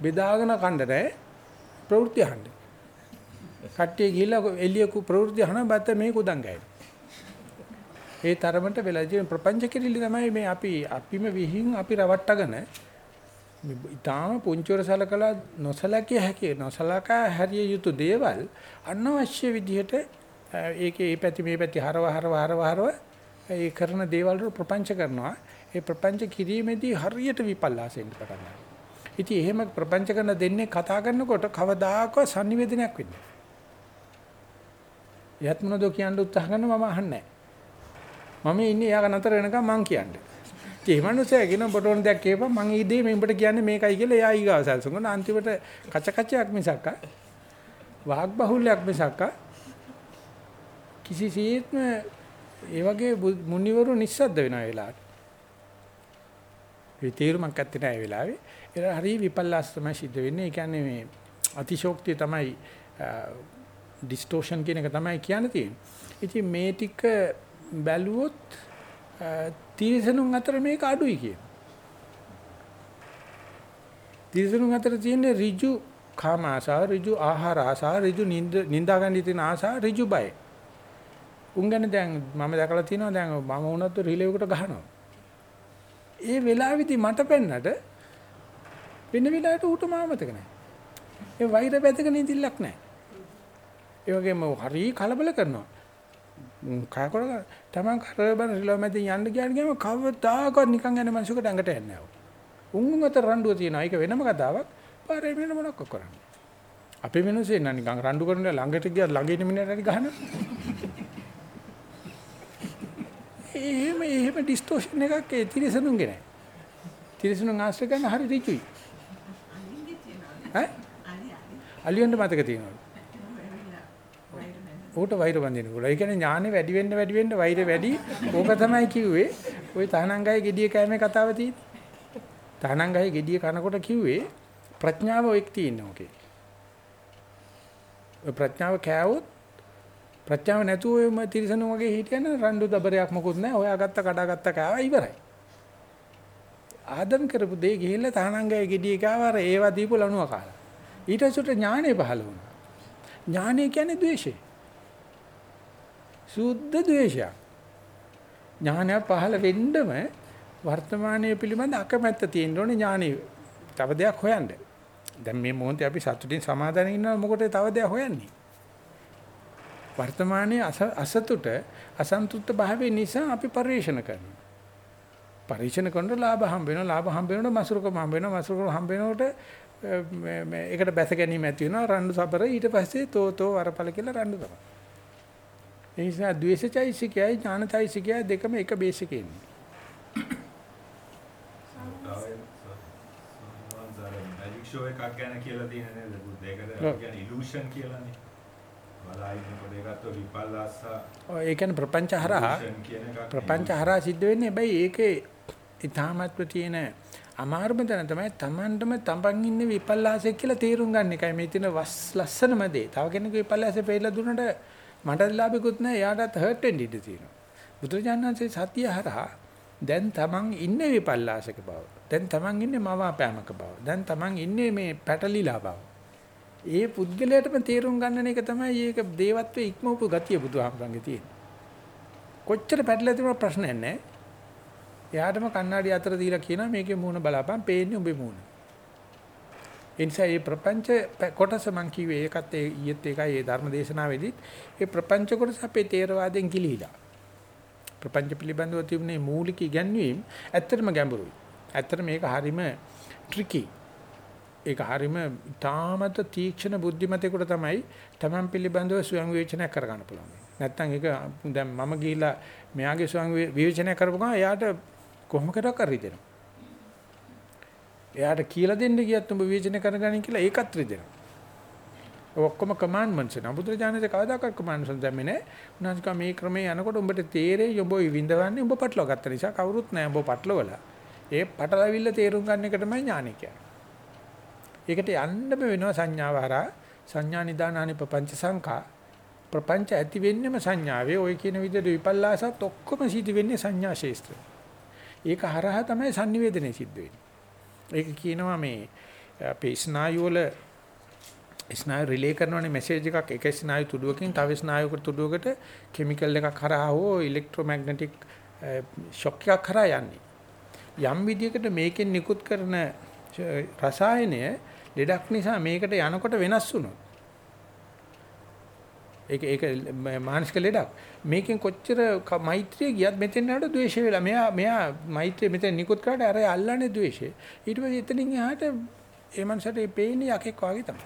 බෙදාගෙන කන්න නෑ ප්‍රවෘත්ති අහන්න. කට්ටිය ගිහිල්ලා එළිය ප්‍රවෘත්ති අහන බත මේ කුදන් ගෑන. ඒ තරමට වෙලා ඉතින් ප්‍රපංච කිරිලි තමයි මේ අපි අපිම විහිං අපි රවට්ටගෙන මේ ඊටාම පුංචිවර සලකලා නොසලකිය හැකි නොසලකා හැරිය යුතු දේවල් අනවශ්‍ය විදිහට ඒකේ මේ පැති මේ පැති හරව හරව හරව හරව ඒ කරන දේවල් වල ප්‍රපංච කරනවා. ඒ ප්‍රපංච කිරීමේදී හරියට විපල්ලාසෙන්න පටන් ගන්නවා. ඉතින් එහෙම ප්‍රපංච කරන දෙන්නේ කතා කරනකොට කවදාකවත් sannivedanayak වෙන්නේ එයත් මොනවද කියන්න උත්සාහ කරන මම අහන්නේ මම ඉන්නේ යාක නතර වෙනකම් මං කියන්නේ. ඒ මනුස්සයා කියන බොටෝන් දෙයක් කියපන් මං ඊදී මේ උඹට කියන්නේ මේකයි කියලා එයා ඊගාව සල්සුන් කරන අන්තිමට කච කචයක් මිසක්ක වාග් බහුල්‍යයක් මිසක්ක කිසිසේත්ම ඒ වගේ මුනිවරු නිස්සද්ද වෙන වෙලාවට. ඒ තීරුමක් ඇත්තේ නැහැ ඒ වෙලාවේ. ඒක හරි විපල්ලාස තමයි සිද්ධ වෙන්නේ. ඒ කියන්නේ මේ අතිශෝක්තිය තමයි ඩිස්ටෝෂන් කියන එක තමයි කියන්න තියෙන්නේ. ඉතින් මේ ටික බැලුවොත් තීරසනුන් අතර මේක අඩුයි කියන. තීරසනුන් අතර තියෙන ඍජු කාම ආසාව, ඍජු ආහාර ආසාව, ඍජු නින්දා ගන්න තියෙන ආසාව, ඍජු බය. උන් ගැන දැන් මම දැකලා තියෙනවා දැන් මම වුණත් රිලෙවකට ගහනවා. ඒ වෙලාවේදී මට පෙන්නට වෙන වෙලාවට ඌට මාමතක නැහැ. ඒ වෛර බැදගෙන ඉඳිල්ලක් නැහැ. ඒ වගේම හරි කලබල කරනවා. කයකොල තමන් කරබන රිලෝ මැදින් යන්න ගියාට ගියාම කවදාකවත් නිකන් යන මිනිසෙකුට ඇඟට යන්නේ නැහැ. උන් අතර රණ්ඩුව තියෙනවා. ඒක වෙනම කතාවක්. පාරේ වෙන මොනක් කරන්නේ. අපේ මිනිස්සේ නම් නිකන් රණ්ඩු කරන ළඟට ගියා ළඟ ඉන්න මිනිහට හරි ගහනවා. එහෙම එහෙම ඩිස්ටෝෂන් එකක් ඒ තිරසනුන්ගේ නැහැ. තිරසනුන් ආශ්‍රය කරන හරි රිචුයි. ඈ? අලියන්ට මතක තියෙනවා. ඌට වෛර බඳින්න පුළුවන්. ඒ කියන්නේ ඥානෙ වැඩි වෙන්න වැඩි වෙන්න වෛර වැඩි. ඕක තමයි කිව්වේ. ওই තහනංගයේ gediye කෑමේ කතාව තියෙන්නේ. තහනංගයේ gediye කනකොට කිව්වේ ප්‍රඥාව ඔයෙක් තියෙන ඕකේ. ඔය ප්‍රඥාව කෑවොත් ප්‍රඥාව නැතුව ඔයම තිරසනු වගේ හිටියන රණ්ඩු දබරයක් මොකුත් නැහැ. හොයාගත්ත කඩාගත්ත කෑවා ඉවරයි. ආදම් කරපු දෙය ගිහිල්ලා තහනංගයේ gediye කෑවා අර ඒවා දීපු ලණුව කාලා. ඊට පස්සේ ඥානෙ පහළ වුණා. ඥානෙ කියන්නේ ද්වේෂය. සුද්ධ ද්වේෂයක්. ඥානය පහළ වෙන්නම වර්තමානයේ පිළිබඳ අකමැත්ත තියෙන්න ඕනේ ඥානෙ. තව දෙයක් හොයන්න. දැන් මේ මොහොතේ අපි සතුටින් සමාදාන ඉන්නවා මොකටද තව දෙයක් හොයන්නේ? වර්තමානයේ අසතුට අසන්තුෂ්ත භාවය නිසා අපි පරිශන කරනවා. පරිශන කරනකොට ලාභ හම්බ වෙනවා ලාභ හම්බ වෙනකොට මසුරුකම හම්බ වෙනවා මසුරුකම හම්බ වෙනකොට මේ ඒකට බැස ගැනීම ඇති වෙනවා රණ්ඩු සබර ඊට පස්සේ තෝතෝ වරපල කියලා රණ්ඩු තමයි. ඒ නිසා ද්වේෂචෛසිකයයි ඥානචෛසිකයයි දෙකම එක බේස් එකේ ඉන්නේ. මැජික් ෂෝ එකක් ගැන කියලා තියෙන නේද ඒකද. කියන්නේ ඉලූෂන් කියලානේ ඒ කියන්නේ ප්‍රපංච හරහා ප්‍රපංච හරහා සිද්ධ වෙන්නේ හැබැයි ඒකේ ඊ타මත්ව තියෙන අමාරුම තැන තමයි Tamanටම තමන් ඉන්නේ විපල්ලාසයක් කියලා තේරුම් ගන්න එකයි මේ තියෙන ලස්සනම දේ. තව කෙනෙකුගේ විපල්ලාසෙ පෙන්නලා දුන්නට මට ලාභිකුත් නැහැ එයාටත් හර්ට් වෙන්න ඉඩ තියෙනවා. බුදුරජාණන්සේ සතිය හරහා දැන් තමන් ඉන්නේ විපල්ලාසක බව. දැන් තමන් ඉන්නේ මවාපෑමක බව. දැන් තමන් ඉන්නේ මේ පැටලිලා බව. ඒ පුද්ගලයාටම තේරුම් ගන්න එක තමයි මේක දේවත්වයේ ඉක්මවපු ගතිය බුදුහාමරංගේ තියෙන්නේ. කොච්චර පැටලලා තිබුණා ප්‍රශ්නයක් නැහැ. එයාටම කණ්ණාඩි අතර දීලා කියනවා මේකේ මූණ බලාපන් පේන්නේ උඹේ මූණ. ඒ නිසා මේ ප්‍රපංච ප- කොටස මං කිව්වේ ඒකත් ඒ ඊයේත් ඒකයි ඒ ධර්ම දේශනාවේදීත් ඒ ප්‍රපංච කොටස අපේ තේරවාදයෙන් කිලිහිලා. ප්‍රපංච පිළිබඳව තිබුණේ මූලික ඉගැන්වීම් ඇත්තටම ගැඹුරුයි. ඇත්තට මේක හරීම ට්‍රිකි. ඒක හරීම තාමත තීක්ෂණ බුද්ධිමතෙකුට තමයි Taman පිළිබඳව ස්වයං විවේචනය කරගන්න පුළුවන්. නැත්තම් ඒක දැන් මම ගිහිලා මෙයාගේ ස්වයං විවේචනය කරපු ගමන් එයාට කොහොම කරක් හරිදෙනවා. එයාට කියලා දෙන්න ගියත් උඹ විවේචනය කරගනින් කියලා ඒකත් රිදෙනවා. ඔක්කොම කමාන්ඩ්මන්ට්ස් නේ. බුදුරජාණන්සේ කවදාකවත් කමාන්ඩ්මන්ට්ස් දැම්මේ නැහැ. උන්වහන්සේ මේ ක්‍රමයේ යනකොට උඹට තේරෙයි උඹ විඳවන්නේ උඹ පටලවා ගත්ත නිසා කවුරුත් නැහැ උඹ පටලවලා. ඒ පටලවිල්ල තේරුම් ගන්න එක තමයි ඥානය කියන්නේ. ඒකට යන්නම වෙනවා සංඥාව හරහා සංඥා නිදානානි ප්‍රපංච සංඛා ප්‍රපංච ඇති වෙන්නෙම සංඥාවේ ওই කියන විදිහට විපල්ලාසත් ඔක්කොම සිද්ධ වෙන්නේ සංඥා ශේස්ත්‍රය. ඒක හරහා තමයි sannivedanaye සිද්ධ වෙන්නේ. ඒක කියනවා මේ අපේ ස්නායු වල ස්නායු රිලේ කරනවනේ මැසේජ් එකක් එක ස්නායු තුඩුවකින් තව ස්නායුකට තුඩුවකට කිමිකල් එකක් හරහා හෝ ඉලෙක්ට්‍රොමැග්නටික් ෂොක් එකක් හරහා යන්නේ. යම් විදියකට මේකෙන් නිකුත් කරන රසායනය ලෙඩක් නිසා මේකට යනකොට වෙනස් වුණොත්. ඒක ඒක මානසික ලෙඩක්. මේකෙන් කොච්චර ක- මෛත්‍රිය ගියත් මෙතෙන් යනකොට ද්වේෂය වෙලා මෙයා මෙයා මෛත්‍රිය මෙතෙන් නිකුත් කරාට අර අල්ලන්නේ ද්වේෂය. ඊට පස්සේ එතනින් එහාට ඒ මනසට ඒ පේන්නේ යකෙක් වගේ තමයි.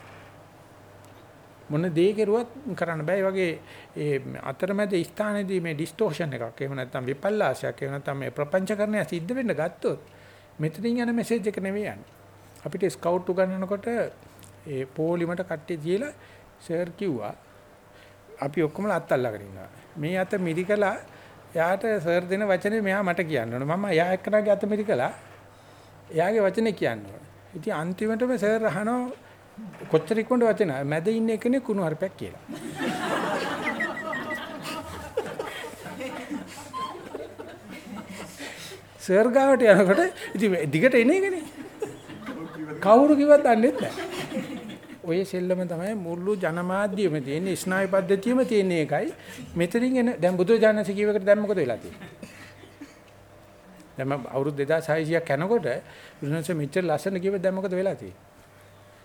මොන දේ කෙරුවත් කරන්න බෑ. ඒ වගේ ඒ අතරමැද ස්ථානයේදී මේ ඩිස්ටෝෂන් එකක් එහෙම නැත්නම් විපල්ලාසයක් එහෙම නැත්නම් මේ ප්‍රපංචකරණය සිද්ධ වෙන්න ගත්තොත් මෙතනින් යන මෙසේජ් එක නෙවෙයි යන්නේ. අපිට ස්කවුට් උගන්වනකොට ඒ පොලිමට කට්ටිය දීලා සර් කිව්වා අපි ඔක්කොම අත් අල්ලගෙන ඉන්නවා. මේ අත මිරිකලා එයාට සර් දෙන වචනේ මෙයා මට කියන්න ඕන. මම එයා එක්කනගේ අත මිරිකලා එයාගේ වචනේ කියන්න ඕන. ඉතින් අන්තිමටම සර් අහනවා කොච්චර ඉක්මනට වචන මැද ඉන්න එකනේ කුණු හarpයක් කියලා. සර් ගාවට යනකොට ඉතින් දිගට එන එකනේ. කවුරු කිව්වත් දන්නේ නැහැ. ඔය සෙල්ලම තමයි මුළු ජනමාධ්‍යෙම තියෙන ස්නායු පද්ධතියෙම තියෙන එකයි. මෙතනින් එන දැන් බුදුජානක කියවකට දැන් මොකද වෙලා තියෙන්නේ? දැන් මම අවුරුදු 2600ක් යනකොට බුදුන්සේ මෙච්චර ලස්සන කියව දැන් මොකද වෙලා තියෙන්නේ?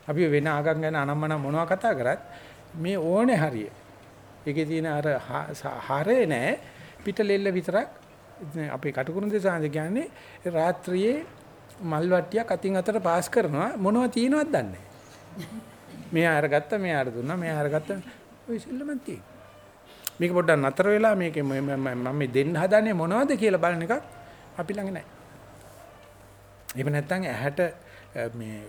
අපි වෙන ආගම් ගැන අනම්මන මොනවා කතා කරත් මේ ඕනේ හරිය. ඒකේ තියෙන අර හරේ නෑ පිටලෙල්ල විතරක් අපේ කටුකුරුන් දෙසාන්ද කියන්නේ රාත්‍රියේ මල් වට්ටියක් අතින් අතට පාස් කරනවා. මොනවද තියෙනවද දන්නේ? මෙයා අරගත්ත මෙයා අර දුන්නා මෙයා අරගත්ත. ඔය සෙල්ලමක් තියෙනවා. මේක පොඩ්ඩක් නතර වෙලා මේක මම මේ දෙන්න හදන්නේ මොනවද කියලා බලන එකක් අපි ළඟ නැහැ. එහෙම නැත්නම් ඇහැට මේ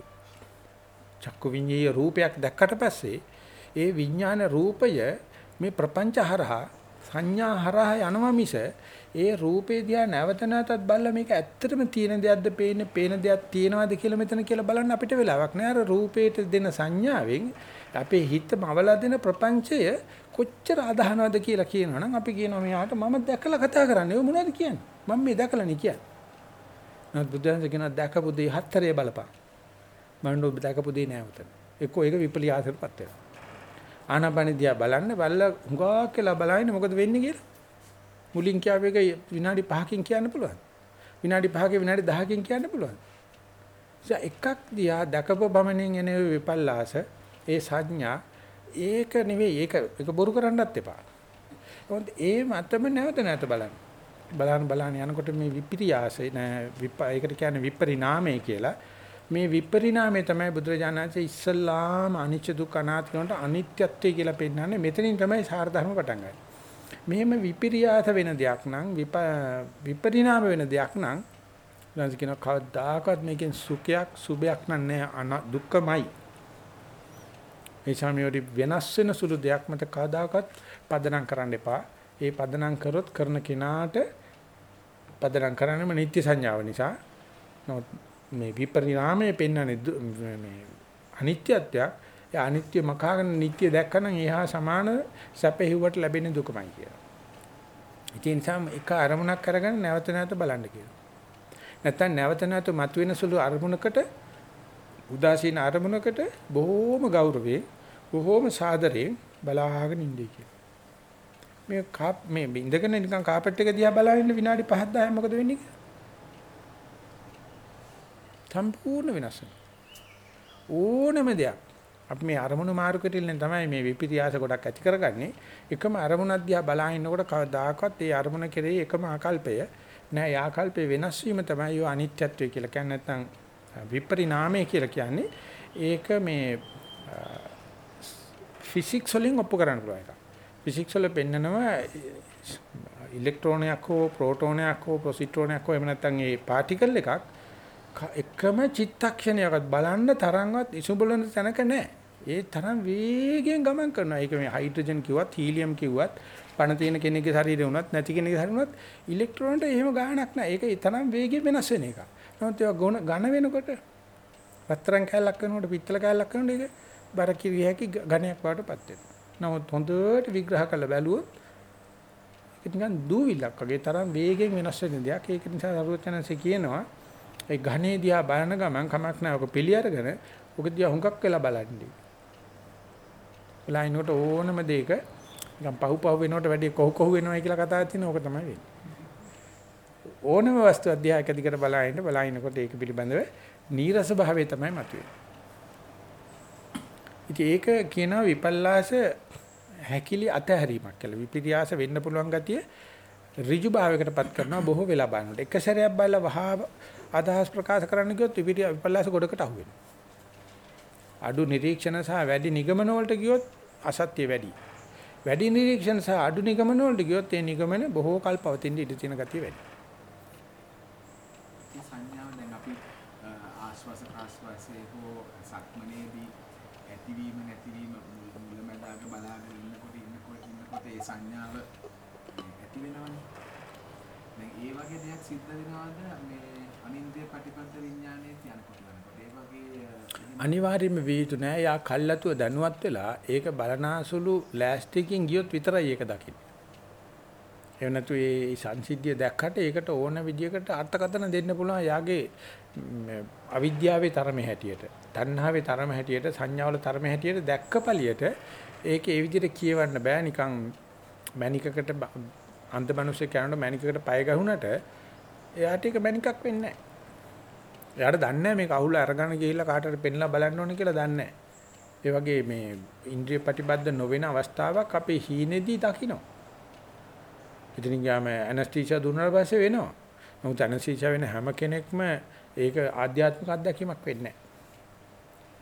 චක්කු විඤ්ඤාය රූපයක් දැක්කට පස්සේ ඒ විඥාන රූපය මේ ප්‍රපංච හරහා සංඥා හරහා යනවා මිස ඒ රූපේ දිහා නැවත නැවතත් බලලා මේක ඇත්තටම තියෙන දෙයක්ද පේන්නේ පේන දෙයක් තියෙනවද කියලා මෙතන කියලා බලන්න අපිට වෙලාවක් නෑ. අර රූපේට දෙන සංඥාවෙන් අපේ හිතම අවලා දෙන ප්‍රපංචය කොච්චර අදහනවද කියලා කියනවනම් අපි කියනවා මෙයාට මම දැකලා කතා කරන්නේ. ඔය මොනවද කියන්නේ? මම මේ දැකලා නේ කියන්නේ. නමුත් බුදුන්සේ කියන දැකපු දේ හතරේ බලපන් මම ඔබ දැකපු දේ නෑ උතන එක්කෝ ඒක විපලියාසයටපත් වෙනවා. ආනාපාන දිහා බලන්න බලලා හුඟක් කියලා බලන්නේ මොකද වෙන්නේ කියලා. මුලින් කියාව එක විනාඩි 5කින් කියන්න පුළුවන්. විනාඩි 5කින් විනාඩි 10කින් කියන්න පුළුවන්. එකක් දිහා දැකපු බමනින් එන විපල්ලාස ඒ සංඥා ඒක නෙවෙයි ඒක ඒක බොරු කරන්නත් එපා. මොකද ඒ මතම නැවත නැවත බලන්න. බලන්න බලන්න යනකොට මේ විපිරියාසය නෑ ඒකට කියන්නේ විපරිණාමය කියලා. මේ විපරිණාමය තමයි බුදුරජාණන්සේ ඉස්සල්ලාම අනිච්ච දුක්ඛ අනාත්ම වලට අනිත්‍යත්වය කියලා පෙන්නන්නේ මෙතනින් තමයි සාර ධර්ම පටන් ගන්නේ. මෙහෙම විපිරියාස වෙන දෙයක් නම් විපරිණාම වෙන දෙයක් නම් ඊළඟට කියන කවදාකවත් මේකෙන් සුඛයක් සුභයක් නැහැ දුක්ඛමයි. ඒ සාමියෝටි වෙනස් වෙන සුළු දෙයක් මත කවදාකවත් පදනම් කරන්න එපා. ඒ පදනම් කරොත් කරන කෙනාට පදනම් කරන්නම නිත්‍ය සංඥාව නිසා නමුත් මේ විපරිණාමය පෙන්වන්නේ මේ අනිත්‍යත්වයක්. ඒ අනිත්‍ය මකාගෙන නිට්ටය දැක්කනම් එහා සමාන සැපෙහිවට ලැබෙන දුකමයි කියලා. ඒ නිසා එක අරමුණක් අරගෙන නැවත නැවත බලන්න කියලා. නැත්තම් නැවත නැවත මතුවෙන සුළු අරමුණකට උදාසීන අරමුණකට බොහෝම ගෞරවයෙන් බොහෝම සාදරයෙන් බලාගෙන ඉඳී කියලා. මේ කාප් මේ ඉඳගෙන නිකන් කාපට් එක දිහා බලාගෙන විනාඩි 5 10 මොකද වෙන්නේ කියලා. සම්පූර්ණ වෙනස් ඕනම දෙයක් අපි මේ අරමුණු මාරු කෙරෙල්ලෙන් තමයි මේ විපිරියාස ගොඩක් ඇති කරගන්නේ. එකම අරමුණක් දිහා බලා ඉන්නකොට කවදාකවත් ඒ අරමුණ කෙරෙහි එකම ආකල්පය නෑ. ආකල්පේ වෙනස් වීම තමයි ඔය අනිත්‍යත්වය කියලා කියන්නේ නැත්නම් විපරිණාමය කියලා කියන්නේ. ඒක මේ ෆිසික්ස් වලින් ඔප්පු කරන්න පුළුවන් එක. ෆිසික්ස් වල පෙන්නනවා ඉලෙක්ට්‍රෝනයක් හෝ ප්‍රෝටෝනයක් හෝ පොසිට්‍රෝනයක් හෝ එහෙම නැත්නම් ඒ පාටිකල් එකක් එකම චිත්තක්ෂණයකට බලන්න තරම්වත් ඉසුබලන තැනක නැහැ. ඒ තරම් වේගයෙන් ගමන් කරනවා. ඒක මේ හයිඩ්‍රජන් කිව්වත් හීලියම් කිව්වත් පණ තියෙන කෙනෙක්ගේ ශරීරේ වුණත් නැති කෙනෙක්ගේ ශරීරේ වුණත් ඉලෙක්ට්‍රෝනට එහෙම ගාණක් නැහැ. ඒක ඒ තරම් වේගයෙන් වෙනස් වෙන එක. නමුත් ඒක ඝන වෙනකොට වත්තරන් කැලක් කරනකොට පිත්තල කැලක් කරනකොට ඒක බර කිරිය හැකි ඝනයක් වඩටපත් වෙනවා. නමුත් හොඳට විග්‍රහ කරලා බැලුවොත් ඒක නිකන් දූවිල්ලක් වගේ තරම් වේගෙන් වෙනස් වෙන දෙයක්. ඒක නිසා සරුවචනන්සේ කියනවා ඒ ඝනේ දිහා බලන ගමන් කමක් නැහැ. ඔක පිළි අරගෙන ඔක දිහා හුඟක් වෙලා බලන්නේ. බලනකොට ඕනම දෙයක නිකන් පහු පහු වෙනකොට වැඩි කොහො කොහො වෙනවා කියලා කතාවක් තියෙනවා. ඕක තමයි වෙන්නේ. ඕනම වස්තු අධ්‍යය එක දිගට බලහින්න බලහිනකොට ඒක පිළිබඳව නීරස භාවය තමයි මතුවෙන්නේ. ඉතින් ඒක කියනවා විපල්ලාස හැකිලි අතහැරීමක් කියලා. විපිරියාස වෙන්න පුළුවන් ගතිය ඍජු භාවයකටපත් කරනවා බොහෝ වෙලා බලනකොට. එක සැරයක් බලලා වහා අදහස් ප්‍රකාශ කරන්න ගියොත් විපල්ලාස ගොඩකට අහු වෙනවා. අඩු නිරීක්ෂණ සහ වැඩි නිගමන වලට ගියොත් අසත්‍ය වැඩි. වැඩි නිරීක්ෂණ සහ අඩු නිගමන වලට ගියොත් ඒ නිගමන බොහෝ කල් පවතින ඉඩ තියෙන ගතිය වැඩි. සංඥාව දැන් අපි ආශ්වාස ප්‍රාශ්වාසයේ හෝ සක්මනේදී ඇතිවීම නැතිවීම මුලමඳාක බලාගෙන ඉන්නකොට ඉන්නකොට ඉන්නකොට ඒ සංඥාව ඇති වෙනවනේ. දැන් ඒ වගේ දෙයක් සිද්ධ වෙනවද මේ අනින්ද්‍රිය ප්‍රතිපද විඥානයේ යනකොට යනකොට ඒ වගේ අනිවාර්යයෙන්ම විය යුතු නෑ. යා කල්ලාතුව දැනුවත් වෙලා ඒක බලනාසුළු ලෑස්තිකින් ගියොත් විතරයි ඒක දකින්නේ. එහෙම නැතු ඒ සංසිද්ධිය දැක්කට ඒකට ඕන විදියකට අර්ථකථන දෙන්න පුළුවන් යාගේ අවිද්‍යාවේ තරමේ හැටියට, තණ්හාවේ තරම හැටියට, සංඥාවල තරම හැටියට දැක්කපලියට ඒක ඒ විදිහට කියවන්න බෑ නිකන් මැනිකකට අන්ධ මිනිස්සු කියනකොට මැනිකකට පය ගහුණට එයාට ඒක මැනිකක් වෙන්නේ නැහැ. එයාට දන්නේ නැහැ මේක අහුල අරගෙන ගිහිල්ලා කාටට පෙන්ලා බලන්න ඕනේ කියලා දන්නේ නැහැ. ඒ වගේ මේ ඉන්ද්‍රිය ප්‍රතිබද්ධ නොවන අවස්ථාවක් අපේ හීනේදී දකින්න. ඉතින් ගියාම ඇනස්තීසියා දුන්නාට පස්සේ වෙනවා. නමුත් ඇනස්තීසියා වෙන හැම කෙනෙක්ම ඒක ආධ්‍යාත්මික අත්දැකීමක් වෙන්නේ නැහැ.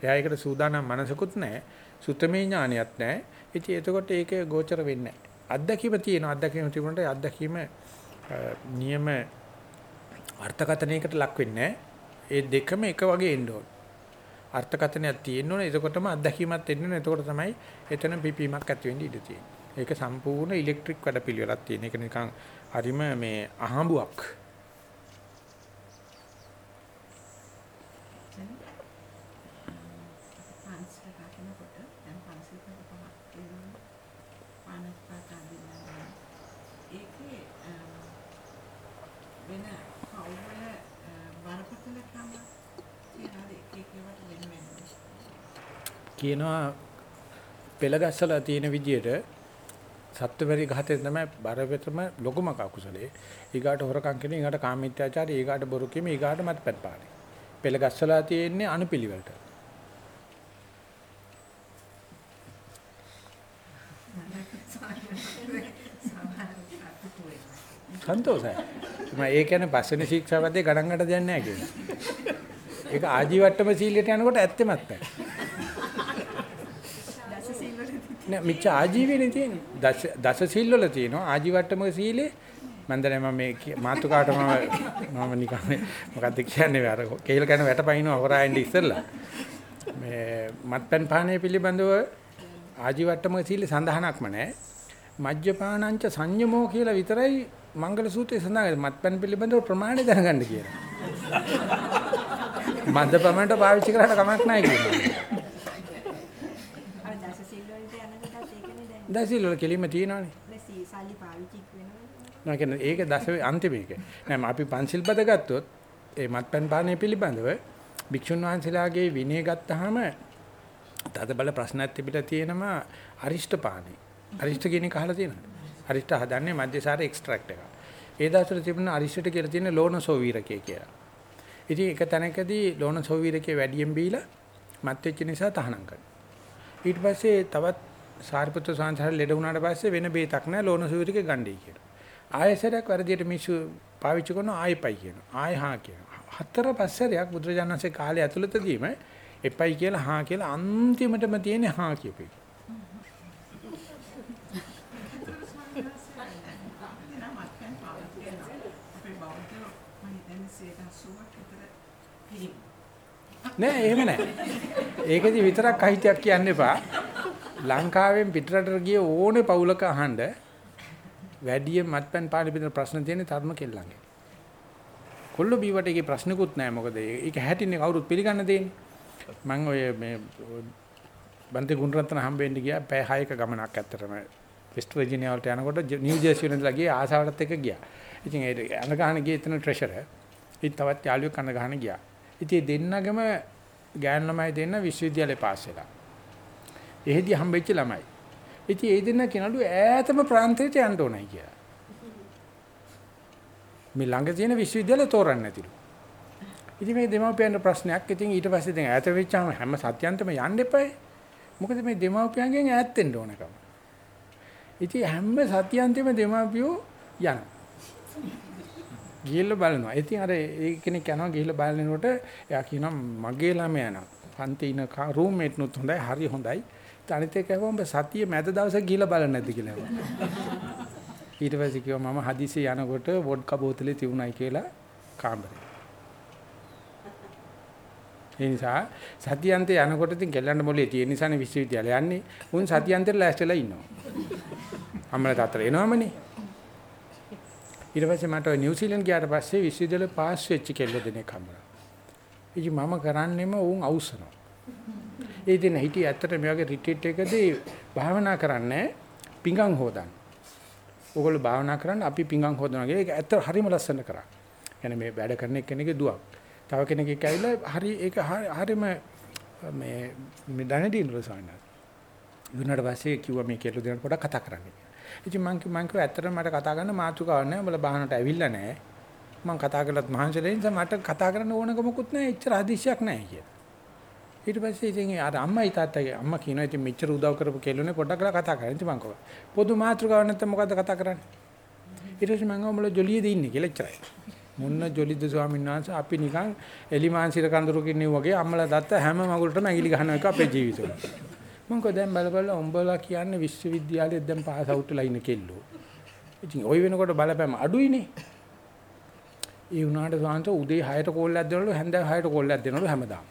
එයා ඒකට සූදානම් මනසකුත් නැහැ. සුත්තමේ ඥානියක් නැහැ. ඉතින් එතකොට ඒක ගෝචර වෙන්නේ නැහැ. අත්දැකීම තියෙනවා. අත්දැකීම තිබුණාට ඒ අත්දැකීම නියම අර්ථකථනයකට ලක් වෙන්නේ ඒ දෙකම එක වගේ එන්න ඕන. අර්ථකථනයක් තියෙන්න ඕන. එතකොටම අත්දැකීමක් එන්න ඕන. එතකොට තමයි එතන පිපීමක් ඇති වෙන්න ඉඩ තියෙන්නේ. ඒක සම්පූර්ණ ඉලෙක්ට්‍රික් වැඩපිළිවෙලක් තියෙන. ඒක නිකන් හරිම මේ අහඹුවක්. පන්සල රකින්නකොට දැන් පන්සල් පද පහක් වෙනවා. පානස්පාත අදිනවා. ඒකේ අම්, වෙන කවුරුල බරපතල කම තියනවාද එක එක ඒවාට වෙන වෙනම. කියනවා පෙළගස්සලා තියෙන විදියට සත්වපරි ඝාතේ තමයි බරපතලම ලොකුම කකුසලේ. ඊගාට හොරකම් කියන, ඊගාට කාමීත්‍යාචාරය, ඊගාට බොරු කීම, ඊගාට මත්පැන් පානේ. පෙළගස්සලා තියෙන්නේ අනුපිළිවෙලට. සන්තෝෂයි. මම ඒ කියන්නේ පස්වෙනි ශික්ෂාපදේ ගණන් ගන්න දෙයක් නැහැ කියලා. ඒක ආජීවට්ටම සීලයට යනකොට ඇත්තෙමත් නැහැ. දස සීල් වලදී නෑ මිච්ඡ ආජීවේනේ තියෙන්නේ. දස දස සීල් වල තියෙනවා ආජීවට්ටම සීලේ මම දැන් මම මේ කිය- මාතුකාට මම මම නිකන් මේ මොකද්ද කියන්නේ අර කේල් කන වැටපයින්නවා හොරායින්ද ඉස්සෙල්ලා. මේ මත්පැන් පානය පිළිබඳව ආජීවට්ටම සීලේ සඳහනක්ම නැහැ. මජ්ජපානංච සංයමෝ කියලා විතරයි මංගල සූත්‍රයේ සඳහන් මත්පැන් පිළිබඳව ප්‍රමාණය දැනගන්න කියලා. මන්ද ප්‍රමාණයට පාවිච්චි කරාට කමක් නැහැ කියනවා. අර දස සීල් වලට යනකොටත් ඒකනේ දැන්. දසීල් වල කෙලින්ම තියෙනවානේ. සල්ලි පාවිච්චි වෙනවා. නෑ කියන්නේ ඒක දස අන්තිම එක. නෑ අපි පන්සිල් පද ගත්තොත් ඒ මත්පැන් පානය පිළිබඳව භික්ෂුන් වහන්සේලාගේ විනය ගත්තාම තද බල ප්‍රශ්නයක් තිබිලා තියෙනවා අරිෂ්ඨ පානේ. අරිෂ්ඨ කියන එක අහලා තියෙනවද? අරිෂ්ඨ හදන්නේ මධ්‍යසාර එක්ස්ට්‍රැක්ට් එක. ඒ දවස්වල තිබුණ අරිෂ්ඨට කියලා තියෙන ලෝණසෝ වීරකේ කියලා. ඉතින් එක තැනකදී ලෝණසෝ වීරකේ වැඩියෙන් බීලා මත් වෙච්ච නිසා තහනම් කරනවා. ඊට පස්සේ තවත් සාරිපුත්‍ර සාන්තහර ලෙඩ වුණාට පස්සේ වෙන බේතක් නැහැ ලෝණසෝ වීරකේ ගණ්ඩේ කියලා. ආයෙසරයක් වැඩියට මිනිස්සු පාවිච්චි කරන ආයෙපයි කියනවා. ආයෙ හා කියනවා. හතර පස්සරයක් බුදුරජාණන්සේ කාලය ඇතුළතදීම එපයි කියලා හා කියලා අන්තිමටම තියෙන හා කියපේ. අපේ බෞද්ධයෝ මම හිතන්නේ 180ක් විතර පිළිගන්න. නෑ එහෙම නෑ. ඒකෙදි විතරක් අහිතියක් කියන්න එපා. ලංකාවෙන් පිටරටට ගිය ඕනේ පවුලක අහන්න වැඩි මත්පැන් පාන පිටර ප්‍රශ්න තියෙන තරුණ කෙල්ලන්ගේ. කොල්ල බීවට ඒකේ ප්‍රශ්නකුත් නෑ මොකද ඒක හැටින්නේ කවුරුත් පිළිගන්න දෙන්නේ. මම ඔය මේ බන්ති ගුණරත්න හම්බෙන්න ගියා පැය 6ක ගමනක් ඇත්තටම වෙස්ට් වර්ජිනියා වලට යනකොට නිව් ජර්සි වලින් ඉඳලා ගියේ ආසාවටත් එක්ක ගියා. ඉතින් ඒ අන ගහන ගියේ එතන ට්‍රෙෂර්. ඉතින් තවත් යාළුවෙක් අන ගහන ගියා. ඉතින් දෙන්නගම ගෑනු ළමයි දෙන්න විශ්වවිද්‍යාලේ පාස් වෙලා. එහෙදි හම්බෙච්ච ළමයි. ඉතින් ඒ දෙන්න කෙනලු ඈතම ප්‍රාන්තයට යන්න ඕනයි කියලා. මේ ළඟ තියෙන විශ්වවිද්‍යාලේ තෝරන්න නැතිලු. ඉතින් මේ දෙමාපියන්ට ප්‍රශ්නයක්. ඉතින් ඊට පස්සේ දැන් ඈත වෙච්චාම හැම සත්‍යන්තම යන්න එපායි. මොකද මේ දෙමාපියන්ගෙන් ඈත් වෙන්න ඕනකම. ඉතින් හැම සත්‍යන්තෙම දෙමාපියෝ යනවා. ගිහිල්ලා බලනවා. ඉතින් අර ඒ කෙනෙක් යනවා ගිහිල්ලා බලනකොට එයා කියනවා මගේ ළමයා නම් පන්ති ඉන රූම්මේට් නුත් හොඳයි හරි හොඳයි. අනිත් එක කිව්වම සතිය මැද දවසේ ගිහිල්ලා බලන්නේ නැද්ද කියලා. ඊට පස්සේ කිව්වා මම හදිසියේ යනකොට වොඩ්කා බෝතලේ තිබුණයි කියලා කාමරේ. ඒ නිසා සතියන්තේ යනකොට ඉතින් කෙල්ලන්ට මොලේ තියෙන නිසානේ විශ්වවිද්‍යාලය යන්නේ. උන් සතියන්තේ ලෑස්තිලා ඉන්නවා. අම්මලා තාත්තලා එනවමනේ. ඊට පස්සේ මට නිව්සීලන්ත ගියාට පස්සේ විශ්වවිද්‍යාලේ පාස් වෙච්ච කෙල්ල දෙනෙක් හම්බුණා. ඉතින් මම කරන්නේම උන් අවශ්‍යනවා. ඒ දින හිටියේ ඇත්තට මේ වගේ රිට්‍රීට් එකදී භාවනා කරන්නේ පිංගම් හොදන්න. ඕගොල්ලෝ භාවනා කරන්න අපි පිංගම් හොදනවා කියලා ඒක ඇත්ත හරිම ලස්සන කරා. يعني මේ වැඩ කරන එක්කෙනෙක්ගේ දුවක්. තව කෙනෙක් එක්ක ඇවිල්ලා හරි ඒක හරිම මේ මේ දැනදීන රසායන. දුන්නාට පස්සේ කිව්වා මේ කෙල්ල දෙන්න පොඩක් කතා කරන්න කියලා. ඉතින් මං කිව්වා මං කිව්වා ඇත්තටම මට කතා කරන්න මාතෘකාවක් නැහැ. උඹලා බාහනට ඇවිල්ලා නැහැ. මම කතා කළත් මහන්සිලා නිසා මට කතා කරන්න ඕනකමකුත් නැහැ. එච්චර හදිස්සියක් නැහැ කියලා. ඊට පස්සේ ඉතින් අර අම්මයි තාත්තගේ අම්මා කියනවා ඉතින් මෙච්චර උදව් කරපු කෙල්ලෝනේ පොඩ්ඩක් කරලා කතා කරන්න. ඉතින් මං කිව්වා පොදු මාතෘකාවක් නැත්නම් මොකද්ද කතා කරන්නේ? ඊට පස්සේ මං ගමල ජොලියේද ඉන්නේ කියලා එච්චරයි. මුන්න ජොලිද ස්වාමීන් වහන්සේ අපි නිකන් එලිමාන්සිර කඳුරු කින්නේ වගේ අම්මලා දත්ත හැම මගුලටම ඇඟිලි ගහන එක අපේ ජීවිතවල. මං කිව්වා දැන් බල බල උඹලා කියන්නේ විශ්වවිද්‍යාලයේ දැන් පාස් අවුට් වෙලා ඉන්න කෙල්ලෝ. ඉතින් ওই වෙනකොට බලපෑම අඩුයිනේ. ඒ වුණාට සාන්ත උදේ 6ට කෝල්ලයක් දෙනවලු හැන්දෑ 6ට කෝල්ලයක් දෙනවලු හැමදාම.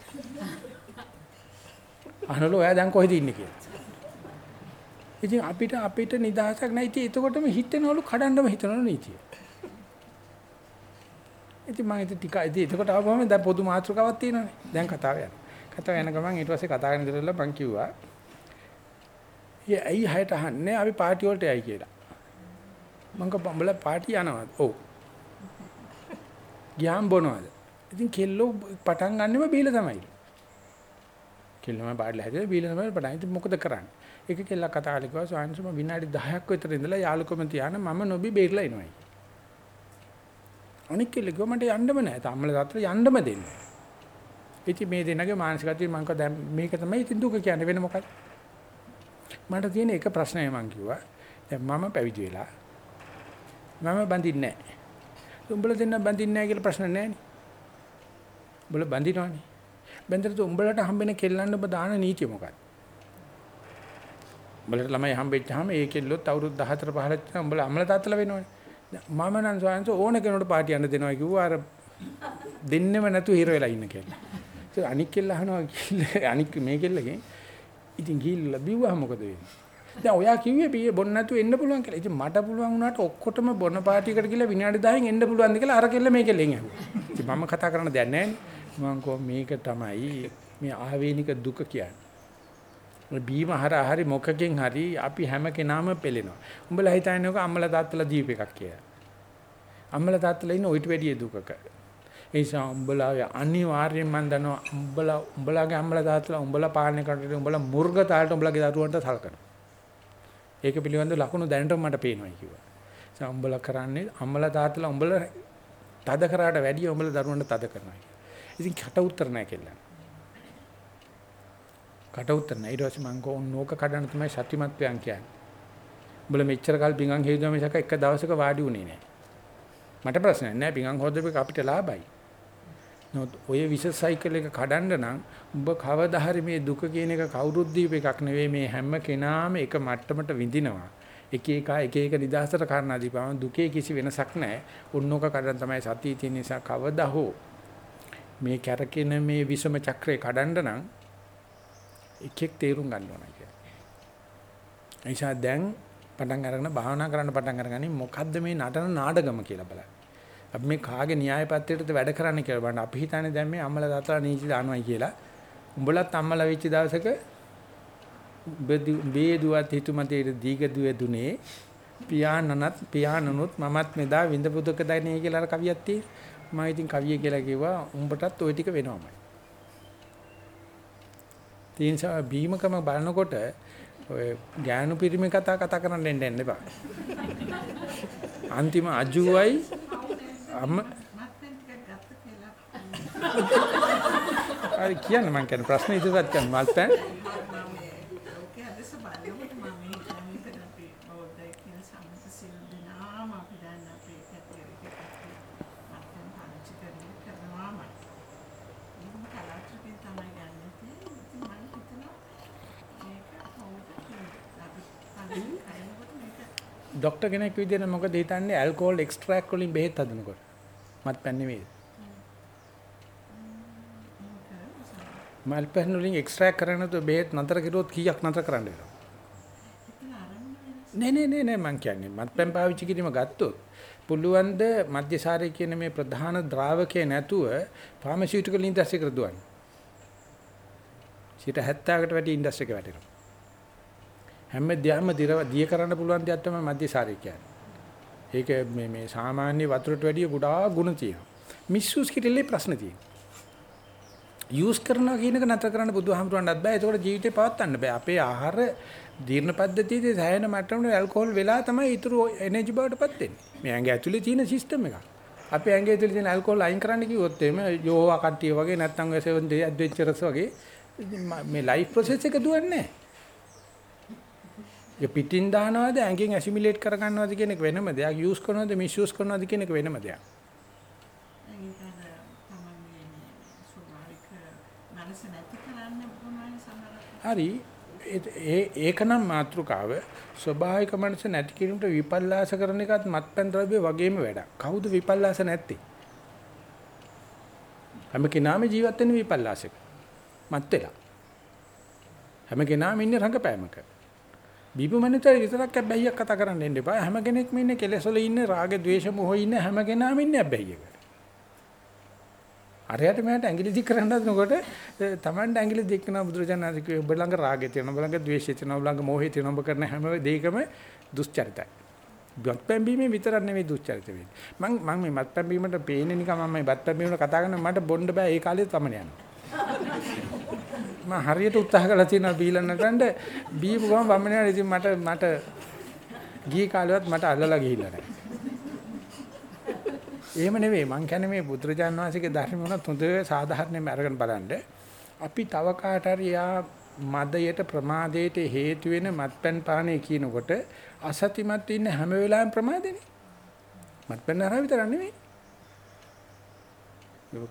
අහනලු ඔයා දැන් කොහෙද ඉන්නේ කියලා. ඉතින් අපිට අපිට නිදහසක් නැහැ. ඉතින් එතකොටම හිතෙනවලු කඩන්නම හිතනවලු නීතිය. ඉතින් මම ඉතින් ටික ඉතින් එතකොට ආවම දැන් පොදු මාතෘකාවක් තියෙනවානේ. දැන් කතාව යනවා. කතාව යන ගමන් ඊට පස්සේ කතා කරන ඉඳලා මං කිව්වා. "ඒ ඇයි හයට අහන්නේ අපි පාටි වලට යයි කියලා." මං කිව්වා "බඹලා පාටි යනවාද?" "ඔව්." ගියාම බොනවාද? ඉතින් කෙල්ලෝ පටන් ගන්නෙම බීලා තමයි. කෙල්ලම පාඩලා හැදලා බීලා තමයි පටන්. ඉතින් මොකද කරන්නේ? එක කෙල්ලක් කතා කරලා කිව්වා ස්වාමීන් වහන්සේ විනාඩි 10ක් විතර ඉඳලා යාළුකම තියාන මම නොබි බේරලා එනවායි. අනික කෙල්ල කිව්වා මට යන්නම නැහැ. තාමල දාතර යන්නම දෙන්න. ඉතින් මේ දෙන්නගේ මානසිකත්වය මම කිව්වා දැන් මේක තමයි ඉතින් දුක කියන්නේ වෙන මොකක්ද? මට තියෙන එක ප්‍රශ්නය මම කිව්වා. දැන් මම පැවිදි වෙලා මම බඳින්නේ නැහැ. උඹලා දෙන්න බඳින්නේ නැහැ කියලා ප්‍රශ්න නැහැ නේ. උඹලා බඳිනවනේ. බෙන්දරට උඹලට හම්බෙන කෙල්ලන්න ඔබ දාන නීතිය මොකක්ද? උඹලට ළමයි හම්බෙච්චාම ඒ කෙල්ලොත් අවුරුදු 14 15 උඹලා අම්මලා තාත්තලා වෙනවනේ. මම නම් සෝයන්ස ඕන කෙනෙකුට පාටි යන්න දෙනවා කිව්වා අර දෙන්නෙම නැතුව හිර වෙලා ඉන්න කෙල්ල. ඒ අනික් කෙල්ල අහනවා කිල්ල අනික් මේ කෙල්ලගෙන් ඉතින් ගිහිල්ලා බිව්වා මොකද වෙන්නේ? දැන් ඔයා කිව්වේ බීයේ බොන්න නැතුව එන්න පුළුවන් කියලා. ඉතින් මට පුළුවන් වුණාට ඔක්කොටම බොන පාටියකට ගිහලා විනාඩි 10න් එන්න පුළුවන්ද කියලා අර කෙල්ල මේ කෙල්ලෙන් ඇහුවා. ඉතින් මම කතා කරන්න දෙයක් නැහැ නේ. මම මේක තමයි මේ ආවේනික දුක කියන්නේ. බීම හරහා හරි මොකකින් හරි අපි හැම කෙනාම පෙළෙනවා. උඹලා හිතන්නේ ඔක අම්මලා තාත්තලා දීප එකක් කියලා. අම්මලා තාත්තලා ඉන්නේ ඔయిత වැඩිය දුකක. ඒ නිසා උඹලා අනිවාර්යෙන් මම දන්නවා උඹලා උඹලාගේ අම්මලා තාත්තලා උඹලා පාලනය කරන්නේ උඹලා මුර්ග තාලට උඹලාගේ දරුවන්ට සලකනවා. ඒක පිළිබඳව ලකුණු දැනට මට පේනවා කිව්වා. ඒ උඹලා කරන්නේ අම්මලා තාත්තලා උඹලා තද කරාට වැඩිය උඹලා දරුවන්ට තද කරනවා. ඉතින් කට උත්තර නැහැ කියලා. කට උත්තර නැහැ. ඊට පස්සේ මම කෝ නෝක කඩන තමයි සත්‍යමත් ප්‍රයන් කියන්නේ. උඹලා මෙච්චර කල් පිඟන් හේතුව මිසක එක දවසක වාඩි උනේ නැහැ. මට ප්‍රශ්නයක් නැහැ පිඟන් හොදපෙක අපිට ලාභයි. නමුත් ඔය විස සයිකල් එක කඩන්න නම් උඹ කවදා හරි මේ දුක කියන එක කවුරුත් දීප එකක් නෙවෙයි මේ හැම කෙනාම එක මට්ටමට විඳිනවා. එක එක එක එක නිදහසට කාරණා දීපම දුකේ කිසි වෙනසක් නැහැ. උන්නෝක කඩන තමයි සතිය තියෙන නිසා කවදා හෝ මේ කැරකෙන මේ විසම චක්‍රේ කඩන්න නම් එකෙක් තේරුම් ගන්න ඕන කියලා. නිසා දැන් පටන් අරගෙන භාවනා කරන්න පටන් අරගනි මොකද්ද මේ නටන නාටකම කියලා බලන්න. අපි මේ කාගේ න්‍යාය පත්‍රයටද වැඩ කරන්න කියලා බලන්න. අපි හිතන්නේ දැන් මේ අම්මලා තාත්තලා නීති දානවායි කියලා. උඹලත් අම්මලා වෙච්ච දවසක බේ දුවත් හිතුමතේ දීග දුවේ දුනේ පියාණනත් පියාණනුත් මමත් මෙදා විඳපු දුක දැනේ කියලා අර කවියක් තියෙනවා. මම ඉතින් කවිය කියලා කිව්වා උඹටත් ওই ටික වෙනවමයි. තීන්සා බීමකම බලනකොට ඔය ගෑනු පිරිමි කතා කතා කරන්න දෙන්න එන්න එපා. අන්තිම අජුවයි අම්ම මත්පැන් ටිකක් ගත්ත කියලා හරි කියන්න මං කියන්නේ ප්‍රශ්න ඉදිරියට කරන්න මල්පැන් ලෝකයේ අදස බලනකොට මම හිතන්නේ මෙතන අපි බෞද්ධයි කියන සම්මත සිල් දනාම අපි දන්න අපේ කැටියරක මත්පැන් පාවිච්චි කරන්නේ කරනවාමයි. ඒක කලාතුරකින් තමයි ගන්න තියෙන්නේ. ඉතින් මම හිතනවා මේක කවුද කියන්නේ. අපි අනිත් කයනකොට මේක ડોක්ටර් කෙනෙක් විදිහට මොකද හිතන්නේ? ඇල්කොහොල් එක්ස්ට්‍රැක්ට් වලින් බෙහෙත් හදනකොට. මත්පැන් නෙමෙයි මල්පැන් වලින් එක්ස්ට්‍රැක්ට් කරගෙන තු බෙහෙත් නතර කරුවොත් කීයක් නතර කරන්න වෙනවද නේ නේ නේ නේ මං කියන්නේ. මත්පැන් පාවිච්චි කිරීම ගත්තොත් පුළුවන් ද මධ්‍යසාරය කියන මේ ප්‍රධාන ද්‍රාවකයේ නැතුව ෆාමසිටිකල් ඉන්ඩස්ට්‍රි එකට දුවන්න. 70කට වැඩි ඉන්ඩස්ට්‍රි එක වැටෙනවා. හැමදේම දිය කරන්න පුළුවන් දෙයක් තමයි මධ්‍යසාරය කියන්නේ. ඒක මේ මේ සාමාන්‍ය වතුරට වැඩිය ගොඩාක් ಗುಣ තියෙනවා. මිස්යුස් කිරිල්ලේ ප්‍රශ්න තියෙනවා. යූස් කරනවා කියන එක නතර කරන්න බුදුහාමුදුරන්වත් බෑ. ඒකෝට ජීවිතේ පවත්වන්න බෑ. අපේ ආහාර ජීර්ණ පද්ධතියේදී සෑහෙන මට්ටමකට ඇල්කොහොල් වෙලා තමයි ඊතුරු එනර්ජි බවටපත් වෙන්නේ. මේ ඇඟ ඇතුලේ තියෙන සිස්ටම් එක. අපි ඇඟේ තුල තියෙන ඇල්කොහොල් අයින් කරන්න කිව්වොත් එimhe යෝවා කට්ටිය වගේ නැත්නම් ඔය සෙවන් ඩේ ඇඩ්වෙන්චරස් වගේ ඉතින් ම- මේ ලයිෆ් ප්‍රොසෙස් එක දුවන්නේ නැහැ. ඒ පිටින් දානවාද ඇඟෙන් ඇසිමිලේට් කරගන්නවද කියන එක වෙනම දෙයක්. යූස් කරනවද මිස්යූස් කරනවද කියන එක වෙනම දෙයක්. ඒක අර තමන්ගේ ස්වභාවික මනස නැති කරන්න පුළුවන් සමහරවිට. හරි ඒ- ඒ ඒකනම් මාත්‍රිකාව ස්වභාවික මනස නැති කිරීමට විපල්ලාස කරන එකත් මත්පැන් ද්‍රව්‍ය වගේම වැඩක්. කවුද විපල්ලාස නැත්තේ? හැම කෙනාම ජීවත් වෙන විපල්ලාසයක. මත් වෙලා. හැම කෙනාම ඉන්නේ රංගපෑමක. බීබමනිතර විතරක් බැහැියක් කතා කරන්න එන්න එපා. හැම කෙනෙක්ම ඉන්නේ කෙලෙස් වල ඉන්නේ රාග, ద్వේෂ, මොහ ඉන්නේ හැම කෙනාම ඉන්නේ බැහැියක. අරයට මට ඇඟිලි දික් කරන්න හදනකොට Tamanට ඇඟිලි දික් කරන බුදුරජාණන් කිව්වේ ඔබ ළඟ රාගය තියෙනවා, ඔබ ළඟ ද්වේෂය තියෙනවා, ඔබ ළඟ මෝහය තියෙනවා, ඔබ කරන හැම දෙයකම දුස්චරිතයි. බත්පැන් බීමේ විතරක් නෙවෙයි දුස්චරිත වෙන්නේ. මම මම මේ බත්පැන් බීමට පේන්නේ නිකන් මම මේ බත්පැන් බීමට කතා කරන මට බොන්න බෑ ඒ කාලේ තමන යනවා. මම හරියට උත්සාහ කළා තියෙනවා බීලා නැතඳ බීපු ගමන් වම්මනේ යනවා. ඉතින් මට මට ගිය කාලෙවත් මට අල්ලලා ගිහිල්ලා නැහැ. එහෙම නෙවෙයි මං කියන්නේ මේ බුදුරජාණන් වහන්සේගේ ධර්ම වුණත් හොඳ සාධාරණයෙන්ම අරගෙන බලන්න. අපි තව කාට හරි යා මදයට ප්‍රමාදයට හේතු වෙන මත්පැන් පානය කියනකොට අසතිමත් ඉන්න හැම වෙලාවෙම ප්‍රමාදෙනේ. මත්පැන් හරහා විතරක් නෙවෙයි.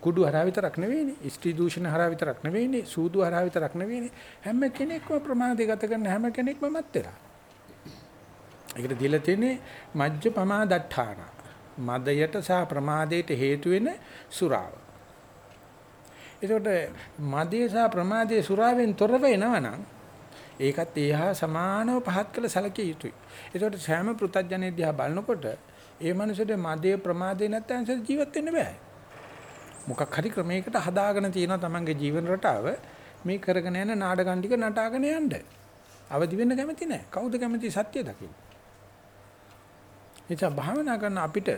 කුඩු හරහා විතරක් නෙවෙයිනේ. ස්ත්‍රී දූෂණ හරහා විතරක් නෙවෙයිනේ. සූදු හරහා විතරක් නෙවෙයිනේ. හැම කෙනෙක්ම ප්‍රමාදේ ගත කරන හැම කෙනෙක්ම මත් වෙලා. ඒකට දීලා තියෙන්නේ මජ්ජ පමාදට්ඨාන. මදයට සහ ප්‍රමාදයට හේතු වෙන සුරාව. ඒකට මදේ සහ ප්‍රමාදයේ සුරාවෙන් තොරව එනවනම් ඒකත් ඒහා සමානව පහත් කළ සැලකිය යුතුයි. ඒකට සෑම පෘතජ්ජනේ දිහා බලනකොට ඒ මනුස්සයාට මදේ ප්‍රමාදේ නැත්නම් ජීවත් වෙන්න බෑ. මොකක් හරි ක්‍රමයකට හදාගෙන තියෙනවා තමන්ගේ ජීවන රටාව මේ කරගෙන යන නාඩගම් ටික නටාගෙන යන්න. අවදි වෙන්න කැමති නැහැ. කවුද කැමති සත්‍ය දකින්න? එචා භාවනා කරන අපිට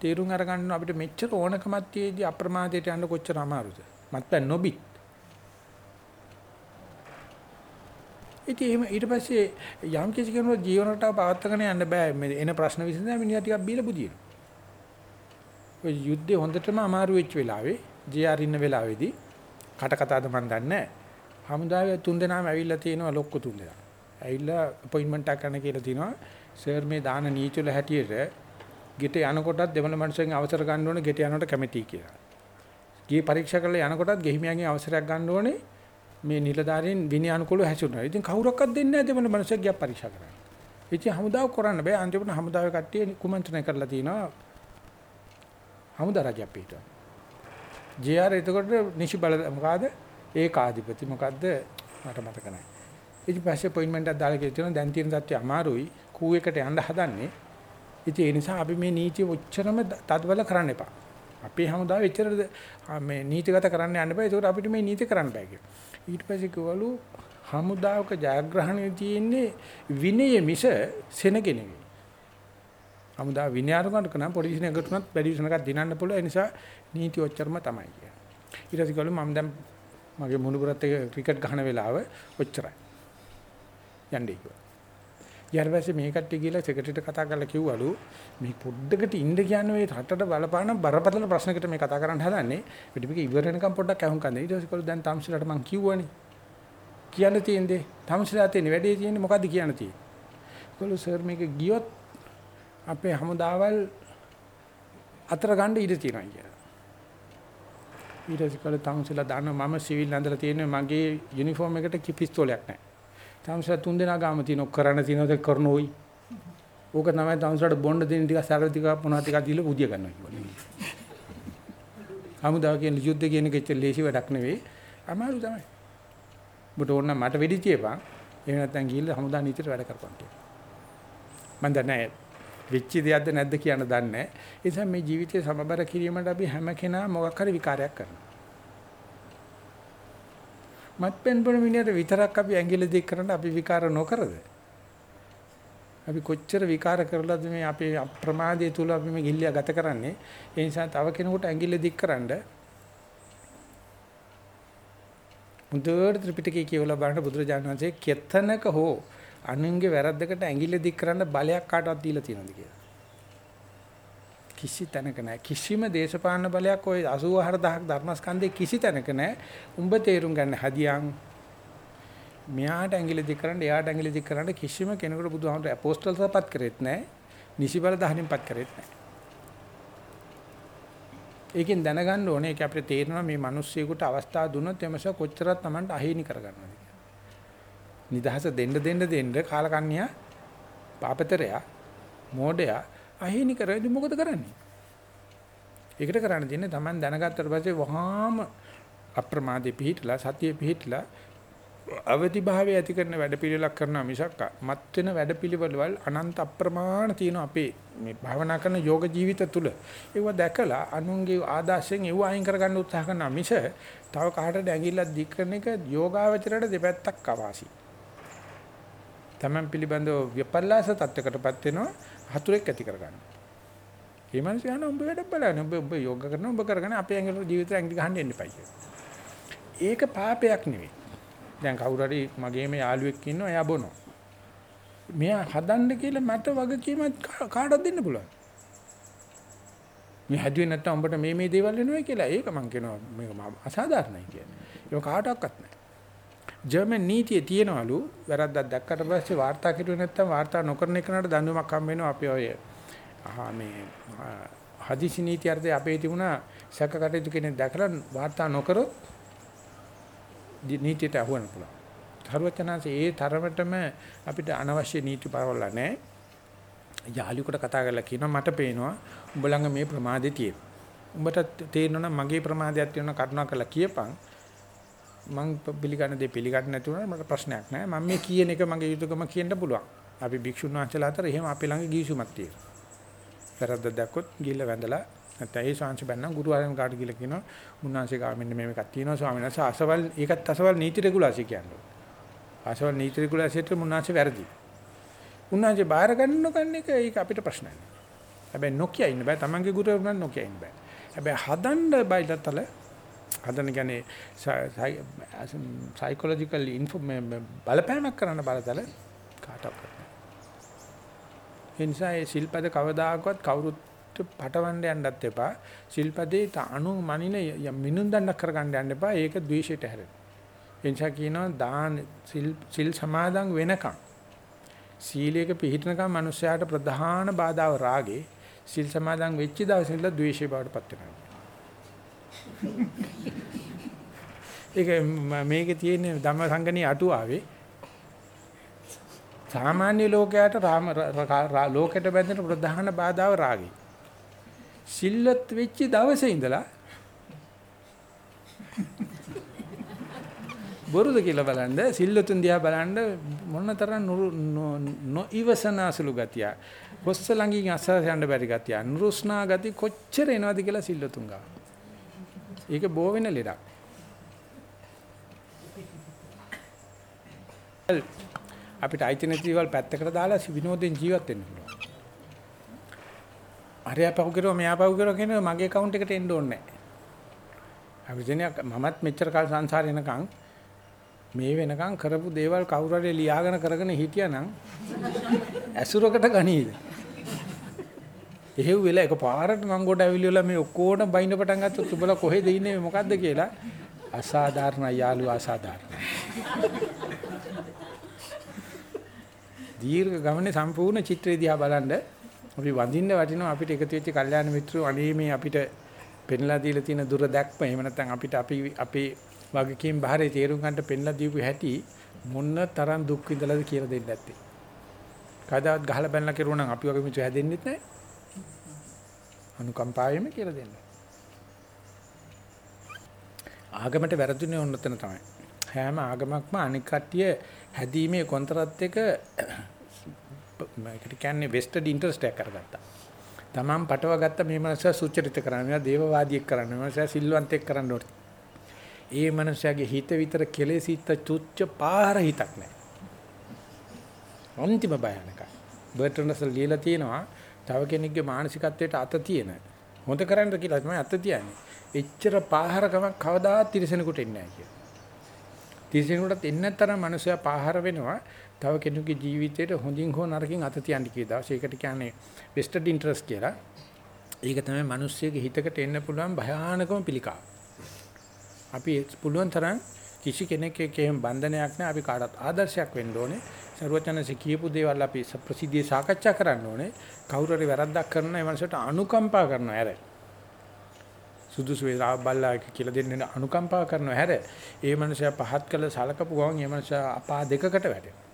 තීරුම් අරගන්න අපිට මෙච්චර ඕනකමක් තියේදී අප්‍රමාදයට යන්න කොච්චර අමාරුද? මත්පැන් නොබි. ඉතින් එහෙම ඊට පස්සේ යම් කිසි කෙනෙකුට ජීවන රටාව පවත්වාගෙන යන්න බෑ. මේ එන ප්‍රශ්න විසඳන්න මිනිහා ටිකක් බීලා බුදිනවා. ඔය යුද්ධේ හොඳටම අමාරු වෙච්ච වෙලාවේ ජේ.ආර් ඉන්න වෙලාවේදී කට කතාද මන් දන්නේ නැහැ. හමුදාවේ තුන් දෙනාම ඇවිල්ලා තියෙනවා ලොක්ක තුන් දෙනා. ඇවිල්ලා අපොයින්ට්මන්ට් එකක් ගන්න කියලා තිනවා. සර් මේ දාන නීචවල හැටියට ගෙට යනකොටත් දෙමළ මනුස්සයන්ගේ අවසර ගන්න ඕනේ ගෙට යනකොට කැමැතියි කියලා. ගියේ පරීක්ෂා කරලා යනකොටත් ගෙහිමියන්ගේ අවසරයක් ගන්න ඕනේ මේ නිලධාරීන් විනය අනුකූලව හැසිරුණා. ඉතින් කවුරක්වත් දෙන්නේ නැහැ දෙමළ මනුස්සයෙක් ගියා පරීක්ෂා කරන්න. ඉතින් හමුදාව කරන්න බෑ. අන්තිමට හමුදාවේ කට්ටිය කුමන්ත්‍රණය කරලා තිනවා. හමුදා රජය පිට. ජේ.ආර් එතකොට නිසි බල මොකಾದ ඒකාධිපති මොකද්ද මට මතක නැහැ. ඉතින් පස්සේ අපොයින්ට්මන්ට් එකක් දාලා කියනවා දැන් තියෙන තත්ත්වය අමාරුයි. කූ එකට යන්න හදන්නේ. ඉතින් ඒ නිසා අපි මේ නීතිය ඔච්චරම තදබල කරන්න එපා. අපේ හමුදාව එච්චර මේ නීතිගත කරන්න යන්න බෑ. ඒකට අපිට මේ නීති කරන්න බෑ කියලා. ඊට පස්සේ කිව්වලු හමුදාවක ජයග්‍රහණය තියෙන්නේ විනය මිස සෙනග නෙවෙයි. හමුදා විනය අනුගමනය කරන පොලිසිය නගතුනත් බැරි විසනකක් දිනන්න පුළුවන්. ඒ නිසා නීති ඔච්චරම තමයි කියන්නේ. ඊට පස්සේ කිව්වලු මම දැන් මගේ මුණුබුරත් එක ක්‍රිකට් ගහන වෙලාව ඔච්චරයි. යන්නේ කිව්වා. ඊට පස්සේ මේ කට්ටිය ගිහලා සෙක්‍රටරියට කතා කරලා කිව්වලු මේ පොඩ්ඩකට ඉන්න කියන්නේ මේ රටට බලපාන බරපතල ප්‍රශ්නකට මේ කතා කරන්න හදන්නේ. පිට මේක ඉවර වෙනකම් පොඩ්ඩක් අහුම් කන්න. ඊට පස්සේ කළු දැන් තම්සිලට මං කිව්වනේ. කියන්න තියෙන්නේ තම්සිලා තියෙන වැඩේ තියෙන්නේ මොකද්ද කියන්න තියෙන්නේ. කළු සර් මේක ගියොත් අපේ හමුදාවල් අතර ගන්න ඉඩ තියෙනවා කියලා. ඊට පස්සේ කළු තම්සිලා දාන්න මම සිවිල් ඇඳලා තියෙන්නේ මගේ යුනිෆෝම් එකට පිස්තෝලයක් නැහැ. තවුසලා තුන් දෙනා ගාම තියෙන කරණ තියෙනවද කරනෝයි. ඕක තමයි තවුසලට බොණ්ඩ දෙන ටික සරල ටික මොනවද ටික දීලා පුදිය ගන්නවා කියන්නේ. හමුදාව කියන යුද්ධ කියන එක ඇත්තට ලේසි වැඩක් නෙවෙයි. අමාරු තමයි. ඔබට ඕන නම් මට වෙඩි තියපන්. එහෙම නැත්නම් ගිහිල්ලා හමුදා නීතියට වැඩ කරපන් කියලා. මම දන්නේ වෙච්ච දෙයක්ද නැද්ද කියන දන්නේ නැහැ. ඒ නිසා මේ ජීවිතය සමබර කිරීමට අපි හැම කෙනා මොකක් හරි විකාරයක් කරනවා. මත්පැන් බොන මිනිහට විතරක් අපි ඇඟිලි දික් කරන්න අපි විකාර නොකරද? අපි කොච්චර විකාර කරලාද මේ අපේ අප්‍රමාදයේ තුල අපි මේ ගිල්ලිය ගත කරන්නේ? ඒ නිසා තව කෙනෙකුට ඇඟිලි දික් කරන්න මුදුවර ත්‍රිපිටකය කියවලා බලන්න බුදුරජාණන් වහන්සේ කෙතනක හෝ අනුන්ගේ වැරද්දකට ඇඟිලි දික් කරන්න බලයක් කාටවත් දීලා තියෙනවද කියලා. කිසි තැනක නැහැ. කිසිම දේශපාලන බලයක් ওই 84000ක් ධර්මස්කන්ධේ කිසි තැනක නැහැ. උඹ තේරුම් ගන්න හදියන් මෙයාට ඇඟිලි දික් කරන්න එයාට ඇඟිලි දික් කරන්න කිසිම කෙනෙකුට බුදුහාමුදුර අපෝස්තල්සපත් කරෙත් නැහැ. නිසිබල දහනින්පත් කරෙත් නැහැ. ඒකෙන් දැනගන්න ඕනේ ඒක අපිට තේරෙනවා මේ මිනිස්සුයෙකුට අවස්ථාව දුන්නොත් එමස කොච්චරක් Tamanට අහිමි කරගන්නවද නිදහස දෙන්න දෙන්න දෙන්න කාලකන්‍යා පාපතරයා මෝඩයා අහිමි කරද්දි මොකද කරන්නේ? ඒකට කරන්න තියෙන්නේ Taman දැනගත්තට පස්සේ වහාම අප්‍රමාදේ පිහිටලා සතිය පිහිටලා අවදි භාවය ඇති කරන වැඩපිළිවෙලක් කරනවා මිසක් මත් වෙන වැඩපිළිවෙලවල් අනන්ත අප්‍රමාණ තියෙන අපේ මේ භාවනා කරන යෝග ජීවිත තුල ඒව දැකලා අනුන්ගේ ආදාසයෙන් ඒව අයින් කරගන්න උත්සාහ කරනවා මිස තව කාටද ඇඟිල්ලක් දික් කරන එක යෝගාවචරයට දෙපැත්තක් අවාසි. තමන් පිළිබඳව විපල්ලාස තත්වයකටපත් වෙනවා හතුරෙක් ඇති කරගන්න. ඒ මිනිස්සු යන උඹ වැඩ බලන්න උඹ උඹ යෝග කරනවා උඹ කරගෙන අපේ ඇඟිලි ජීවිතේ ඇඟිලි ගහන්න එන්න එපා ඒක පාපයක් නෙවෙයි. දැන් කවුරු හරි මගේම යාළුවෙක් ඉන්නවා එයා බොනවා. මෙයා හදන්න කියලා මට වගකීමක් කාටවත් දෙන්න පුළුවන්. මේ හැදුවේ නැත්තම් උඹට මේ මේ දේවල් වෙනවා කියලා ඒක මං කියනවා මේක අසාධාරණයි කියන්නේ. ඒක කාටවත් නැහැ. ජර්මන් නීතිය තියෙනවලු වැරද්දක් දැක්කට පස්සේ වාර්තා කෙරුවේ නැත්තම් වාර්තා නොකරන එකනට දඬුවමක් හම්බ වෙනවා අපි ඔය ආ මේ හදිසි නීති අර්ථය අපේ තිබුණා සැකකටයුතු කෙනෙක් දැකලා වාර්තා නොකරොත් නීතියට අහුවන්න පුළුවන්. සරුවචනාංශේ ඒ තරමටම අපිට අනවශ්‍ය නීති පරවලා නැහැ. යාළුවෙකුට කතා කරලා කියනවා මට පේනවා උඹ ළඟ මේ ප්‍රමාදේ තියෙනවා. උඹට තේරෙනවා නම් මගේ ප්‍රමාදයක් තියෙනවා කරුණා කරලා කියපන්. මං පිළිගන්න දේ පිළිගන්න නැති වුණා මට ප්‍රශ්නයක් නැහැ. මම මේ කියන එක මගේ යුතුයකම කියන්න පුළුවන්. අපි භික්ෂුන් වහන්සේලා අතර එහෙම අපේ ළඟ ගිවිසුමක් තියෙනවා. වැරද්ද දැක්කොත් ගිහිල්ලා වැඳලා නැත්නම් ඒ ශාංශ බැන්නම් ගුරුවරයන් කාට කියලා කියනවා මුන්නාංශේ ගාව මෙන්න මේක තියෙනවා ස්වාමීන් වහන්සේ අසවල් ඒකත් අසවල් නීති රෙගුලාසි කියන්නේ. අසවල් නීති රෙගුලාසියට මුන්නාංශේ වැරදි. මුන්නාංශේ බාහිර ගන්න නොගන්න එක ඒක අපිට ප්‍රශ්නයක් නෑ. හැබැයි නොකිය ඉන්න බෑ තමන්ගේ ගුරුවරුන් නොකිය ඉන්න බෑ. හැබැයි හදන්න බයිලතල හදන්න කියන්නේ සයිකොලොජිකල් බලපෑමක් කරන්න බලතල කාටවත් ඒ නිසා ඒ ශිල්පද කවදාකවත් කවුරුත් පටවන්න යන්නත් එපා. ශිල්පදේ අනු මනින මිනුම් දණ්ඩක් කරගන්න යන්න එපා. ඒක ද්වේෂයට හැරෙන. ඒ නිසා කියනවා දාන සිල් සමාදන් වෙනකම් සීලයක පිළිහිටනකම් මිනිස්යාට ප්‍රධාන බාධාව රාගේ සිල් සමාදන් වෙච්ච දවසේ ඉඳලා ද්වේෂය බවට පත් වෙනවා. ඒක මේකේ තියෙන ධම්මසංගණී අටුවාවේ සාමාන්‍ය ලෝකයට රාම ලෝකයට බැඳෙන ප්‍රධාන බාධාව රාගය. සිල්ලත් වෙච්ච දවසේ ඉඳලා බොරුද කියලා බලන්න සිල්ලතුන් දිහා බලන්න මොනතරම් නොඉවසන අසලු ගතිය. කොස්ස ළඟින් අසස යන්න බැරි ගතිය. නුරුස්නා ගති කොච්චර එනවද කියලා සිල්ලතුන් ගා. ඒක බෝ වෙන ලෙඩක්. අපිට අයිති නැති දේවල් පැත්තකට දාලා විනෝදෙන් ජීවත් වෙන්න පුළුවන්. අරයා පහු කරුවා මෙයා පහු කරුවා කියන මගේ account එකට එන්න ඕනේ නැහැ. අපි දෙනිය මමත් මෙච්චර කාල සංසාරේ එනකන් මේ වෙනකන් කරපු දේවල් කවුරු හරි ලියාගෙන කරගෙන හිටියානම් ඇසුරකට ගනීද? එහෙව් වෙලා එකපාරට මං කොට ඇවිල්ලා මේ ඔක්කොටම බයින්න පටන් ගත්තොත් උඹලා කොහෙද ඉන්නේ මොකද්ද කියලා අසාධාරණ යාළු අසාධාරණ. දීර්ඝ ගමනේ සම්පූර්ණ චිත්‍රය දිහා බලන්න අපි වඳින්න වටිනවා අපිට එකතු වෙච්ච කල්යාණ මිත්‍රෝ අනේ මේ අපිට පෙන්ලා දීලා තියෙන දුර දැක්ම එහෙම නැත්නම් අපිට අපි අපේ වගකීම් බාහිර තේරුම් ගන්නට පෙන්ලා දීපු හැටි මොන්න තරම් දුක් විඳලාද කියලා දෙන්න ඇත්තේ. කවදාවත් ගහලා බැලලා කරුවා නම් අපි වගේ මිත්‍රෝ හැදෙන්නෙත් නැහැ. අනුකම්පාවෙම කියලා දෙන්න. ආගමට වැරදුනේ ඔන්නතන තමයි. හැම ආගමක්ම අනික් කට්ටිය හැදීමේ කොන්තරත් එක මේකට කියන්නේ වෙස්ටඩ් ඉන්ටරෙස්ට් එකක් කරගත්තා. තමන් පටව ගත්ත මේ මනස සුචරිත කරන්න, මේවා දේවවාදියෙක් කරන්න, මේ මනස සිල්වන්තෙක් කරන්න ඕනේ. ඒ මනසගේ හිත විතර කෙලෙසිත තුච්ච පාර හිතක් නැහැ. අන්තිම භයානකයි. බර්ට්‍රන්ඩ්සල් ලියලා තියෙනවා තව කෙනෙක්ගේ මානසිකත්වයට අත තියෙන. හොඳ කරන්න කියලා තමයි අත තියන්නේ. එච්චර පාහරකමක් කවදාවත් තිරසනෙකුට එන්නේ නැහැ කියලා. තිරසනෙකුටත් එන්නේ නැතරම් මනුස්සයා පාහර වෙනවා. තව කෙනෙකුගේ ජීවිතේට හොඳින් හෝ නරකින් අත තියන්න කිය දවස් ඒකට කියන්නේ වෙස්ටඩ් ඉන්ටරෙස්ට් කියලා. ඒක තමයි මිනිස්සෙගේ හිතකට එන්න පුළුවන් භයානකම පිළිකාව. අපි පුළුවන් තරම් කිසි කෙනෙක් එක්ක එහෙම බන්ධනයක් නැහැ. අපි කාටත් ආදර්ශයක් වෙන්න ඕනේ. සරුවචනසේ කියපු දේවල් අපි ප්‍රසිද්ධියේ සාකච්ඡා කරන්න ඕනේ. කවුරු හරි වැරද්දක් කරන ඒ මනසට අනුකම්පා කරනවා ඇර. සුදුසු වේලා බල්ලා කියලා දෙන්න අනුකම්පා කරනවා හැර. ඒ මනුස්සයා පහත් කළ සලකපු ගමන් ඒ මනුස්සයා අපා දෙකකට වැටෙනවා.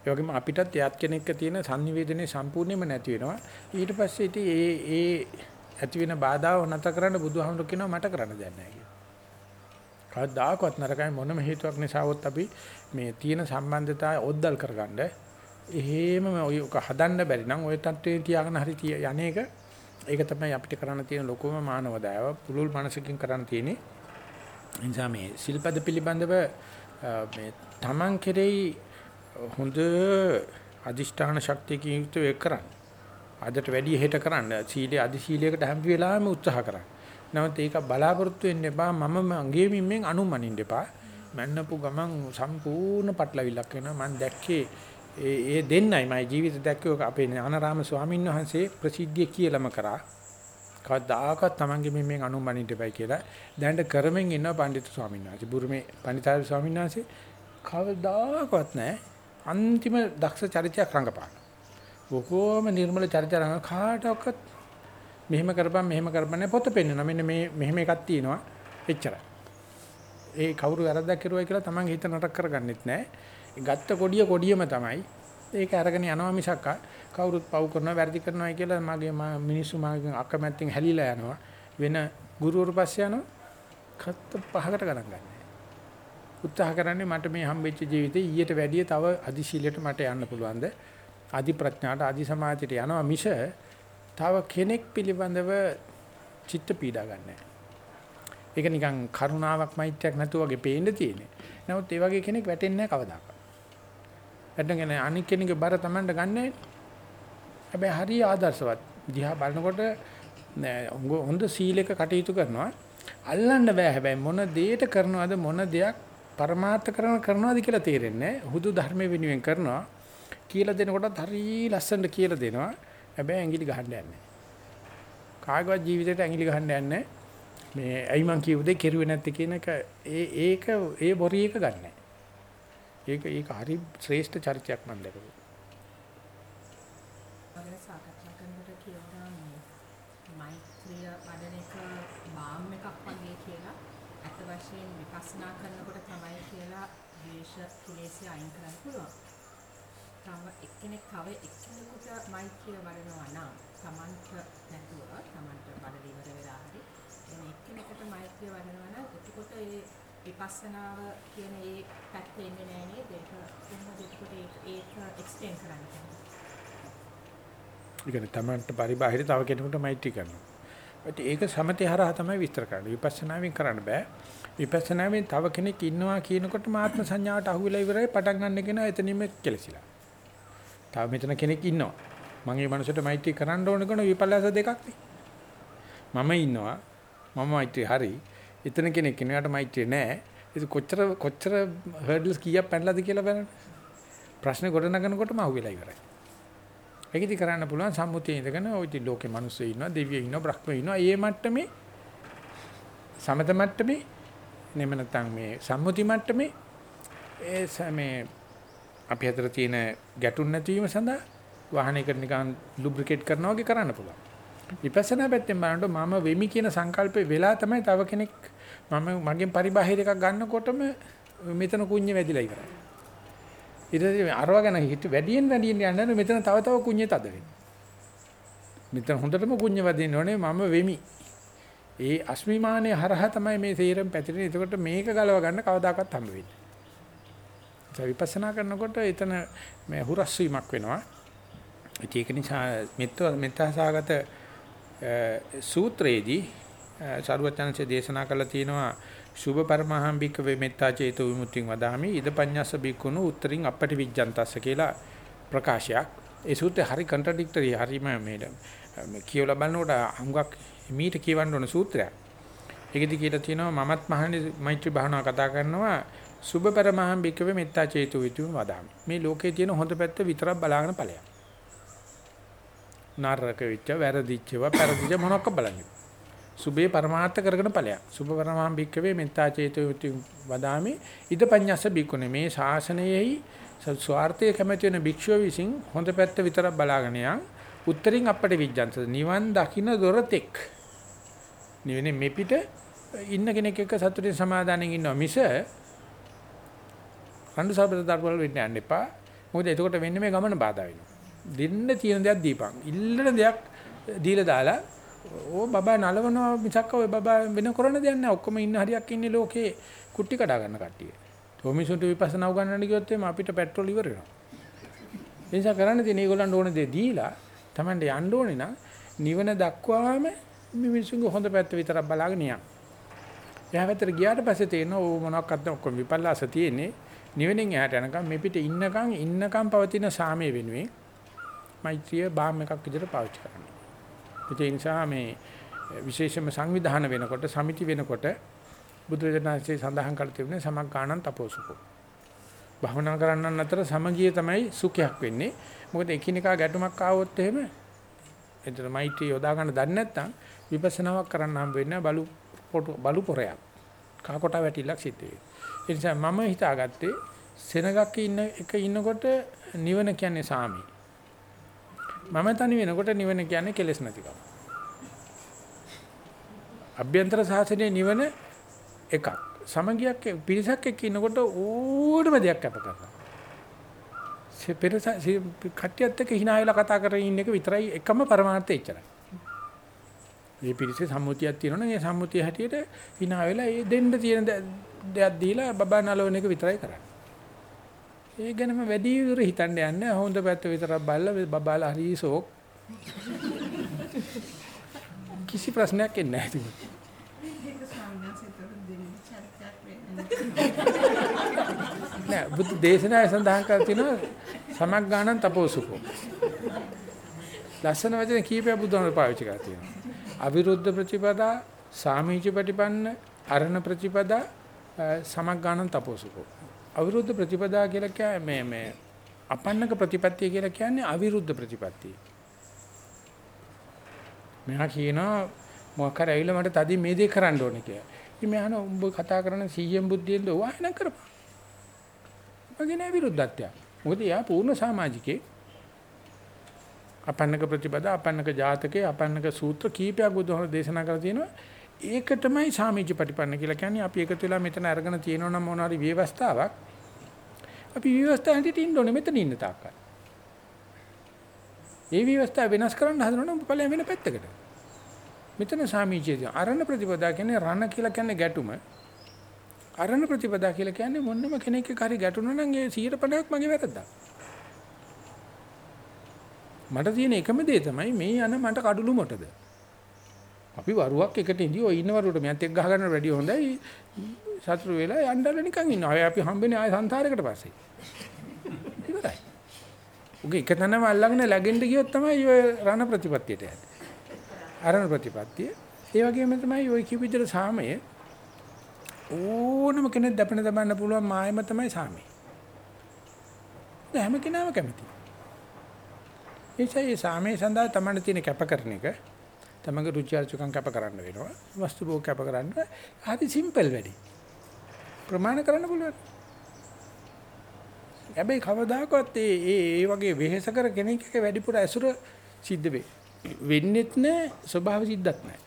ඒ වගේම අපිටත් එයත් කෙනෙක්ක තියෙන sannivedanaye සම්පූර්ණයෙන්ම නැති වෙනවා. ඊට පස්සේ ඉතින් ඒ ඒ ඇති වෙන බාධාව නැතර කරන්න බුදුහාමුදුරු කියනවා මට කරන්න දෙයක් නැහැ කියලා. කවදාකවත් නරකයි මොනම හේතුවක් නිසාවත් අපි මේ තියෙන සම්බන්ධතාවය ඔද්දල් කරගන්න එහෙම ඔය හදන්න බැරි නම් ওই තත්ත්වයේ තියාගෙන හරි යන්නේක ඒක තමයි අපිට කරන්න තියෙන ලොකුම මානව දයාව පුලුල් මනසකින් කරන්න තියෙන්නේ. ඒ නිසා මේ සිල්පද පිළිබඳව මේ Taman කෙරෙහි හොඳ අදිෂ්ඨාන ශක්තියකින් යුක්තව ඒක කරන්න. අදට වැඩි හෙට කරන්න. සීලේ අදි සීලයකට හැම වෙලාවෙම උත්සාහ කරන්න. නමුත් ඒක බලාපොරොත්තු වෙන්න එපා. මම මගේ මිම්මෙන් අනුමනින්න එපා. මන්නපු ගමන් සම්පූර්ණ පටලවිලක් වෙනවා. මම දැක්කේ ඒ ඒ දෙන්නයි මගේ ජීවිත දැක්කේ අපේ ඥානාරාම ස්වාමීන් වහන්සේ ප්‍රසිද්ධිය කියලාම කරා. කවදාකවත් Tamange මිම්මෙන් අනුමනින්න එපයි කියලා. දැනට කරමින් ඉන්නවා පඬිතු ස්වාමීන් වහන්සේ. බුරුමේ පඬිතාරු ස්වාමීන් වහන්සේ කවදාකවත් නැහැ. අන්තිම දක්ෂ චරිතයක් රංගපාන. බොහෝම නිර්මල චරිත රංග කාටවත් මෙහෙම කරපම් මෙහෙම කරපම් පොත පෙන්වනවා. මෙන්න මේ මෙහෙම එකක් තියෙනවා. එච්චරයි. ඒ කවුරු වැරද්දක් කරුවයි කියලා තමන්ගේ හිත නරක කරගන්නෙත් නැහැ. ගත්ත කොඩිය කොඩියම තමයි. ඒක අරගෙන යනවා මිසක් කවුරුත් පව් කරනවා වැරදි කරනවා කියලා මගේ මිනිස්සු මාගෙන් අකමැත්තෙන් හැලිලා යනවා. වෙන ගුරුවරු පස්සේ යනවා. කත්ත පහකට ගණන් ගන්න. උත්සාහ කරන්නේ මට මේ හම්බෙච්ච ජීවිතේ ඊට වැඩිය තව අධිශීලයට මට යන්න පුළුවන්ද? අධි ප්‍රඥාට අධි සමාධියට යනවා මිස තව කෙනෙක් පිළිබඳව චිත්ත පීඩා ගන්නෑ. ඒක නිකන් කරුණාවක් මෛත්‍රියක් නැතුව වගේ පේන්න තියෙන්නේ. නමුත් ඒ වගේ කෙනෙක් වැටෙන්නේ නැහැ කවදාකවත්. වැටෙනගෙන අනික් කෙනෙක්ගේ බර Tamanට ගන්නෑ. හැබැයි හරිය ආදර්ශවත්. දිහා බලනකොට හොඳ සීලයක කටයුතු කරනවා. අල්ලන්න බෑ හැබැයි මොන දෙයක කරනවද මොන දෙයක් પરමාර්ථ කරන කරනවද කියලා තේරෙන්නේ නැහැ. හුදු ධර්ම වෙනුවෙන් කරනවා. කියලා දෙනකොටත් හරිය ලස්සනට කියලා දෙනවා. හැබැයි ඇඟිලි ගහන්න යන්නේ. කාගවත් ජීවිතේට ඇඟිලි ගහන්න යන්නේ මේ ඇයි මං කියු දෙය කෙරුවේ නැත්තේ කියන එක ඒ ඒක ඒ බොරි එක ගන්නෑ. ඒක ඒක හරි ශ්‍රේෂ්ඨ චරිතයක් මම දැකලා. වගේ සාකච්ඡා කරනකොට කියනවා මේ මෛත්‍රිය වඩන එක බාම් එකක් වගේ කියලා අත වශයෙන් විපස්සනා කරනකොට තමයි කියලා ද්වේෂ කෙලෙස් අයින් කරන්න පුළුවන්. තම එක්කෙනෙක් තව එක්කෙනෙකුට මෛත්‍රිය වඩනවා නම් Tamanට නැතුව Tamanට බඩ ඉවර වෙලා හරි එන එක්කෙනෙකුට මෛත්‍රිය වඩනවා නම් එතකොට ඒ විපස්සනාව කියන ඒ පැත්ත එන්නේ නැහැ නේද? ඒක කොහොමද එතකොට ඒක එක්ස්ටෙන්ඩ් කරන්න කියන්නේ? ඒ කියන්නේ Tamanට පරිබාහිර තව කෙනෙකුට මෛත්‍රී කරනවා. ඒත් ඒක සමතේ හරහා තමයි විස්තර කරන්නේ. විපස්සනාවෙන් කරන්න බෑ. විපස්සනාවෙන් තව කෙනෙක් ඉන්නවා කියනකොට ආත්ම සංඥාවට අහු වෙලා ඉවරයි පටන් ගන්න කෙනා එතනින්ම කෙලසිලා. තව මෙතන කෙනෙක් ඉන්නවා. මම මේ මනුස්සයට මෛත්‍රී කරන්න ඕන කෙනා විපල්ලාස දෙකක් නේ. මම ඉන්නවා. මම මෛත්‍රී හරි. එතන කෙනෙක් ඉන්නවට මෛත්‍රී නෑ. ඒක කොච්චර කොච්චර හර්ඩල්ස් කීයක් පැනලාද කියලා බලන්න. ප්‍රශ්නේ ගොඩනගනකොටම අහු වෙලා ඉවරයි. ඒක ඉති කරන්න පුළුවන් සම්මුතියේ ඉඳගෙන ওই ඉති ලෝකේ මිනිස්සු ඉන්නවා, දෙවියෝ ඉන්නවා, බ්‍රහ්මයෝ ඉන්නවා. ඒ මට්ටමේ සමත මට්ටමේ නෙම නැත්නම් මේ සම්මුති මට්ටමේ ඒ මේ අපි අතර තියෙන ගැටුම් නැතිවීම සඳහා වාහනයකට නිකන් ලුබ්‍රිකේට් කරනවා වගේ කරන්න පුළුවන්. විපස්සනා පැත්තෙන් බලනකොට මම වෙමි කියන සංකල්පේ වෙලා තමයි තව කෙනෙක් මම මගෙන් පරිබාහිර එකක් ගන්නකොටම මෙතන කුඤ්ඤ වැදිලා ඉවරයි. ඊට පස්සේ අරව ගැන හිත වැඩියෙන් වැඩියෙන් යනවා මෙතන තව තව කුඤ්ඤ තද වෙනවා. මෙතන හොඳටම කුඤ්ඤ වදින්න ඕනේ මම වෙමි. ඒ අස්මිමානයේ හරහා තමයි මේ තේරෙන් පැතිරෙන්නේ. එතකොට මේක ගලව ගන්න කවදාකවත් හම්බ වෙන්නේ. ඒ විපස්සනා කරනකොට එතන මේ හුරස් වීමක් වෙනවා. ඒක නිසා මෙත්ත මෙත්තසාගත සූත්‍රයේදී සරුවචනසේ දේශනා කළා තියෙනවා සුභ පරමහම් බික්ක වෙමෙත්තා චේතු විමුක්තිං වදාමි ඉදපඤ්ඤස්ස බික්කුණු උත්තරින් අපටි විජ්ජන්තස්ස කියලා ප්‍රකාශයක්. ඒ සූත්‍රය හරි කන්ට්‍රඩික්ටරි හරිම මේ කියවලා බලනකොට හුඟක් මීට කියවන්න ඕන සූත්‍රයක්. ඒකෙදි කියලා තියෙනවා මමත් මහන්නේ මෛත්‍රී භාවනාව කතා කරනවා සුභ පරමහම් බික්ක වෙමෙත්තා චේතු විමුක්තිං වදාමි. මේ ලෝකේ තියෙන හොඳ පැත්ත විතරක් බලාගෙන ඵලයක්. නරක වෙච්ච වැරදිච්චව පෙරදිච්ච මොනක්ක බලන්නේ. සුභේ පරමාර්ථ කරගෙන ඵලයක්. සුභ පරමාම් භික්කවේ මෙත්තා චේතෝ වදාමි ඉද පඤ්ඤස්ස භික්කුනේ මේ ශාසනයෙහි ස්වార్థයේ කැමති වෙන භික්ෂුව විසින් හොඳ පැත්ත විතරක් බලාගෙන යන් උත්තරින් අපට විඥාන්ත නිවන් දකින්න දොරතෙක් නිවනේ මේ පිට ඉන්න කෙනෙක් එක්ක සතුටින් සමාදානෙන් ඉන්නවා මිස රණ්ඩු සබ්බත දර්වල වෙන්න යන්න එපා. මොකද එතකොට වෙන්නේ මේ ගමන බාධා වෙනවා. දෙන්න තියෙන දෙයක් දීපන්. ඉල්ලන දෙයක් දීලා දාලා ඕ බබා නලවනවා මිසක් ඔය බබා වෙන කරන දෙයක් නෑ. ඔක්කොම ඉන්න හරියක් ඉන්නේ ලෝකේ කුට්ටි කඩා ගන්න කට්ටිය. තෝමිසුන්ට විපස්සනා උගන්වන්න ගියොත් එimhe අපිට පෙට්‍රල් ඉවර වෙනවා. ඒ නිසා කරන්න තියෙන ඒගොල්ලන්ට ඕන දේ දීලා Tamande යන්න ඕනේ නම් නිවන දක්වාම මේ මිනිසුන්ගේ හොඳ පැත්ත විතරක් බලාගෙන යන්න. එහා පැත්තට ගියාට පස්සේ තේරෙන ඕ මොනවාක්වත් ඔක්කොම විපල්ලාස තියෙන්නේ නිවෙනින් එහාට යනකම් මේ පිට ඉන්නකම් ඉන්නකම් පවතින සාමය වෙනුවෙන් මෛත්‍රිය බාම් එකක් විදිහට පාවිච්චි කරන්න. ඒ නිසා මේ විශේෂම සංවිධාන වෙනකොට සමිති වෙනකොට බුදුරජාණන්සේ සඳහන් කළ තිබුණේ සමග්ගාණන් තපෝසුකෝ. භවනා කරන්නන් අතර සමගිය තමයි සුඛයක් වෙන්නේ. මොකද එකිනෙකා ගැටුමක් ආවොත් එහෙම එතන මෛත්‍රිය යොදා ගන්න දන්නේ නැත්නම් විපස්සනාවක් කරන්න හම්බ වෙන්නේ බලු බලු පොරයක්. කාකොට වැටිලක් සිද්ධ වෙයි. ඒ නිසා මම හිතාගත්තේ සෙනගක් ඉන්න එක ඉන්නකොට නිවන කියන්නේ සාමි. මම තනි වෙනකොට නිවන කියන්නේ කෙලෙස් නැතිකම. අභ්‍යන්තර සාසනයේ නිවන එකක්. සමගියක් පිරිසක් එක්ක ඉන්නකොට ඕනම දෙයක් අප කරනවා. පෙරස කට්ටියත් එක්ක hina වෙලා කතා කරගෙන ඉන්න එක විතරයි එකම පරමාර්ථය එච්චරයි. මේ පිරිසේ සම්මුතියක් තියෙනවනේ ඒ සම්මුතිය හැටියට hina වෙලා ඒ දෙන්න තියෙන දෙයක් දීලා බබා නලවන එක විතරයි කරන්නේ. ඒ ගැනම වැඩි විතර හිතන්න යන්නේ හොඳ පැත්ත විතරක් බලලා බබාලා හරි ෂෝක්. කිසි ප්‍රශ්නයක් එන්නේ නැහැ තිබුණා. ඒක ස්වාමීන් වහන්සේ තව දෙන්නේ චරිතයක් වෙන්නේ. නෑ බුදු දේශනාවේ සඳහන් කර තිනවා සමග්ගාණන් තපෝසුකෝ. ලස්සන වචන කීපයක් බුදුහාමර පාවිච්චි කරලා තියෙනවා. අවිරුද්ධ ප්‍රතිපදා, සාමීච ප්‍රතිපන්න, අරණ ප්‍රතිපදා, සමග්ගාණන් තපෝසුකෝ. අවිරුද්ධ ප්‍රතිපදා කියලා කියන්නේ මේ මේ අපන්නක ප්‍රතිපත්තිය කියලා කියන්නේ අවිරුද්ධ ප්‍රතිපත්තිය. මෙහා කියනවා මොකක් හරි ඇවිල්ලා මට තදින් මේ දේ කරන්න ඕනේ කියලා. ඉතින් මෙහාන උඹ කතා කරන සීයෙන් බුද්ධියෙන්ද ඕවා එනම් කරපන්. මගේ නෑ විරුද්ධත්වයක්. මොකද එයා පූර්ණ සමාජිකේ. අපන්නක ප්‍රතිපදා, අපන්නක ජාතකේ, අපන්නක සූත්‍ර කීපයක් බුදුහාම දේශනා කරලා තියෙනවා. ඒක තමයි සාමීච ප්‍රතිපන්න කියලා කියන්නේ අපි එකතු වෙලා මෙතන අරගෙන තියෙනවා නම් මොන හරි ව්‍යවස්ථාවක්. අපි ව්‍යවස්ථාවට ඉන්න ඕනේ මෙතන ඉන්න තාක්කල්. ඒ ව්‍යවස්ථාව වෙනස් කරන්න හදනවනම් ඵලයන් වෙන පැත්තකට. මෙතන සාමීචය අරණ ප්‍රතිපදා කියන්නේ රණ කියලා කියන්නේ ගැටුම. අරණ ප්‍රතිපදා කියලා කියන්නේ මොන්නම කෙනෙක් එක්ක හරි ගැටුණා නම් ඒ 150ක් මගේ වැරද්දක්. මට තියෙන එකම දේ තමයි මේ යන මට කඩළු මොටද. අපි වරුවක් එකට ඉඳි ඔය ඉන්න වරුවට මෙයත් එක්ක ගහ ගන්න වැඩිය හොඳයි. සතුරු වෙලා යන්නදල නිකන් ඉන්නවා. අය අපි හම්බෙන්නේ ආය සංසාරයකට පස්සේ. ඉවරයි. උගේ එක තැනම අල්ලගෙන läගෙන්න ගියොත් තමයි ඔය රණ ප්‍රතිපත්තියට යන්නේ. අරණ ප්‍රතිපත්තිය. ඒ වගේම තමයි ඔය කිව් විදිහට සාමය ඕනම කෙනෙක් දැපෙන දබන්න පුළුවන් මායම තමයි සාමය. හැම කෙනාම කැමතියි. ඒසයි සාමයේ සඳහා තමන්න තියෙන කැපකරන එක තමගේ රුචි අරුචිකම් කැප කරන්න වෙනවා. වස්තු භෝග කැප කරන්න හරි සිම්පල් වැඩි. ප්‍රමාණ කරන්න පුළුවන්. හැබැයි කවදාකවත් ඒ ඒ ඒ වගේ වෙහෙස කර කෙනෙක් එක්ක වැඩිපුර ඇසුර සිද්ධ වෙයි. වෙන්නෙත් නැහැ ස්වභාව සිද්ධත් නැහැ.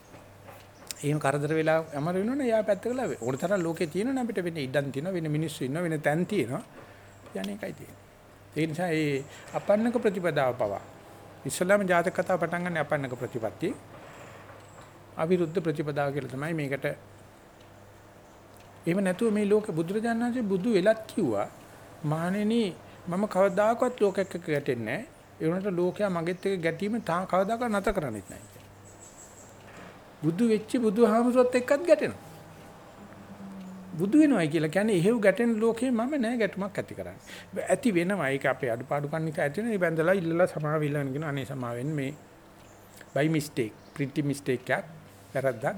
එහෙම කරදර වෙලා අමර වෙනවනේ යා පැත්තකලා ඕන තරම් ලෝකේ තියෙනවනේ අපිට වෙන ඉඩම් තියෙනවා වෙන මිනිස්සු ඉන්නවා වෙන තැන් තියෙනවා. යන්නේ එකයි තියෙන්නේ. ඒ නිසා ඒ අපන්නක ප්‍රතිපදාව පවා ඉස්ලාම ජාතක කතාව පටන් ගන්න අපන්නක ප්‍රතිපත්තිය. අවිරුද්ධ ප්‍රතිපදාව කියලා තමයි මේකට. එහෙම නැතුව මේ ලෝක බුදුරජාණන් වහන්සේ බුදු වෙලත් කිව්වා මහණෙනි මම කවදාකවත් ලෝකයක් එක්ක ගැටෙන්නේ නැහැ. ඒ වුණාට ලෝකයා මගෙත් එක්ක ගැටීම තා කවදාකවත් නැත කරන්නේත් නැහැ. බුදු වෙච්ච බුදුහාමුදුරුවොත් එක්කත් ගැටෙනවා. බුදු වෙනවයි කියලා කියන්නේ එහෙව් ගැටෙන ලෝකේ මම නෑ ගැටුමක් ඇති කරන්නේ. ඇති වෙනවා. ඒක අපේ අඩුපාඩුකම් නිසා ඇති වෙනවා. ඒ බඳලා ඉල්ලලා සමාව ඉල්ලන කියන අනේ සමාවෙන් මේ by mistake, pretty mistake එකක් වැරද්දක්.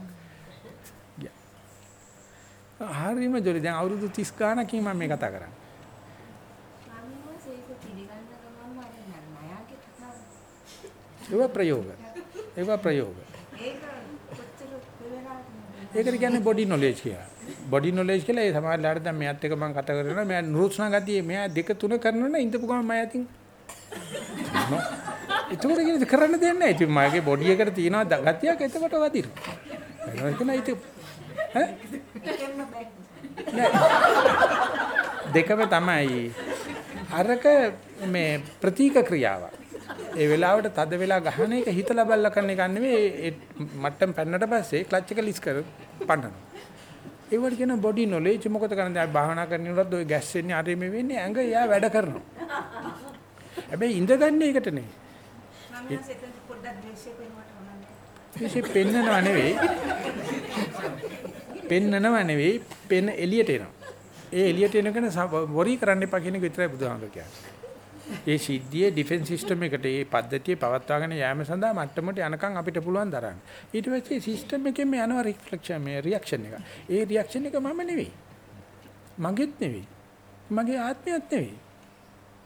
හරිම ජොලි දැන් අවුරුදු 30 ගානකින් මම මේ කතා කරන්නේ. ඒවා ප්‍රයෝග. ඒවා ප්‍රයෝග. ඒක කොච්චර වෙලාවද ඒකට කියන්නේ බොඩි නොලෙජ් කියලා. බොඩි නොලෙජ් කියලා ඒ සමාජලාට දැන් මෙයාත් එක මම කතා කරනවා මෙයා නුරුස්නා ගතිය මෙයා දෙක තුන කරනවනේ ඉඳපු ගමන් මම යතින්. ඒකට කියන්නේ කරන්න දෙයක් නැහැ. ඉතින් මගේ බොඩි එකට තියෙනවා ද- ගතියක් එතකොට වදින. වෙනවා ඒක නෑ ඉතින් ඈ නෑ. දෙකම තමයි අරක මේ ප්‍රතීක ක්‍රියාවක්. ඒ වෙලාවට තද වෙලා ගහන එක හිතලා බල්ලා කරන එක නෙවෙයි ඒ මට්ටම් පැන්නට පස්සේ ක්ලච් එක ලිස් කර පන්නනවා. ඒවට කියන බොඩි නොලෙජ් මොකද කරන්නේ? අපි භාවනා කරනකොට ඔය ගැස් වෙන්නේ අර මේ වෙන්නේ ඇඟ එයා වැඩ කරනවා. හැබැයි ඉඳගන්නේ ඒකට නෙවෙයි. විශේෂ පෙන්නනව නෙවෙයි. පෙන්නනව නෙවෙයි පෙන එළියට එනවා. ඒ එළියට එනකන වොරි කරන්න එපා කියන එක විතරයි බුදුහාමුදුර කියන්නේ. ඒ සිද්ධියේ ඩිෆෙන්ස් සිස්ටම් එකට ඒ පද්ධතිය පවත්වාගෙන යාම සඳහා මට්ටමට යනකම් අපිට පුළුවන් දරන්න. ඊට පස්සේ සිස්ටම් එකෙන් මේ යනවා රිෆ්ලෙක්ෂන් මේ රියැක්ෂන් එක. ඒ රියැක්ෂන් එක මම නෙවෙයි. මගේත් නෙවෙයි. මගේ ආත්මයත් නෙවෙයි.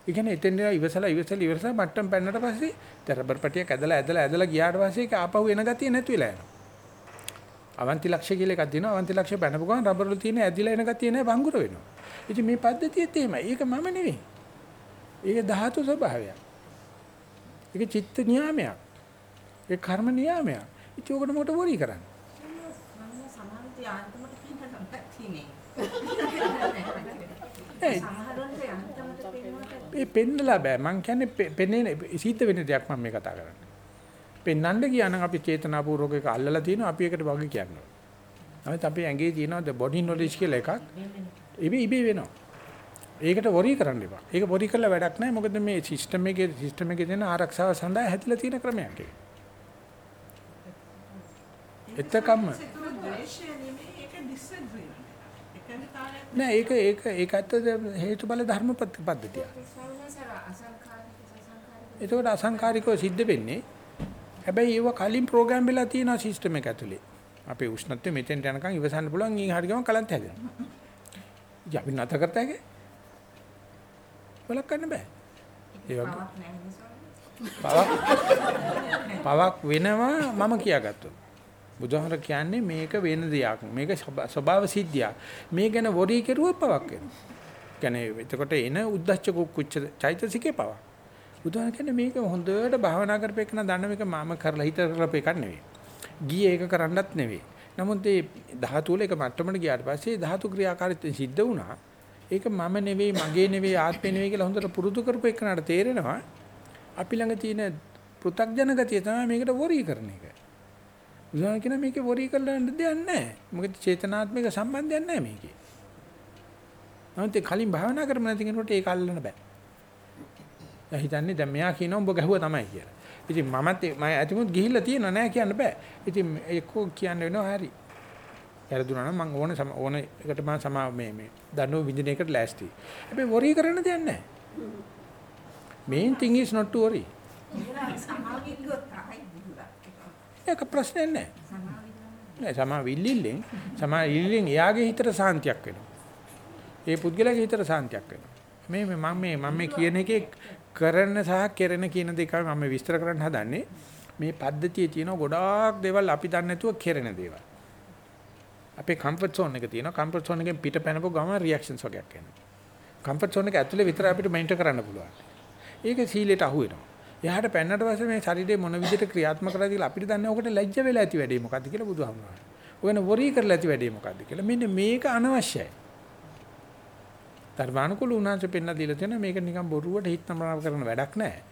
ඒ කියන්නේ එතෙන් ඉවසලා ඉවසලා ඉවසලා මට්ටම් පැන්නට පස්සේ දරබර් පටියක් ඇදලා ඇදලා ඇදලා ගියාට පස්සේ ඒක ආපහු එන ගතිය නැති වෙලා යනවා. අවන්ති ලක්ෂ්‍ය කියලා එකක් තියෙනවා. අවන්ති ලක්ෂ්‍ය බැනපු ගමන් රබර් වල තියෙන ඇදිලා එන ගතිය නෑ බංගුර වෙනවා. ඉතින් මේ පද්ධතියත් එහෙමයි. ඒක මම නෙවෙයි. ඒක ධාතු ස්වභාවයක්. ඒක චිත්ත නියාමයක්. ඒක කර්ම නියාමයක්. ඉතින් ඔකට මොකට වරි කරන්නේ? මම සමාවිත යාන්තමට පින්නට තියෙන්නේ ඒ සමහරවල්ට යාන්තමට පින්නට ඒ පෙන්නලා බෑ. මං කියන්නේ පෙ- පෙන්නේ සිද්ධ වෙන දෙයක් මම මේ කතා කරන්නේ. පෙන්නන්න ගියා නම් අපි චේතනාපූර්වක එක අල්ලලා තියෙනවා අපි ඒකට වගේ කියනවා. නමුත් අපි ඇඟේ තියෙනවා the body knowledge කියලා එකක්. ඉබේ ඉබේ වෙනවා. ඒකට වොරි කරන්න එපා. ඒක වොරි කරලා වැඩක් නැහැ. මොකද මේ සිස්ටම් එකේ සිස්ටම් එකේ තියෙන ආරක්ෂාව සඳහා හැදිලා තියෙන ක්‍රමයක් ඒක. එතකම්ම ඒක ද්වේෂය නෙමෙයි ඒක ඩිස්ඇග්‍රීමන්ට් එක. එකඟතාවයක් නෑ ඒක ඒක ඒක ඇත්ත හේතුඵල ධර්ම පද්ධ- පද්ධතිය. එතකොට අසංකාරිකව සිද්ධ වෙන්නේ හැබැයි ඒව කලින් ප්‍රෝග්‍රෑම් වෙලා තියෙනවා සිස්ටම් එක ඇතුලේ. අපේ උෂ්ණත්වය මෙතෙන්ට යනකම් ඉවසන්න පුළුවන් ඊ හරි ගමන් කලන්ත හැදෙනවා. අපි නැත කරත හැකි. බලක් ගන්න බෑ. ඒ වගේ පවක් පවක් වෙනවා මම කියාගත්තොත්. බුදුහාමර කියන්නේ මේක වෙන දෙයක්. මේක ස්වභා- ස්වභාව සිද්ධියක්. මේ ගැන වොරි කෙරුවොත් පවක් වෙනවා. කියන්නේ එතකොට එන උද්දච්ච කුච්ච චෛතසිකේ පවක්. බුදුහාමර කියන්නේ මේක හොඳට භාවනා කරපේකන දන්න මේක මම කරලා හිත කරපේකක් නෙවෙයි. ගියේ ඒක කරන්නත් නෙවෙයි. නමුත් මේ ධාතු වල එක මට්ටමකට ගියාට පස්සේ ධාතු ක්‍රියාකාරීත්වය සිද්ධ වුණා. ඒක මම නෙවෙයි මගේ නෙවෙයි ආත්මේ නෙවෙයි කියලා හොඳට පුරුදු කරපු එකනට තේරෙනවා. අපි ළඟ තියෙන පෘ탁ජන ගතිය තමයි මේකට වොරි කරන එක. බුදුහාම කියන මේකේ වොරි කරලා යන්න දෙයක් නැහැ. මොකද චේතනාත්මික සම්බන්ධයක් නැහැ මේකේ. නමුත් ඒ කලින් භාවනා කරම නැති කෙනෙකුට ඒක අල්ලන්න බෑ. දැන් හිතන්නේ දැන් මෙයා කියනවා උඹ ගැහුවා තමයි කියලා. ඉතින් මමත් ඒ- මම ඇතිමුත් ගිහිල්ලා තියෙනවා නෑ කියන්න බෑ. ඉතින් එක්කෝ කියන්න වෙනවා හරි. වැරදුනා නම් මම ඕන සම ඕන එකට මම සමා මේ මේ දඬුවම් විඳින එකට ලෑස්ති. හැබැයි වොරි කරන්න දෙයක් නැහැ. main thing is not to worry. සමාවිල්ලුවත් තමයි බුදුරා ඒක ප්‍රශ්නයක් නැහැ. සමාවිල්ලුව නෑ සමා විල්ලිල්ලෙන් සමා ඉල්ලෙන් එයාගේ හිතට සාන්තියක් වෙනවා. ඒ පුද්ගලයාගේ හිතට සාන්තියක් වෙනවා. මේ මේ මම මේ මම මේ කියන එකේ කරන සහ කෙරෙන කියන දෙකයි මම විස්තර කරන්න හදන්නේ. මේ පද්ධතියේ තියෙන ගොඩාක් දේවල් අපි දන්නේ නැතුව කෙරෙන දේවල්. අපේ කම්ෆර්ට් සෝන් එක තියෙනවා. කම්ෆර්ට් සෝන් එකෙන් පිට පැනපුව ගමන් රියැක්ෂන්ස් වගේක් එනවා. කම්ෆර්ට් සෝන් එක ඇතුලේ විතර අපිට මෙන්ටර් කරන්න පුළුවන්. ඒක සීලයට අහු වෙනවා. එයාට පැන්නට පස්සේ මේ ශරීරේ මොන විදිහට ක්‍රියාත්මක කරලාද කියලා අපිට දන්නේ ඔකට ලැජ්ජ වෙලා ඇති වැඩේ මොකද්ද කියලා බුදුහාමුදුරුවෝ. ඔයන වොරි කරලා ඇති වැඩේ මොකද්ද කියලා. මෙන්න මේක අනවශ්‍යයි. ධර්මානුකූල උනාංශ පෙන්ලා දීලා තියෙනවා මේක නිකන් බොරුවට හිත නමරව කරන වැඩක් නෑ.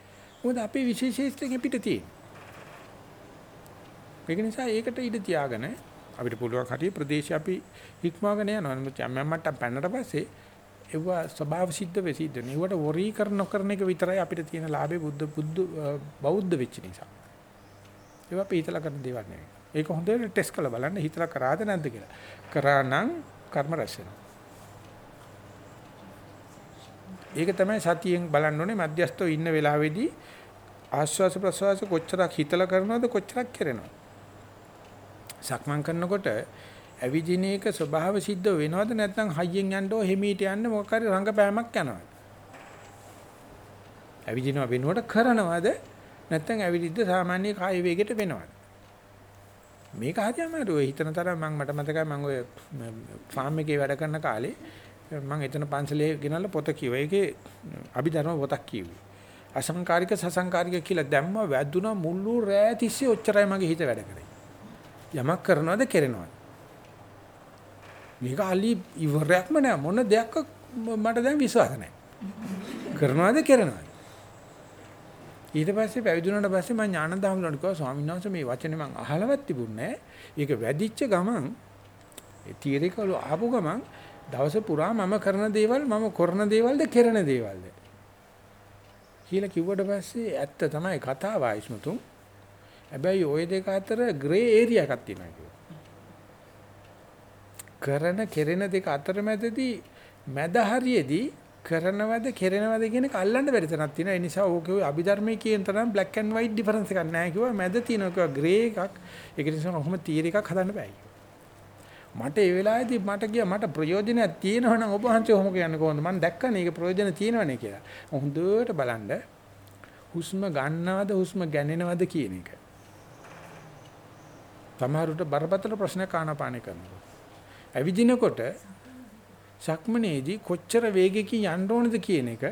මොකද අපේ විශේෂීස්ත්‍රයෙන් පිට තියෙන. ඒක නිසා ඒකට ඉඩ තියාගෙන අපිට පුළුවන් හරිය ප්‍රදේශය අපි හික්මාගෙන යනවා. නමුත් යම් යම් මට්ටම් පැනනට පස්සේ ඒව ස්වභාව සිද්ධ වෙ සිද්ධ වෙන. ඒවට වොරි කර නොකරන එක විතරයි අපිට තියෙන ලාභේ බුද්ධ බුද්ධ බෞද්ධ වෙච්ච නිසා. ඒව අපි හිතලා කරන දේවල් නෙවෙයි. ඒක හොඳට ටෙස්ට් කරලා බලන්න හිතලා කරාද නැද්ද කියලා. කරා නම් කර්ම රැස් වෙනවා. ඒක තමයි සතියෙන් බලන්න ඕනේ මධ්‍යස්තව ඉන්න වෙලාවේදී ආස්වාස ප්‍රසවාස කොච්චරක් හිතලා කරනවද කොච්චරක් කරනවද සක්මන් කරනකොට ඇවිදින එක ස්වභාව සිද්ධ වෙනවද නැත්නම් හයියෙන් යන්න ඕ හිමීට යන්න මොකක් හරි රංගපෑමක් යනවද ඇවිදිනව වෙනුවට කරනවද නැත්නම් ඇවිදිද්ද සාමාන්‍ය කාය වේගයට වෙනවද? මේක හරි අමාරුයි. හිතන තරම් මම මට මතකයි මම ඔය ෆාම් එකේ වැඩ කරන කාලේ මම එතන පන්සලේ ගෙනල්ලා පොත කිව්වා. ඒකේ අභිධර්ම පොතක් කිව්වේ. අසංකාරික සසංකාරික කියලා දැම්ම වැදුනා මුළු රෑ තිස්සේ ඔච්චරයි මගේ හිත වැඩ කරේ. යමක් කරනවද කෙරෙනවද? මේක අලි ඉවරයක්ම නෑ මොන දෙයක් මට දැන් විශ්වාස නෑ. කරනවද කෙරෙනවද? ඊට පස්සේ පැවිදි වුණාට පස්සේ මම ඥානන්ද හමුදුරට කිව්වා ස්වාමීන් වහන්සේ මේ වචනේ මම අහලවත් තිබුණේ ඒක වැඩිච්ච ගමන් ඒ තීරේකවල ආපු ගමන් දවස පුරා මම කරන දේවල් මම කරන දේවල්ද කෙරෙන දේවල්ද කියලා කිව්වට පස්සේ ඇත්ත තමයි කතාව ආයිස්මතුන් හැබැයි ওই දෙක අතර ග්‍රේ ඒරියා එකක් තියෙනවා කිව්වා කරන කෙරෙන දෙක අතරමැදදී මැද හරියේදී කරනවද කෙරෙනවද කියන එක අල්ලන්න බැරි තැනක් තියෙනවා. ඒ නිසා ඕකේ අභිධර්මයේ කියන තරම් black and white difference එකක් නැහැ කිව්වා. මැද තියෙනවා කිව්වා grey එකක්. ඒක නිසා කොහොම තීර එකක් හදන්න බෑ මට ඒ වෙලාවේදී මට ගියා මට ප්‍රයෝජනයක් තියෙනවා නම් ඔබ වහන්සේ කොහොම කියන්නේ කොහොමද? මම දැක්කනේ ඒක ප්‍රයෝජන තියෙනවනේ කියලා. හොඳට බලන්න හුස්ම ගන්නවද හුස්ම ගැනෙනවද කියන එක. සමහරුට බරපතල ප්‍රශ්නයක් ආනාපානේ කරනවා. ඇවිදිනකොට සක්මනේදී කොච්චර වේගයකින් යන්න ඕනද කියන එක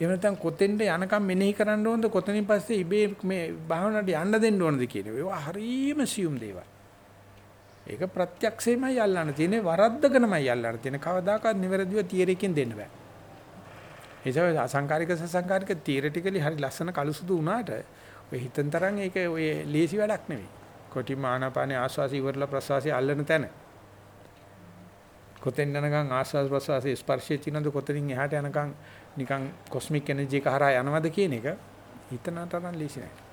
එහෙම නැත්නම් කොතෙන්ද යනකම් මෙනෙහි කරන්න ඕනද කොතනින් පස්සේ ඉබේ මේ භාවනාවට යන්න දෙන්න ඕනද කියන ඒවා හරීම සියුම් දේවල්. ඒක ප්‍රත්‍යක්ෂේමයි යල්ලන්න තියෙන්නේ වරද්දගෙනමයි යල්ලන්න තියෙන්නේ කවදාකවත් නිවැරදිව තීරයකින් දෙන්න බෑ. ඒ නිසා අසංකාරික සසංකාරික තීරටිකලි හරි ලස්සන කලුසුදු වුණාට ඔය හිතෙන් තරම් ඒක ඔය ලේසි වැඩක් නෙවෙයි. කොටි මානාපානේ ආස්වාසි ඉවරලා ප්‍රසවාසي අල්ලන තැන. කොතෙන් යනකම් ආස්වාද ප්‍රසවාසයේ ස්පර්ශයේ තියෙනද කොතනින් එහාට යනකම් නිකන් කොස්මික් එනර්ජි එක හරහා යනවද කියන එක හිතන තරම් ලේසි නෑ.